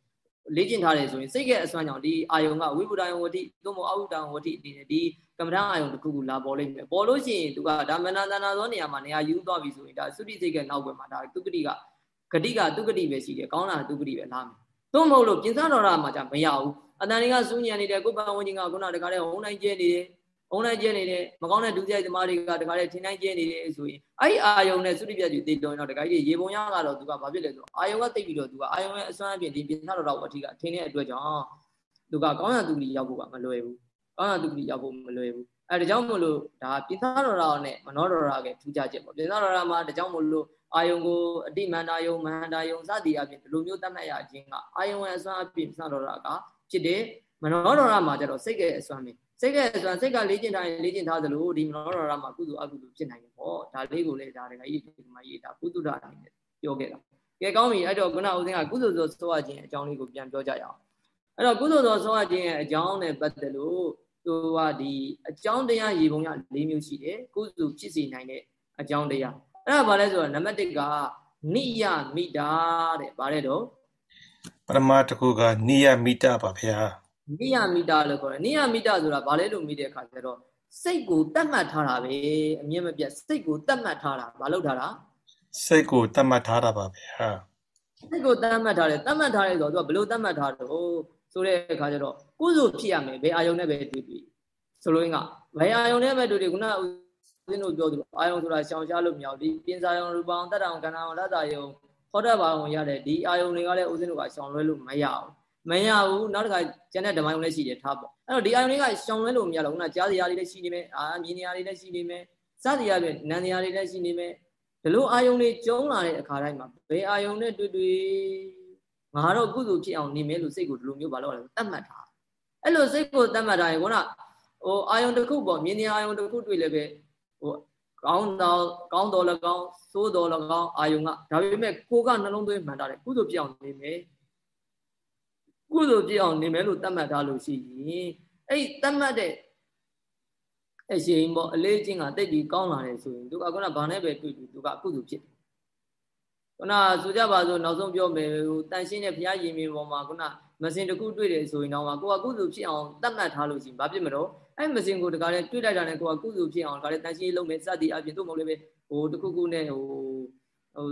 လေ့ကျင့်ထားတယ်ဆိုရင်စိတ်ကအစွမ်းကြောင့်ဒီအာယုံကဝိဘုဒ္ဓယုံဝတိသို့မဟုတ်အဝုဒ္ဓယုံဝတိအနေနဲ့ဒီကမ္မဋ္ဌာန်းအာယုံတစ်ခုခုလာပေါ်လိမ့်မယ်ပေါ်လို့ရှိရင်သူကဒါမနန္တနာသောနေရာမှာနေရာယူသွားပြီဆိုရင်ဒါသုတိစိတ်ကနောက်ွယ်မှာဒါသူကတိကဂတိကသူကတိပဲရှိတယ်ကောင်းတာသူကတိပဲလာမယ်သို့မဟုတ်လို့ပြင်စတော်ရမှာじゃမရဘူးအတန်တွေကစူးညံနေတယ်ကိုယ်ပန်ဝန်းကျင်ကခုနတခါတည်းဟုံးနိုင်ကျဲနေတယ်ုံ လိုက်ကျဲနေတယ်မကောင်းတဲ့ဒုစရိုက်သမားတွေကတခါလေထင်တိုင်းကျဲနေတယ်ဆိုရင်အဲ့ဒီအာယုံနဲ့သုတိပြတ်ကြီးသိတော့တော့တခါကြီးရေပုံရကတော့သူကဘာဖြစ်လဲဆိုတော့အာယုံကတိတ်ပြီးတော့သူကအာယုံရဲ့အစွမ်းအပြင်ဒီပြင်သတော်တော်ဝတိကထင်တဲ့အတွက်ကြောင့်သူကကောင်းရသူကြီးရောက်ဖို့ကမလွယ်ဘူးကောင်းရသူကြီးရောက်ဖို့မလွယ်ဘူးအဲဒါကြောင့်မို့လို့ဒါပြင်သတော်တော်နဲ့မနောတော်တော်ကထူးခြားချက်ပေါ့ပြင်သတော်တော်မှာဒါကြောင့်မို့လို့အာယုံကိုအတိမန္တာယုံမန္တာယုံစသည်အပြင်ဒီလိုမျိုးတတ်မှတ်ရခြင်းကအာယုံရဲ့အစွမ်းအပြင်ပြင်သတော်တော်ကဖြစ်တယ်မနောတော်ရမှာကျတော့စိတ်ရဲ့အစွမ်းပဲ စိတ်ကဆိုတာစိတ်ကလေ့ကျင့်ထားရင်လေ့ကျင့်ထားသလိုဒီမနောရရမှာကုသိုလ်အကုသိုလ်ဖြစ်နိုင်တယ်ပေါ့ဒါလေးကိုလည်းဒါတကကြီးဒီမှာရေးဒါကုသဒအနေနဲ့ပြောခဲ့တာကဲကောင်းပြီအဲ့တော့ခုနဦးစင်းကကုသိုလ်သောဆိုရခြင်းအကြောင်းလေးကိုပြန်ပြောကြရအောင်အဲ့တော့ကုသိုလ်သောဆိုရခြင်းရဲ့အကြောင်းနဲ့ပတ်သက်လို့သူကဒီအကြောင်းတရားရေပုံရ၄မျိုးရှိတယ်ကုသိုလ်ဖြစ်စေနိုင်တဲ့အကြောင်းတရားအဲ့ဒါဘာလဲဆိုတော့နံပါတ်1ကနိယမိတာတဲ့ဗါတဲ့တော့ပရမတခုကနိယမိတာပါဗျာ နိယမိတာလို့ခေါ်တယ်နိယမိတာဆိုတာဘာလဲလို့မိတဲ့အခါကျတော့စိတ်ကိုတတ်မှတ်ထားတာပဲအမြင်မပြတ်စိတ်ကိုတတ်မှတ်ထားတာဘာလို့ထားတာစိတ်ကိုတတ်မှတ်ထားတာပါဗျာစိတ်ကိုတတ်မှတ်ထားတယ်တတ်မှတ်ထားတယ်ဆိုတော့သူကဘလို့တတ်မှတ်ထားတော့ဆိုတဲ့အခါကျတော့ကုသိုလ်ဖြစ်ရမယ်ဘယ်အာယုံနဲ့ပဲတွေ့တွေ့ဆိုလိုရင်းကဘယ်အာယုံနဲ့ပဲတွေ့တွေ့ခုနကဦးဇင်းတို့ပြောသလိုအာယုံဆိုတာရှောင်ရှားလို့မရဘူးဒီပြင်စာယုံရူပအောင်တတ္တအောင်ကဏ္ဍအောင်လတ္တယုံဟောတတ်ပါအောင်ရတဲ့ဒီအာယုံတွေကလည်းဦးဇင်းတို့ကရှောင်လွဲလို့မရဘူး မရဘူးနောက်တစ်ခါကျန်တဲ့ဓမ္မယုံလည်းရှိတယ်ထားပေါ့အဲ့တော့ဒီအာယုံတွေကရှောင်လွဲလို့မရတော့ခုနကြားစရာတွေလည်းရှိနေမယ်အာမြင်နေရာတွေလည်းရှိနေမယ်စသည်အပြင်နံတရားတွေလည်းရှိနေမယ်ဒီလိုအာယုံတွေကျုံလာတဲ့အခါတိုင်းမှာဘယ်အာယုံနဲ့တွေ့တွေ့ငါတော့ကုသိုလ်ဖြစ်အောင်နေမယ်လို့စိတ်ကိုဒီလိုမျိုးဘာလို့လဲတတ်မှတ်တာအဲ့လိုစိတ်ကိုတတ်မှတ်တာရင်ခုနဟိုအာယုံတစ်ခုပေါ့မြင်နေအာယုံတစ်ခုတွေ့လည်းပဲဟိုကောင်းတော်ကောင်းတော်၎င်းသိုးတော်၎င်းအာယုံကဒါပေမဲ့ကိုကနှလုံးသွင်းမှန်တာလေကုသိုလ်ဖြစ်အောင်နေမယ် ကုသိုလ်ဖြစ်အောင်နေမယ်လို့တတ်မှတ်ထားလို့ရှိရင်အဲ့တတ်မှတ်တဲ့အရှင်ပေါ့အလေးချင်းကတိတ်ပြီးကောင်းလာတယ်ဆိုရင်သူကခုနဘာနဲ့ပဲတွေ့တွေ့သူကကုသိုလ်ဖြစ်တယ်ခုနဆိုကြပါစို့နောက်ဆုံးပြောမယ်ဟိုတန်ရှင်းတဲ့ဘုရားရင်မြင်ပေါ်မှာခုနမစင်တစ်ခုတွေ့တယ်ဆိုရင်တော့ကိုကကုသိုလ်ဖြစ်အောင်တတ်မှတ်ထားလို့ရှိရင်ဘာဖြစ်မလို့အဲ့မစင်ကိုတကားလဲတွေ့လိုက်တာနဲ့ကိုကကုသိုလ်ဖြစ်အောင်ဒါလည်းတန်ရှင်းလုံးမယ်စသည်အပြင်တို့မဟုတ်လည်းပဲဟိုတစ်ခုခုနဲ့ဟိုဟို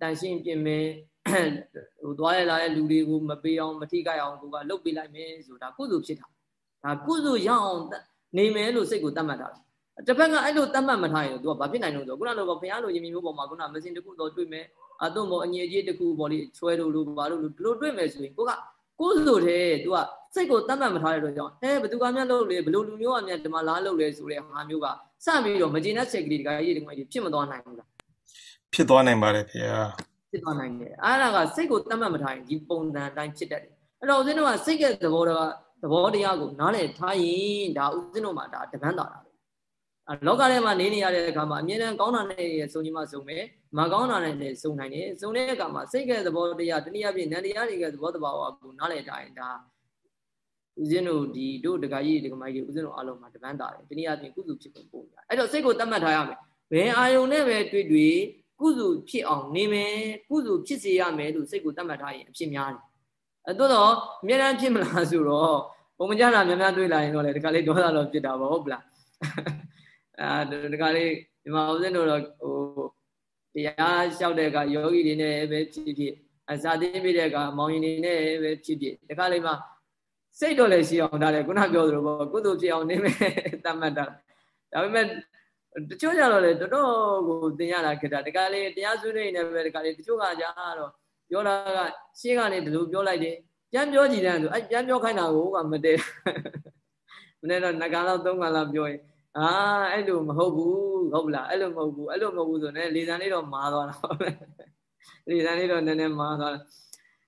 တန်ရှင်းပြင်မယ်ဟိုသွားရလာတဲ့လူတွေကိုမပေးအောင်မထိခိုက်အောင်ကိုကလှုပ်ပေးလိုက်မယ်ဆိုတာကုသိုလ်ဖြစ်တာဒါကုသိုလ်ရအောင်နေမယ်လို့စိတ်ကိုတတ်မှတ်တာတစ်ဖက်ကအဲ့လိုတတ်မှတ်မထားရင်သူကဘာဖြစ်နိုင်လို့ဆိုခုနလိုပေါ့ဘုရားလိုရင်မျိုးပေါ်မှာခုနမစင်တစ်ခုတော့တွေ့မယ်အတုံမို့အငြိအကြီးတစ်ခုပေါ့လေချွဲလို့လို့ဘာလို့လို့ဒီလိုတွေ့မယ်ဆိုရင်ကိုကကိုယ်ဆိုတဲ့သူကစိတ်ကိုတတ်မှတ်မထားတဲ့အတွက်ကြောင့်ဟဲဘသူကများလို့လေဘလို့လူမျိုးကများဒီမှာလားလို့လေဆိုတဲ့ဟာမျိုးကစပြီးတော့မကျေနပ်ချက်ကလေးတကကြီးဒီကောင်ကြီးဖြစ်မသွားနိုင်ဘူးလား ဖြစ်သွားနိုင်ပါတယ်ဖေဟာဖြစ်သွားနိုင်တယ်အဲ့ဒါကစိတ်ကိုတတ်မှတ်မထားရင်ဒီပုံစံအတိုင်းဖြစ်တတ်တယ်အဲ့တော့ဦးဇင်းတို့ကစိတ်ရဲ့သဘောတရားသဘောတရားကိုနားလည်ထားရင်ဒါဦးဇင်းတို့မှာဒါတပန်းတာတာလောကထဲမှာနေနေရတဲ့အခါမှာအမြဲတမ်းကောင်းတာနဲ့စုံညီမစုံမယ်မကောင်းတာနဲ့လည်းစုံနိုင်တယ်စုံတဲ့အခါမှာစိတ်ကသဘောတရားတနည်းအားဖြင့်နန္တရားတွေကသဘောတဘာဝကိုနားလည်ထားရင်ဒါဦးဇင်းတို့ဒီတို့တက္ကကြီးတက္ကမကြီးဦးဇင်းတို့အားလုံးမှာတပန်းတာတယ်တနည်းအားဖြင့်ကုစုဖြစ်ပုံပုံရအဲ့တော့စိတ်ကိုတတ်မှတ်ထားရမယ်ဘယ်အာယုံနဲ့ပဲတွေ့တွေ့ ကုစုဖြစ်အောင်နေမယ်ကုစုဖြစ်စေရမယ်လို့စိတ်ကိုတတ်မှတ်ထားရင်အဖြစ်များတယ်အဲတော့တော့အများအားဖြစ်မလားဆိုတော့ဘုံမကြတာများများတွေ့လာရင်တော့လေတခါလေးဒေါသတော့ဖြစ်တာပေါ့ဟုတ်လားအဲတခါလေးဒီမှာဦးဇင်းတို့တော့ဟိုတရားလျှောက်တဲ့အခါယောဂီတွေနဲ့ပဲဖြစ်ဖြစ်အစာသိပြတဲ့အခါမောင်ရင်တွေနဲ့ပဲဖြစ်ဖြစ်တခါလေးမှာစိတ်တော့လည်းရှိအောင်ဒါလည်းခုနပြောသလိုပေါ့ကုသိုလ်ဖြစ်အောင်နေမယ်တတ်မှတ်တာဒါပေမဲ့ တချို့ကြတော့လေတော်တော်ကိုသင်ရတာခက်တာတခါလေးတရားစွဲနေနေပဲတခါလေးတချို့ကကြာတော့ပြောတာကရှင်းကနေဒီလိုပြောလိုက်တယ်ပြန်ပြောကြည့်တယ်ဆိုအဲ့ပြန်ပြောခိုင်းတာကိုကမတည့်မနေ့တော့နှစ်ကလောက်သုံးကလောက်ပြောရင်အာအဲ့လိုမဟုတ်ဘူးဟုတ်လားအဲ့လိုမဟုတ်ဘူးအဲ့လိုမဟုတ်ဘူးဆိုတော့လေသံလေးတော့မာသွားတာလေသံလေးတော့နည်းနည်းမာသွားတာ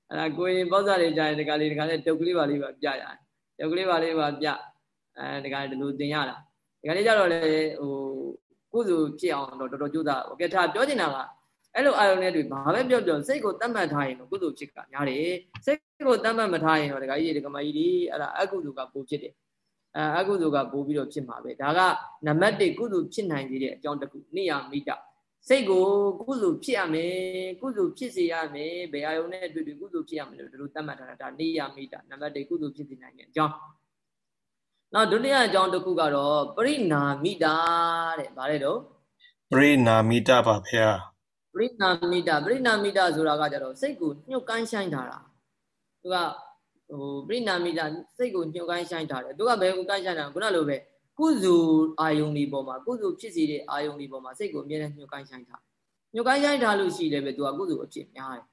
အဲ့ဒါကိုရင်ပေါ့စားတွေကြာရင်ဒီကလေးဒီကလေးတုတ်ကလေးပါလေးပါပြရတယ်တုတ်ကလေးပါလေးပါပြအဲဒီကဒီလိုတင်ရတာ ဒီကနေ့ကျတော့လေဟိုကုစုဖြစ်အောင်တော့တော်တော်ကြိုးစားဟုတ်ကဲ့ဒါပြောချင်တာကအဲ့လိုအာရုံနဲ့တွေဘာပဲပြောပြောစိတ်ကိုတတ်မှတ်ထားရင်တော့ကုသိုလ်ဖြစ်ကများတယ်စိတ်ကိုတတ်မှတ်မထားရင်တော့ဒကာကြီးဒကာမကြီးဒီအဲ့ဒါအကုသိုလ်ကပိုဖြစ်တယ်အဲအကုသိုလ်ကပိုပြီးတော့ဖြစ်မှာပဲဒါကနံပါတ်1ကုသိုလ်ဖြစ်နိုင်သေးတဲ့အကြောင်းတစ်ခုနိယာမိတစိတ်ကိုကုသိုလ်ဖြစ်ရမယ်ကုသိုလ်ဖြစ်စေရမယ်ဘယ်အာရုံနဲ့တွေ့တွေ့ကုသိုလ်ဖြစ်ရမယ်လို့ဒီလိုတတ်မှတ်ထားတာဒါနိယာမိတနံပါတ်1ကုသိုလ်ဖြစ်စေနိုင်တဲ့အကြောင်း နောက်ဒုတိယအကြောင်းတစ်ခုကတော့ပရိနာမိတာတဲ့ဗါတဲ့တော့ပရိနာမိတာပါဗျာပရိနာမိတာပရိနာမိတာဆိုတာကကြတော့စိတ်ကိုညှို့ကိုင်းဆိုင်ထားတာသူကဟိုပရိနာမိတာစိတ်ကိုညှို့ကိုင်းဆိုင်ထားတယ်သူကဘယ်ကိုကိုင်းဆိုင်တာခုနလိုပဲကုစုအာယုန်ဒီပေါ်မှာကုစုဖြစ်စီတဲ့အာယုန်ဒီပေါ်မှာစိတ်ကိုအမြဲတမ်းညှို့ကိုင်းဆိုင်ထားညှို့ကိုင်းဆိုင်ထားလို့ရှိတယ်ပဲသူကကုစုအဖြစ်များတယ်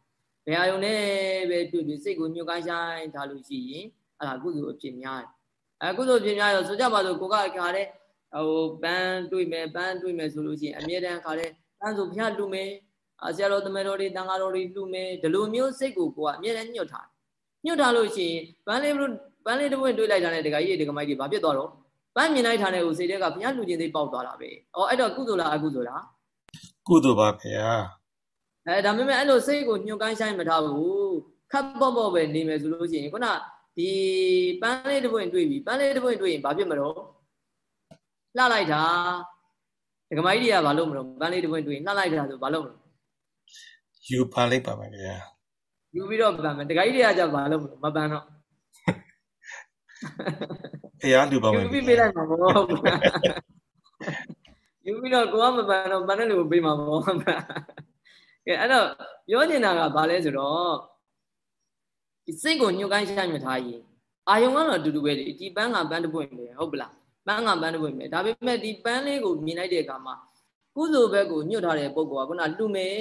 ဘယ်အာယုန်နဲ့ပဲတွေ့ပြီးစိတ်ကိုညှို့ကိုင်းဆိုင်ထားလို့ရှိရင်အဲ့ဒါကုစုအဖြစ်များတယ် အဲကုစုအဖြစ်များရောဆိုကြပါစို့ကိုကခါတဲ့ဟိုပန်းတွေ့မယ်ပန်းတွေ့မယ်ဆိုလို့ရှိရင်အမြဲတမ်းခါတဲ့ပန်းဆိုဖျားလူမယ်အာဆရာတော်တမေတော်တွေတန်ဃာတော်တွေလှူမယ်ဒီလိုမျိုးစိတ်ကိုကိုကအမြဲတမ်းညှို့ထားညှို့ထားလို့ရှိရင်ပန်းလေးပန်းလေးတစ်ပွင့်တွေးလိုက်တာနဲ့တခါကြီးတခါမိုက်ကြီးဘာဖြစ်သွားတော့ပန်းမြင်လိုက်တာနဲ့ကိုစိတ်ထဲကဘုရားလှူခြင်းသိပေါက်သွားတာပဲ။အော်အဲ့တော့ကုသိုလ်လားအကုသိုလ်လားကုသိုလ်ပါဗျာအအဲဒါပေမဲ့အဲ့လိုစိတ်ကိုညှို့ကိုင်းဆိုင်မထားဘူးခပ်ပေါ့ပေါ့ပဲနေမယ်ဆိုလို့ရှိရင်ခုန ဒီပန်းလေးတစ်ပွင့်တွေ့ပြီပန်းလေးတစ်ပွင့်တွေ့ရင်ဘာဖြစ်မလို့လှလိုက်တာဒကမကြီးတွေကဘာလို့မလို့ပန်းလေးတစ်ပွင့်တွေ့ရင်လှလိုက်တာဆိုဘာလို့မလို့ယူပန်လိုက်ပါမယ်ဗျာယူပြီးတော့ပန်မယ်ဒကကြီးတွေကကြဘာလို့မလို့မပန်တော့တရားလူပါမယ်ယူပြီးပေးလိုက်မှာပေါ့ယူပြီးတော့ကိုကမပန်တော့ပန်တဲ့လူကိုပေးမှာပေါ့ကဲအဲ့တော့ပြောနေတာကဘာလဲဆိုတော့ဒီ စိတ်ကိုညှို့ကိုင်းရှိမှထားရင်အာယုံကတော့အတူတူပဲလေဒီပန်းကပန်းတစ်ပွင့်ပဲဟုတ်ပလားပန်းကပန်းတစ်ပွင့်ပဲဒါပေမဲ့ဒီပန်းလေးကိုမြင်လိုက်တဲ့အခါမှာကုသိုလ်ဘက်ကိုညှို့ထားတဲ့ပုံကခုနလူမယ်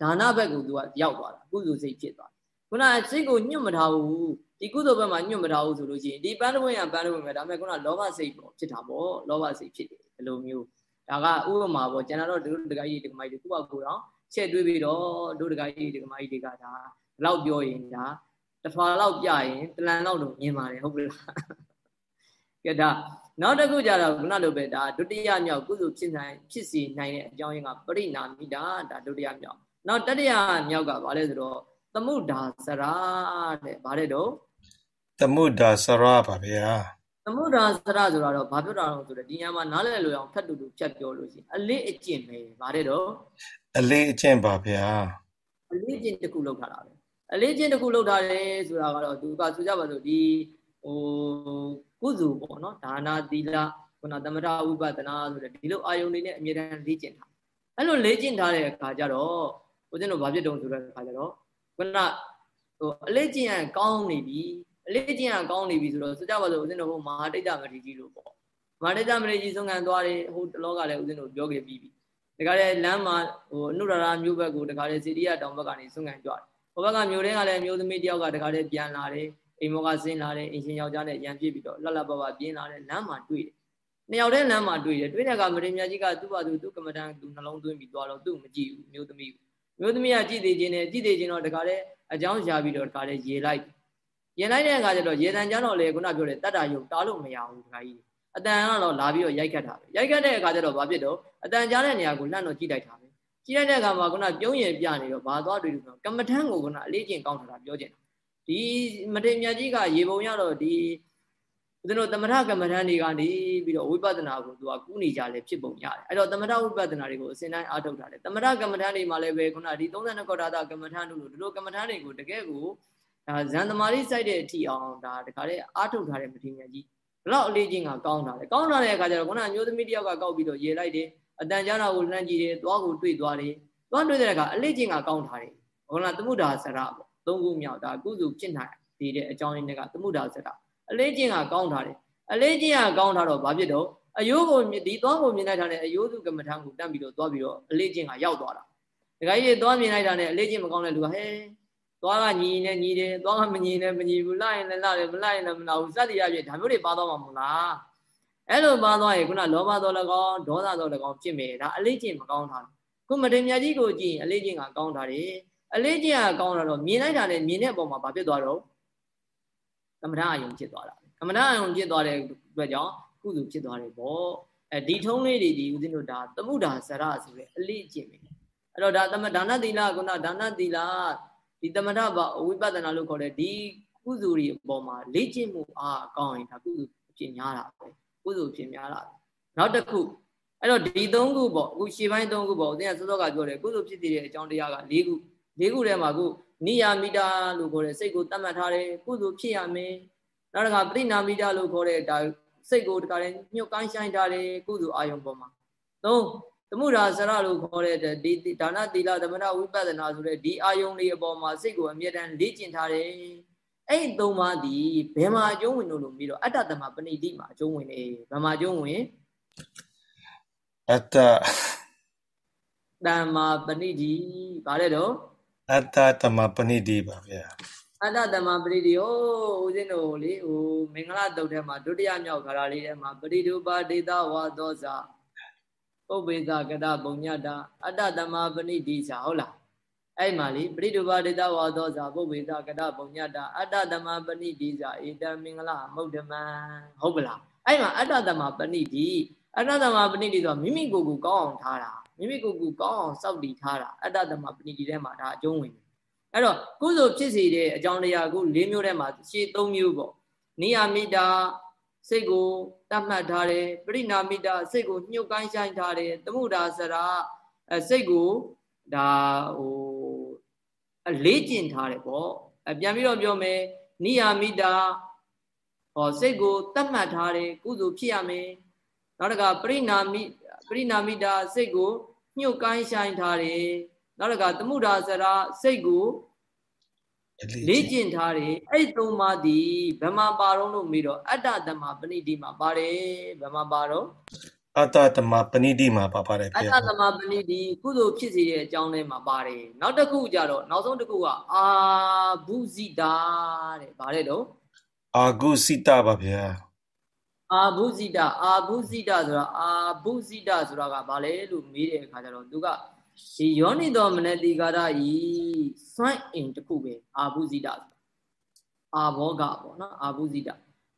ဒါနဘက်ကိုသူကရောက်သွားတာကုသိုလ်စိတ်ဖြစ်သွားခုနစိတ်ကိုညှို့မထားဘူးဒီကုသိုလ်ဘက်မှာညှို့မထားဘူးဆိုလို့ရှိရင်ဒီပန်းတစ်ပွင့်ကပန်းတစ်ပွင့်ပဲဒါပေမဲ့ခုနလောဘစိတ်ပေါ့ဖြစ်တာပေါ့လောဘစိတ်ဖြစ်တယ်ဒီလိုမျိုးဒါကဥပမာပေါ့ကျွန်တော်တို့ဒကာကြီးဒကာမကြီးတွေခုပါကိုတော့ချက်တွေးပြီးတော့တို့ဒကာကြီးဒကာမကြီးတွေကဒါဘလောက်ပြောရင်ဒါ တစ်ထွာလောက်ပြရင်တလန်လောက်တော့မြင်ပါတယ်ဟုတ်ပြီလားကဲဒါနောက်တစ်ခုကြတော့ခုနလိုပဲဒါဒုတိယမြောက်ကုသိုလ်ဖြစ်နိုင်ဖြစ်စီနိုင်တဲ့အကြောင်းရင်းကပရိနာမိတာဒါဒုတိယမြောက်နောက်တတိယမြောက်ကဘာလဲဆိုတော့သမုဒ္ဒါစရာတဲ့ဘာလဲတော့သမုဒ္ဒါစရာပါဗျာသမုဒ္ဒါစရဆိုတာတော့ဘာပြောတာလဲဆိုတော့ဒီညမှာနားလည်လို့အောင်ဖတ်တူတူဖြတ်ပြောလို့ရှိရင်အလေးအကျင့်ပဲဘာတဲ့တော့အလေးအကျင့်ပါဗျာအလေးအကျင့်တစ်ခုလောက်ထားတာပဲ အလေးချင်းတစ်ခုလောက်ထားတယ်ဆိုတာကတော့သူကဆိုကြပါစို့ဒီဟိုကုစုပေါ့နော်ဒါနာသီလခုနသမထဝိပဿနာဆိုတဲ့ဒီလိုအာယုန်တွေနဲ့အမြဲတမ်းလေ့ကျင့်ထားအဲ့လိုလေ့ကျင့်ထားတဲ့အခါကျတော့ဦးဇင်းတို့ဘာဖြစ်တုံးဆိုတဲ့အခါကျတော့ခုနဟိုအလေးကျင့်ရကောင်းနေပြီအလေးကျင့်ရကောင်းနေပြီဆိုတော့ဆိုကြပါစို့ဦးဇင်းတို့ဟိုမဟာတိတ်တမထေကြီးလို့ပေါ့မဟာတိတ်တမထေကြီးဆုံးခံသွားတယ်ဟိုတလောကလည်းဦးဇင်းတို့ပြောခဲ့ပြီးပြီတခါလေလမ်းမှာဟိုအနုရရာမျိုးဘက်ကိုတခါလေစီရိယတောင်ဘက်ကနေဆုံးခံကြွတယ်ဟို ဘက်ကမျိုးတွေကလည်းမျိုးသမီးတယောက်ကတခါတည်းပြန်လာတယ်အိမ်မောကဆင်းလာတယ်အင်ရှင်ယောက်ျားနဲ့ရံပြစ်ပြီးတော့လှလှပပပြင်းလာတယ်လမ်းမှာတွေ့တယ်နှစ်ယောက်တည်းလမ်းမှာတွေ့တယ်တွေ့တဲ့အခါမရင်မြတ်ကြီးကသူ့ဘာသူသူ့ကမ္မထံသူနှလုံးသွင်းပြီးသွားတော့သူ့မကြည့်ဘူးမျိုးသမီးမျိုးသမီးကကြည့်သေးခြင်းနဲ့ကြည့်သေးခြင်းတော့တခါတည်းအကြောင်းရှာပြီးတော့တခါတည်းရေလိုက်ရေလိုက်တဲ့အခါကျတော့ရေတန်ကြတော့လေခုနပြောတဲ့တတ္တာယုတ်တားလို့မရဘူးတခါကြီးအတန်ကတော့လာပြီးတော့ရိုက်ခတ်တာပဲရိုက်ခတ်တဲ့အခါကျတော့ဘာဖြစ်တော့အတန်ကြားတဲ့နေရာကိုလှမ်းတော့ကြည့်လိုက်တာပဲ ကြည့်လိုက်တဲ့အခါမှာခုနပြုံးရည်ပြနေတော့ဘာသွားတွေ့လို့ဆိုတော့ကမ္မထံကိုခုနအလေးကျင့်ကောင်းထားတာပြောချင်တာဒီမထေမြတ်ကြီးကရေပုံရတော့ဒီဦးဇင်းတို့သမထကမ္မထံတွေကနေပြီးတော့ဝိပဿနာကိုသူကကူးနေကြလဲဖြစ်ပုံရတယ်အဲ့တော့သမထဝိပဿနာတွေကိုအစဉ်တိုင်းအားထုတ်ထားတယ်သမထကမ္မထံတွေမှာလည်းပဲခုနဒီ32ခေါ်တာကမ္မထံတို့လိုဒီလိုကမ္မထံတွေကိုတကယ်ကိုဒါဇန်သမารိစိုက်တဲ့အထီအောင်ဒါတခါလေအားထုတ်ထားတဲ့မထေမြတ်ကြီးဘလောက်အလေးချင်းကကောင်းတာလဲကောင်းတာတဲ့အခါကျတော့ခုနမျိုးသမီးတယောက်ကကောက်ပြီးတော့ရေလိုက်တယ် အတန်ကြားတာကိုလှမ်းကြည့်တယ်သွားကိုတွေ့သွားတယ်သွားတွေ့တဲ့အခါအလေးချင်းကကောင်းထားတယ်ဟောလားသမုဒ္ဒါစရပေါ့သုံးခုမြောက်ဒါကုစုဖြစ်နိုင်ဒီတဲ့အကြောင်းရင်းတွေကသမုဒ္ဒါစရအလေးချင်းကကောင်းထားတယ်အလေးချင်းကကောင်းထားတော့ဘာဖြစ်တော့အယိုးကိုဒီသွားကိုမြင်လိုက်တာနဲ့အယိုးစုကမ္မထံကိုတန့်ပြီးတော့သွားပြီးတော့အလေးချင်းကရောက်သွားတာဒကာကြီးသွားမြင်လိုက်တာနဲ့အလေးချင်းမကောင်းတဲ့လူကဟဲသွားကညီနေညီတယ်သွားကမညီနေမညီဘူးလိုက်ရင်လည်းလာတယ်မလိုက်ရင်လည်းမလာဘူးစသည်အဖြစ်ဒါမျိုးတွေပါသွားမှာမဟုတ်လား အဲ့လိုပါသွားရင်ခုနလောဘသော၎င်းဒေါသသော၎င်းဖြစ်မယ်ဒါအလေးချင်းမကောင်းတာခုမထေမြတ်ကြီးကိုကြည့်ရင်အလေးချင်းကကောင်းတာတယ်အလေးချင်းကကောင်းတာတော့မြင်လိုက်တာနဲ့မြင်တဲ့အပေါ်မှာဘာဖြစ်သွားတော့သမထအယုံဖြစ်သွားတာသမထအယုံဖြစ်သွားတဲ့အတွက်ကြောင့်ကုသိုလ်ဖြစ်သွားတယ်ပေါ့အဲဒီထုံးလေးတွေဒီဦးဇင်းတို့ဒါသမှုဒါဇရဆိုတဲ့အလေးချင်းပဲအဲ့တော့ဒါသမဒါနသီလကုဏဒါနသီလဒီသမထဘာဝိပဿနာလို့ခေါ်တဲ့ဒီကုသိုလ်တွေအပေါ်မှာလေ့ကျင့်မှုအားကောင်းရင်ဒါကုသိုလ်ဖြစ်များတာပဲ ကုသိုလ်ဖြစ်များတာနောက်တစ်ခုအဲ့တော့ဒီ၃ခုပေါ့အခုရှေ့ပိုင်း၃ခုပေါ့ဦးဇင်းကစောစောကပြောတယ်ကုသိုလ်ဖြစ်တဲ့အကြောင်းတရားက၄ခု၄ခုထဲမှာခုနိယာမိတာလို့ခေါ်တဲ့စိတ်ကိုတတ်မှတ်ထားတယ်ကုသိုလ်ဖြစ်ရမယ်နောက်တစ်ခါပရိနာမိတာလို့ခေါ်တဲ့ဒါစိတ်ကိုတခါတည်းညှို့ကိုင်းဆိုင်ထားတယ်ကုသိုလ်အာယုံပေါ်မှာ၃သမုဒ္ဒါစရလို့ခေါ်တဲ့ဒီဒါနသီလသမဏဝိပဿနာဆိုတဲ့ဒီအာယုံတွေအပေါ်မှာစိတ်ကိုအမြဲတမ်းလေ့ကျင့်ထားတယ် အဲ့ဒီသုံးပါးဒီဘယ်မှာအကျုံးဝင်လို့လို့ပြီးတော့အတ္တတမပဏိတိမှာအကျုံးဝင်နေဘယ်မှာအကျုံးဝင်အတ္တတမ္မာပဏိတိဗါလဲတော့အတ္တတမ္မာပဏိတိပါဗျာအတ္တတမ္မာပဏိတိဟိုဦးဇင်းတို့လေဟိုမင်္ဂလာတုတ်ထဲမှာဒုတိယမြောက်ခါရလေးထဲမှာပရိဒုပါဒေတာဝါသောဇာဥပ္ပေသကတပုံညတာအတ္တတမ္မာပဏိတိစာဟုတ်လား အဲ့မှာလေပရိဒုပါဒေတာဝါသောဇာပုပ္ပေသကတပုံညတာအတ္တတမ္မာပဏိတိစာဧတမင်္ဂလာမုဒ္ဓမံဟုတ်ပလားအဲ့မှာအတ္တတမ္မာပဏိတိအတ္တတမ္မာပဏိတိဆိုမိမိကိုယ်ကိုကောင်းအောင်ထားတာမိမိကိုယ်ကိုကောင်းအောင်စောင့်တည်ထားတာအတ္တသမပဏိတိထဲမှာဒါအကျုံးဝင်တယ်အဲ့တော့ကုသိုလ်ဖြစ်စေတဲ့အကြောင်းတရားကို၄မျိုးထဲမှာရှေ့၃မျိုးပေါ့နိယာမိတာစိတ်ကိုတတ်မှတ်ထားတယ်ပရိနာမိတာစိတ်ကိုညှုတ်ကိုင်းဆိုင်ထားတယ်သမုဒ္ဒါစရာအဲစိတ်ကိုဒါဟိုအ လေးကျင့်ထားတယ်ပေါ့အပြန်ပြီးတော့ပြောမယ်နိယာမိတာဟောစိတ်ကိုတတ်မှတ်ထားတယ်ကုသိုလ်ဖြစ်ရမယ်နောက်တစ်ခါပရိနာမိပရိနာမိတာစိတ်ကိုညှုတ်ကိုင်းဆိုင်ထားတယ်နောက်တစ်ခါသမုဒ္ဒါစရာစိတ်ကိုလေ့ကျင့်ထားတယ်အဲ့သုံးပါးဒီဗမာပါတော့လို့မေးတော့အတ္တသမပဏိတိမှာပါတယ်ဗမာပါတော့ အတ္တသမပဏိတိမှာပါပါတယ်ဗျာအတ္တသမပဏိတိကုသိုလ်ဖြစ်စေတဲ့အကြောင်းထဲမှာပါတယ်နောက်တစ်ခုကြတော့နောက်ဆုံးတစ်ခုကအာဘုဇိတာတဲ့ဗါတဲ့တော့အာဂုစိတပါဗျာအာဘုဇိတအာဘုဇိတဆိုတာအာဘုဇိတဆိုတာကဘာလဲလို့မေးတဲ့အခါကျတော့သူကဒီယောနိတော်မနတိကာရဤစွန့်အင်တစ်ခုပဲအာဘုဇိတဆိုတာအာဘောဂပေါ့နော်အာဘုဇိတ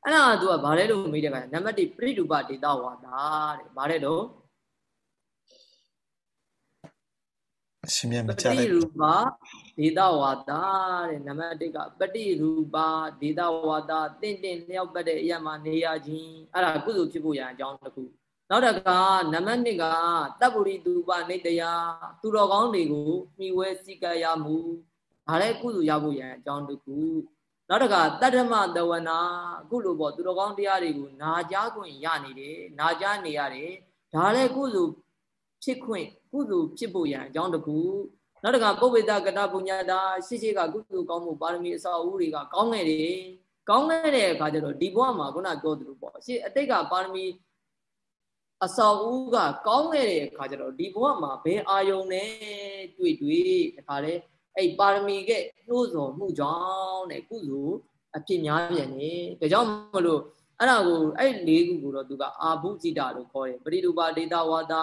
အဲ့ဒါကသူကဘာလဲလို့မေးတဲ့အခါနံပါတ်1ပရိဒုပဒေတာဝါဒတဲ့ဘာလဲတော့အရှင်မြတ်မချလိုက်ပတိရူပဒေတာဝါဒတဲ့နံပါတ်1ကပတိရူပဒေတာဝါဒတင့်တင့်လျောက်ပတ်တဲ့အရာမှာနေရခြင်းအဲ့ဒါကုသိုလ်ဖြစ်ဖို့ရန်အကြောင်းတစ်ခုနောက်တကနံပါတ်2ကတပ်ပုရိသူပနေတယသူတော်ကောင်းတွေကိုမှီဝဲစည်းကပ်ရမှုဒါလည်းကုသိုလ်ရဖို့ရန်အကြောင်းတစ်ခု နောက်တကတတ္ထမတဝနာအခုလိုပေါ့သူတော်ကောင်းတရားတွေကိုနာကြားခွင့်ရနေတယ်နာကြားနေရတယ်ဒါလည်းကုသိုလ်ဖြစ်ခွင့်ကုသိုလ်ဖြစ်ဖို့ရန်အကြောင်းတစ်ခုနောက်တကပုဗ္ဗေတကတပုညတာရှိရှိကကုသိုလ်ကောင်းမှုပါရမီအစာအုပ်တွေကကောင်းခဲ့တယ်ကောင်းခဲ့တဲ့အခါကျတော့ဒီဘဝမှာခုနပြောသလိုပေါ့ရှေ့အတိတ်ကပါရမီအစာအုပ်ကကောင်းခဲ့တဲ့အခါကျတော့ဒီဘဝမှာဘယ်အာယုံနဲ့တွေ့တွေ့တခါလေ အဲ့ပါရမီကနှိုးဆော်မှုကြောင့်တဲ့ကုသိုလ်အဖြစ်များပြန်နေဒါကြောင့်မလို့အဲ့ဒါကိုအဲ့လေးခုကိုတော့သူကအာဘုဇိတလို့ခေါ်တယ်ပရိဒုပါဒေတာဝါဒ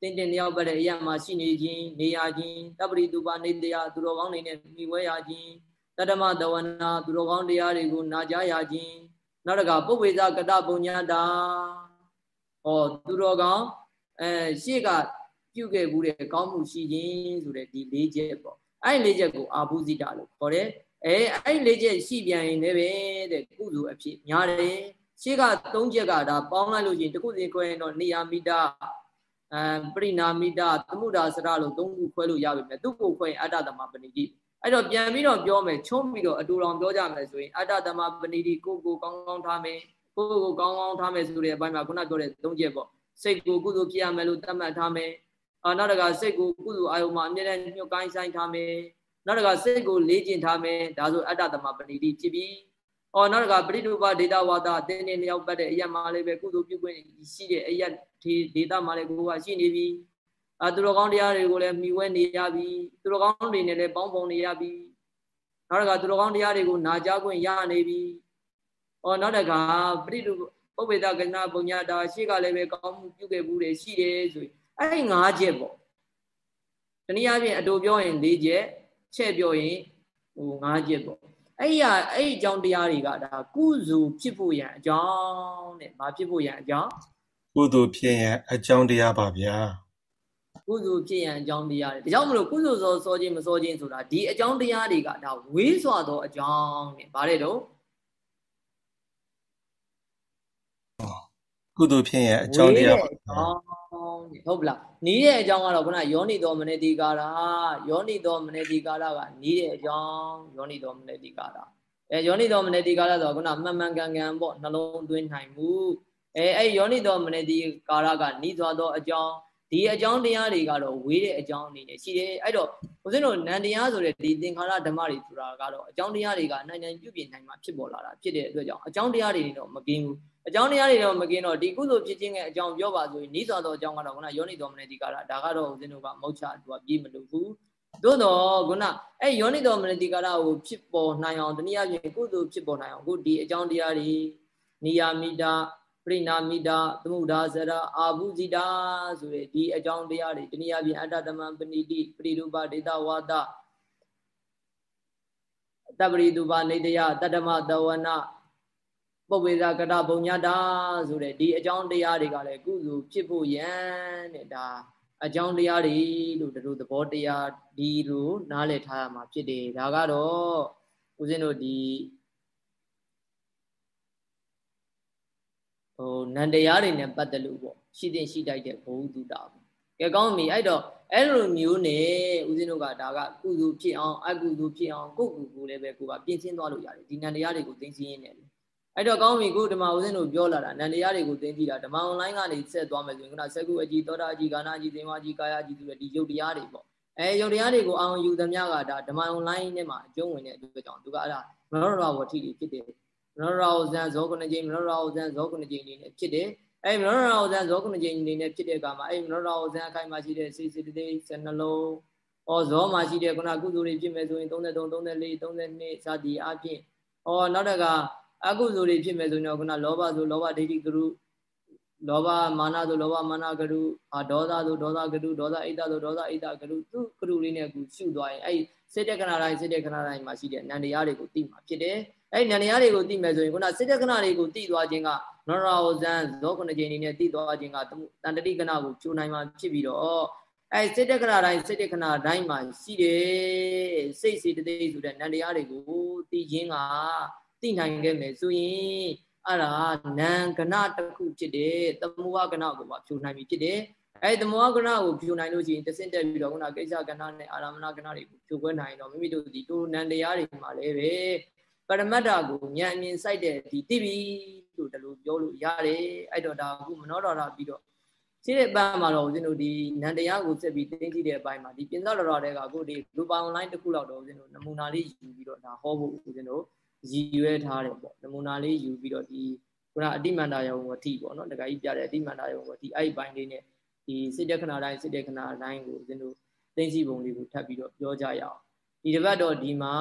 တင်တင်လျောက်ပတ်တဲ့အရာမှာရှိနေခြင်းနေရခြင်းတပရိတုပါနေတရားသူတော်ကောင်းတွေနဲ့မိဝဲရခြင်းတတမတဝနာသူတော်ကောင်းတရားတွေကိုနာကြားရခြင်းနောက်တကပုပ္ပေဇကတပုညတာဟောသူတော်ကောင်းအဲရှေ့ကပြုခဲ့ဘူးတဲ့ကောင်းမှုရှိခြင်းဆိုတဲ့ဒီ၄ချက်ပေါ့ အဲ့၄ချက်ကိုအာဘုဇိတလို့ခေါ်တယ်အဲအဲ့၄ချက်ရှိပြန်ရင်လည်းပဲတဲ့ကုသိုလ်အဖြစ်များတယ်ရှေ့က၃ချက်ကဒါပေါင်းလိုက်လို့ရှိရင်တခုစီခွဲရင်တော့နေယာမိတာအဲပရိနာမိတာသမုဒ္ဒါစရလို့သုံးခုခွဲလို့ရပြီမဲ့သူ့ကိုခွဲရင်အတ္တသမပဏိတိအဲ့တော့ပြန်ပြီးတော့ပြောမယ်ချုံးပြီးတော့အတူတော်ပြောကြမယ်ဆိုရင်အတ္တသမပဏိတိကိုကိုကောင်းကောင်းထားမယ်ကိုကိုကောင်းကောင်းထားမယ်ဆိုတဲ့အပိုင်းမှာခုနပြောတဲ့သုံးချက်ပေါ့စိတ်ကိုကုသိုလ်ဖြစ်ရမယ်လို့သတ်မှတ်ထားမယ် အာနောက်တကစိတ်ကိုကုသိုလ်အာယုံမှာအမြဲတမ်းညှို့ကိုင်းဆိုင်ထားမယ်နောက်တကစိတ်ကိုလေ့ကျင့်ထားမယ်ဒါဆိုအတ္တသမပဏိတိဖြစ်ပြီ။အော်နောက်တကပရိဒုပဒေတာဝါဒအတင်းတင်းလျောက်ပတ်တဲ့အရာမှလည်းပဲကုသိုလ်ပြုခွင့်ရှိတဲ့အရာဒီဒေတာမှလည်းကိုကရှိနေပြီ။အာသူတော်ကောင်းတရားတွေကိုလည်းမှီဝဲနေရပြီ။သူတော်ကောင်းတွေနဲ့လည်းပေါင်းပုံနေရပြီ။နောက်တကသူတော်ကောင်းတရားတွေကိုနာကြားခွင့်ရနေပြီ။အော်နောက်တကပရိဒုပုပ္ပေတကဏပုံညာတာရှိကလည်းပဲကောင်းမှုပြုခဲ့မှုတွေရှိတယ်ဆိုရင် အဲ့ဒီ၅ချက်ပေါ့။တနည်းအားဖြင့်အတူပြောရင်၄ချက်ချဲ့ပြောရင်ဟို၅ချက်ပေါ့အဲ့ရအဲ့အကြောင်းတရားတွေကဒါကုစုဖြစ်ဖို့ရန်အကြောင်းတဲ့ဘာဖြစ်ဖို့ရန်အကြောင်းကုသိုလ်ဖြစ်ရန်အကြောင်းတရားပါဗျာကုသိုလ်ဖြစ်ရန်အကြောင်းတရားတွေဒါကြောင့်မလို့ကုသိုလ်စောစောခြင်းမစောခြင်းဆိုတာဒီအကြောင်းတရားတွေကဒါဝေးစွာသောအကြောင်းတဲ့ဗါတဲ့တော့ကုသိုလ်ဖြစ်ရန်အကြောင်းတရားပါ ဟုတ်ပလားနီးတဲ့အကြောင်းကတော့ခုနယောနိတော်မနေတိကာရယောနိတော်မနေတိကာရကနီးတဲ့အကြောင်းယောနိတော်မနေတိကာရအဲယောနိတော်မနေတိကာရဆိုတော့ခုနမှန်မှန်ကန်ကန်ပေါ့နှလုံးသွင်းနိုင်မှုအဲအဲ့ယောနိတော်မနေတိကာရကနီးသွားသောအကြောင်း ဒီအကြောင်းတရားတွေကတော့ဝေးတဲ့အကြောင်းအနေနဲ့ရှိတယ်အဲ့တော့ဘုဇင်းတို့နန္တရားဆိုတဲ့ဒီသင်္ခါရဓမ္မတွေဆိုတာကတော့အကြောင်းတရားတွေကနိုင်နိုင်ပြုပြင်နိုင်မှာဖြစ်ပေါ်လာတာဖြစ်တဲ့အတွက်ကြောင့်အကြောင်းတရားတွေတော့မကင်းဘူးအကြောင်းတရားတွေတော့မကင်းတော့ဒီကုသိုလ်ဖြစ်ခြင်းရဲ့အကြောင်းပြောပါဆိုရင်ဤစွာသောအကြောင်းကတော့ခုနယောနိတော်မနတိကာရဒါကတော့ဦးဇင်းတို့ကမောက်ချသူကပြေးမလို့ဘူးသို့တော့ခုနအဲယောနိတော်မနတိကာရကိုဖြစ်ပေါ်နိုင်အောင်တနည်းအားဖြင့်ကုသိုလ်ဖြစ်ပေါ်နိုင်အောင်ခုဒီအကြောင်းတရားတွေနိယာမိတာ ပရိနာမိတာသမုဒ္ဒါဇရအာဘုဇိတာဆိုတဲ့ဒီအကြောင်းတရားတွေတနည်းအားဖြင့်အတ္တတမံပဏိတိပရိရူပဒေတာဝါဒတပရိတုပနေတယတတ္တမတဝနာပုပ္ပေဇာကတပုံညတာဆိုတဲ့ဒီအကြောင်းတရားတွေကလည်းကုသိုလ်ဖြစ်ဖို့ရန်တဲ့ဒါအကြောင်းတရားတွေလို့တို့သဘောတရားဒီလိုနားလည်ထားရမှာဖြစ်တယ်ဒါကတော့ဦးဇင်းတို့ဒီ ဟိုနန္တရားတွေနဲ့ပတ်သက်လို့ပေါ့ရှိတဲ့ရှိတိုက်တဲ့ဘုဟုတုတာပေါ့ကဲကောင်းပြီအဲ့တော့အဲ့လိုမျိုးနဲ့ဦးဇင်းတို့ကဒါကကုသိုလ်ဖြစ်အောင်အကုသိုလ်ဖြစ်အောင်ကိုယ့်ကိုယ်ကိုလည်းပဲကိုကပြင်ဆင်သွားလို့ရတယ်ဒီနန္တရားတွေကိုသိသိရင်းနဲ့အဲ့တော့ကောင်းပြီကိုဓမ္မဦးဇင်းတို့ပြောလာတာနန္တရားတွေကိုသိသိတာဓမ္မအွန်လိုင်းကနေဆက်သွားမယ်ဆိုရင်ခုနစကုအကြီးသောတာအကြီးကာနာအကြီးသင်္ဝါကြီးကာယအကြီးဆိုတဲ့ဒီယုတ်တရားတွေပေါ့အဲယုတ်တရားတွေကိုအောင်ယူသမျှကဒါဓမ္မအွန်လိုင်းနဲ့မှာအကျုံးဝင်တဲ့အတွက်ကြောင့်သူကအဲ့ဒါမနောရဝတိတွေဖြစ်တယ် မနောရဝဇန်ဇောကုဏချိန်မနောရဝဇန်ဇောကုဏချိန်နေနဲ့ဖြစ်တယ်အဲ့မနောရဝဇန်ဇောကုဏချိန်နေနဲ့ဖြစ်တဲ့အခါမှာအဲ့မနောရဝဇန်အခိုင်မှာရှိတဲ့စိတ်စိတ်တိစနှလုံးဩဇောမှာရှိတဲ့ခုနကုသိုလ်တွေဖြစ်မယ်ဆိုရင်33 34 32စသည်အပြင်ဩနောက်တကအကုသိုလ်တွေဖြစ်မယ်ဆိုရင်တော့ခုနလောဘဆိုလောဘဒိဋ္ဌိကရုလောဘမာနဆိုလောဘမာနကရုအာဒေါသဆိုဒေါသကရုဒေါသအိတ်တဆိုဒေါသအိတ်တကရုသူကရုလေးနဲ့ကူရှုသွားရင်အဲ့ စိတ်တက္ကနာတိုင်းစိတ်တက္ကနာတိုင်းမှာရှိတဲ့နန္တရားတွေကိုသိမှာဖြစ်တယ်အဲ့နန္တရားတွေကိုသိမယ်ဆိုရင်ခုနစိတ်တက္ကနာတွေကိုသိသွားခြင်းကနောရဝဇန်ဇောခုနှစ်ကြိမ်နေနဲ့သိသွားခြင်းကတန်တတိကနာကိုကျိုးနိုင်မှာဖြစ်ပြီးတော့အဲစိတ်တက္ကနာတိုင်းစိတ်တက္ကနာတိုင်းမှာရှိတယ်စိတ်စေတသိက်ဆိုတဲ့နန္တရားတွေကိုသိခြင်းကသိနိုင်ခဲ့မယ်ဆိုရင်အဲ့ဒါနံကဏတစ်ခုဖြစ်တယ်သမုဝကဏကိုမှဖြူနိုင်ပြီဖြစ်တယ် အဲ့သမုဝကဏကိုဖြူနိုင်လို့ရှိရင်တဆင့်တက်ပြီးတော့ခုနကိစ္စကဏနဲ့အာရမဏကဏတွေကိုဖြူခွဲနိုင်တော့မိမိတို့ဒီတိုနံတရားတွေမှာလည်းပဲပရမတ္တကိုဉာဏ်မြင်စိုက်တဲ့ဒီတိပြီလို့တလို့ပြောလို့ရတယ်အဲ့တော့ဒါအခုမနောတော်တာပြီးတော့ရှိတဲ့အပိုင်းမှာတော့ဦးဇင်းတို့ဒီနန္တရားကိုဆက်ပြီးသိသိတဲ့အပိုင်းမှာဒီပြင်သောတော်တော်တွေကအခုဒီလူပါအွန်လိုင်းတစ်ခုလောက်တော့ဦးဇင်းတို့နမူနာလေးယူပြီးတော့ဒါဟောဖို့ဦးဇင်းတို့ရည်ရွယ်ထားတယ်ပေါ့နမူနာလေးယူပြီးတော့ဒီခုနအတိမန္တယုံဝတိပေါ့နော်တခါကြီးပြတဲ့အတိမန္တယုံဝတိအဲ့ဒီပိုင်းလေးနဲ့ ဒီစိတ်တခဏတိုင်းစိတ်တခဏတိုင်းကိုဦးဇင်းတို့သိသိပုံလေးကိုထပ်ပြီးတော့ပြောကြရအောင်ဒီတစ်ပတ်တော့ဒီမှာ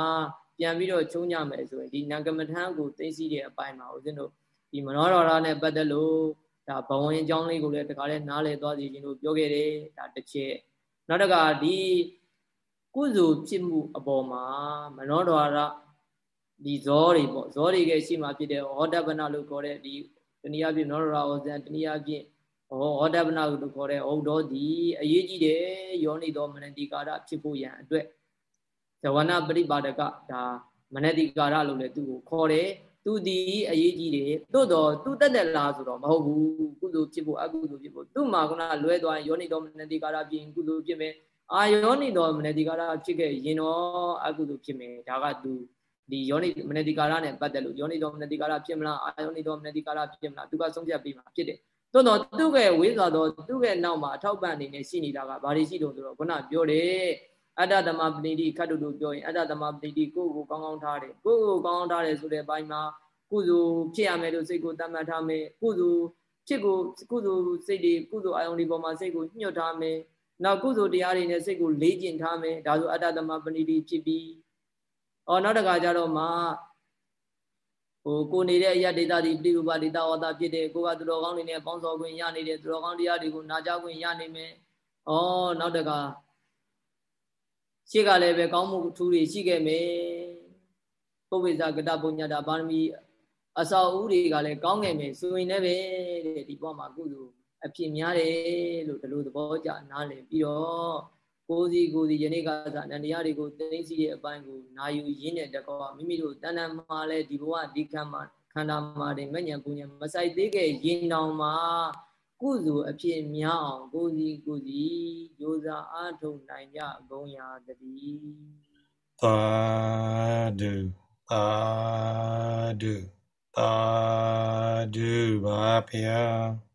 ပြန်ပြီးတော့ချုံညမယ်ဆိုရင်ဒီနံကမထမ်းကိုသိသိတဲ့အပိုင်းမှာဦးဇင်းတို့ဒီမနောတော်ရနဲ့ပတ်သက်လို့ဒါဘဝင်အကြောင်းလေးကိုလည်းတခါလဲနားလည်သွားစီခြင်းလို့ပြောခဲ့တယ်ဒါတစ်ချက်နောက်တကဒီကုသိုလ်ဖြစ်မှုအပေါ်မှာမနောတော်ရဒီဇောတွေပေါ့ဇောတွေကရှိမှဖြစ်တဲ့ဟောတပနာလို့ခေါ်တဲ့ဒီတနည်းအားဖြင့်နောရဝဇံတနည်းအားဖြင့် ဟောဟောတပနာလို့ခေါ်တဲ့ဟုတ်တော်ဒီအရေးကြီးတယ်ယောနိတော်မနတိကာရဖြစ်ဖို့ရန်အတွက်ဇဝနာပရိပါဒကဒါမနတိကာရလို့လည်းသူ့ကိုခေါ်တယ်သူဒီအရေးကြီးတယ်သို့တော့သူတက်တက်လားဆိုတော့မဟုတ်ဘူးကုသိုလ်ဖြစ်ဖို့အကုသိုလ်ဖြစ်ဖို့သူ့မှာကလွဲသွားရင်ယောနိတော်မနတိကာရပြင်ကုသိုလ်ဖြစ်မယ်အာယောနိတော်မနတိကာရဖြစ်ခဲ့ရင်တော့အကုသိုလ်ဖြစ်မယ်ဒါကသူဒီယောနိမနတိကာရနဲ့ပတ်သက်လို့ယောနိတော်မနတိကာရဖြစ်မလားအာယောနိတော်မနတိကာရဖြစ်မလားသူကဆုံးဖြတ်ပြီးမှဖြစ်တယ် သို့တော့သူ့ရဲ့ဝိဇ္ဇာတော်သူ့ရဲ့နောက်မှာအထောက်ပံ့အနေနဲ့ရှိနေတာကဘာတွေရှိတုံးဆိုတော့ခုနပြောတယ်အတ္တသမပတိခတ်တုတို့ပြောရင်အတ္တသမပတိကိုယ့်ကိုကောင်းကောင်းထားတယ်ကိုယ့်ကိုကောင်းကောင်းထားတယ်ဆိုတဲ့ဘိုင်းမှာကုသိုလ်ဖြစ်ရမယ်လို့စိတ်ကိုတတ်မှတ်ထားမယ်ကုသိုလ်ဖြစ်ကိုကုသိုလ်စိတ်တွေကုသိုလ်အာယုန်ဒီပေါ်မှာစိတ်ကိုညှို့ထားမယ်နောက်ကုသိုလ်တရားတွေနဲ့စိတ်ကိုလေးကျင်ထားမယ်ဒါဆိုအတ္တသမပတိဖြစ်ပြီးအော်နောက်တခါကျတော့မှ ဟိုကိုနေတဲ့အရဒေတာဒီပြိဥပဒေတာဝတာဖြစ်တဲ့ကိုကသူတော်ကောင်းတွေနဲ့ပေါင်းစော်ခွင့်ရနေတဲ့သူတော်ကောင်းတရားတွေကိုနာကြားခွင့်ရနေမယ်။ဩနောက်တခါရှေ့ကလည်းပဲကောင်းမှုထူးတွေရှိခဲ့မယ်။ပုဗ္ဗေဇကတပုညတာပါရမီအစာအုပ်တွေကလည်းကောင်းခဲ့မယ်ဆိုရင်လည်းပဲတဲ့ဒီဘောမှာကုသိုလ်အဖြစ်များတယ်လို့ဒီလိုသဘောကျနားလည်ပြီးတော့ ကိုစီကိုစီယနေ့ကသာနန္တရားတွေကိုသိသိတဲ့အပိုင်းကိုနာယူရင်းတဲ့တကောမိမိတို့တဏ္ဍမှာလဲဒီဘဝဒီခန္ဓာခန္ဓာမှာတင်မညံပူညံမဆိုင်သေးခဲ့ရင်တောင်မှာကုသိုလ်အဖြစ်များအောင်ကိုစီကိုစီကြိုးစားအားထုတ်နိုင်ကြအကုန်ရာတည်းသာဓုသာဓုသာဓုပါဗျာ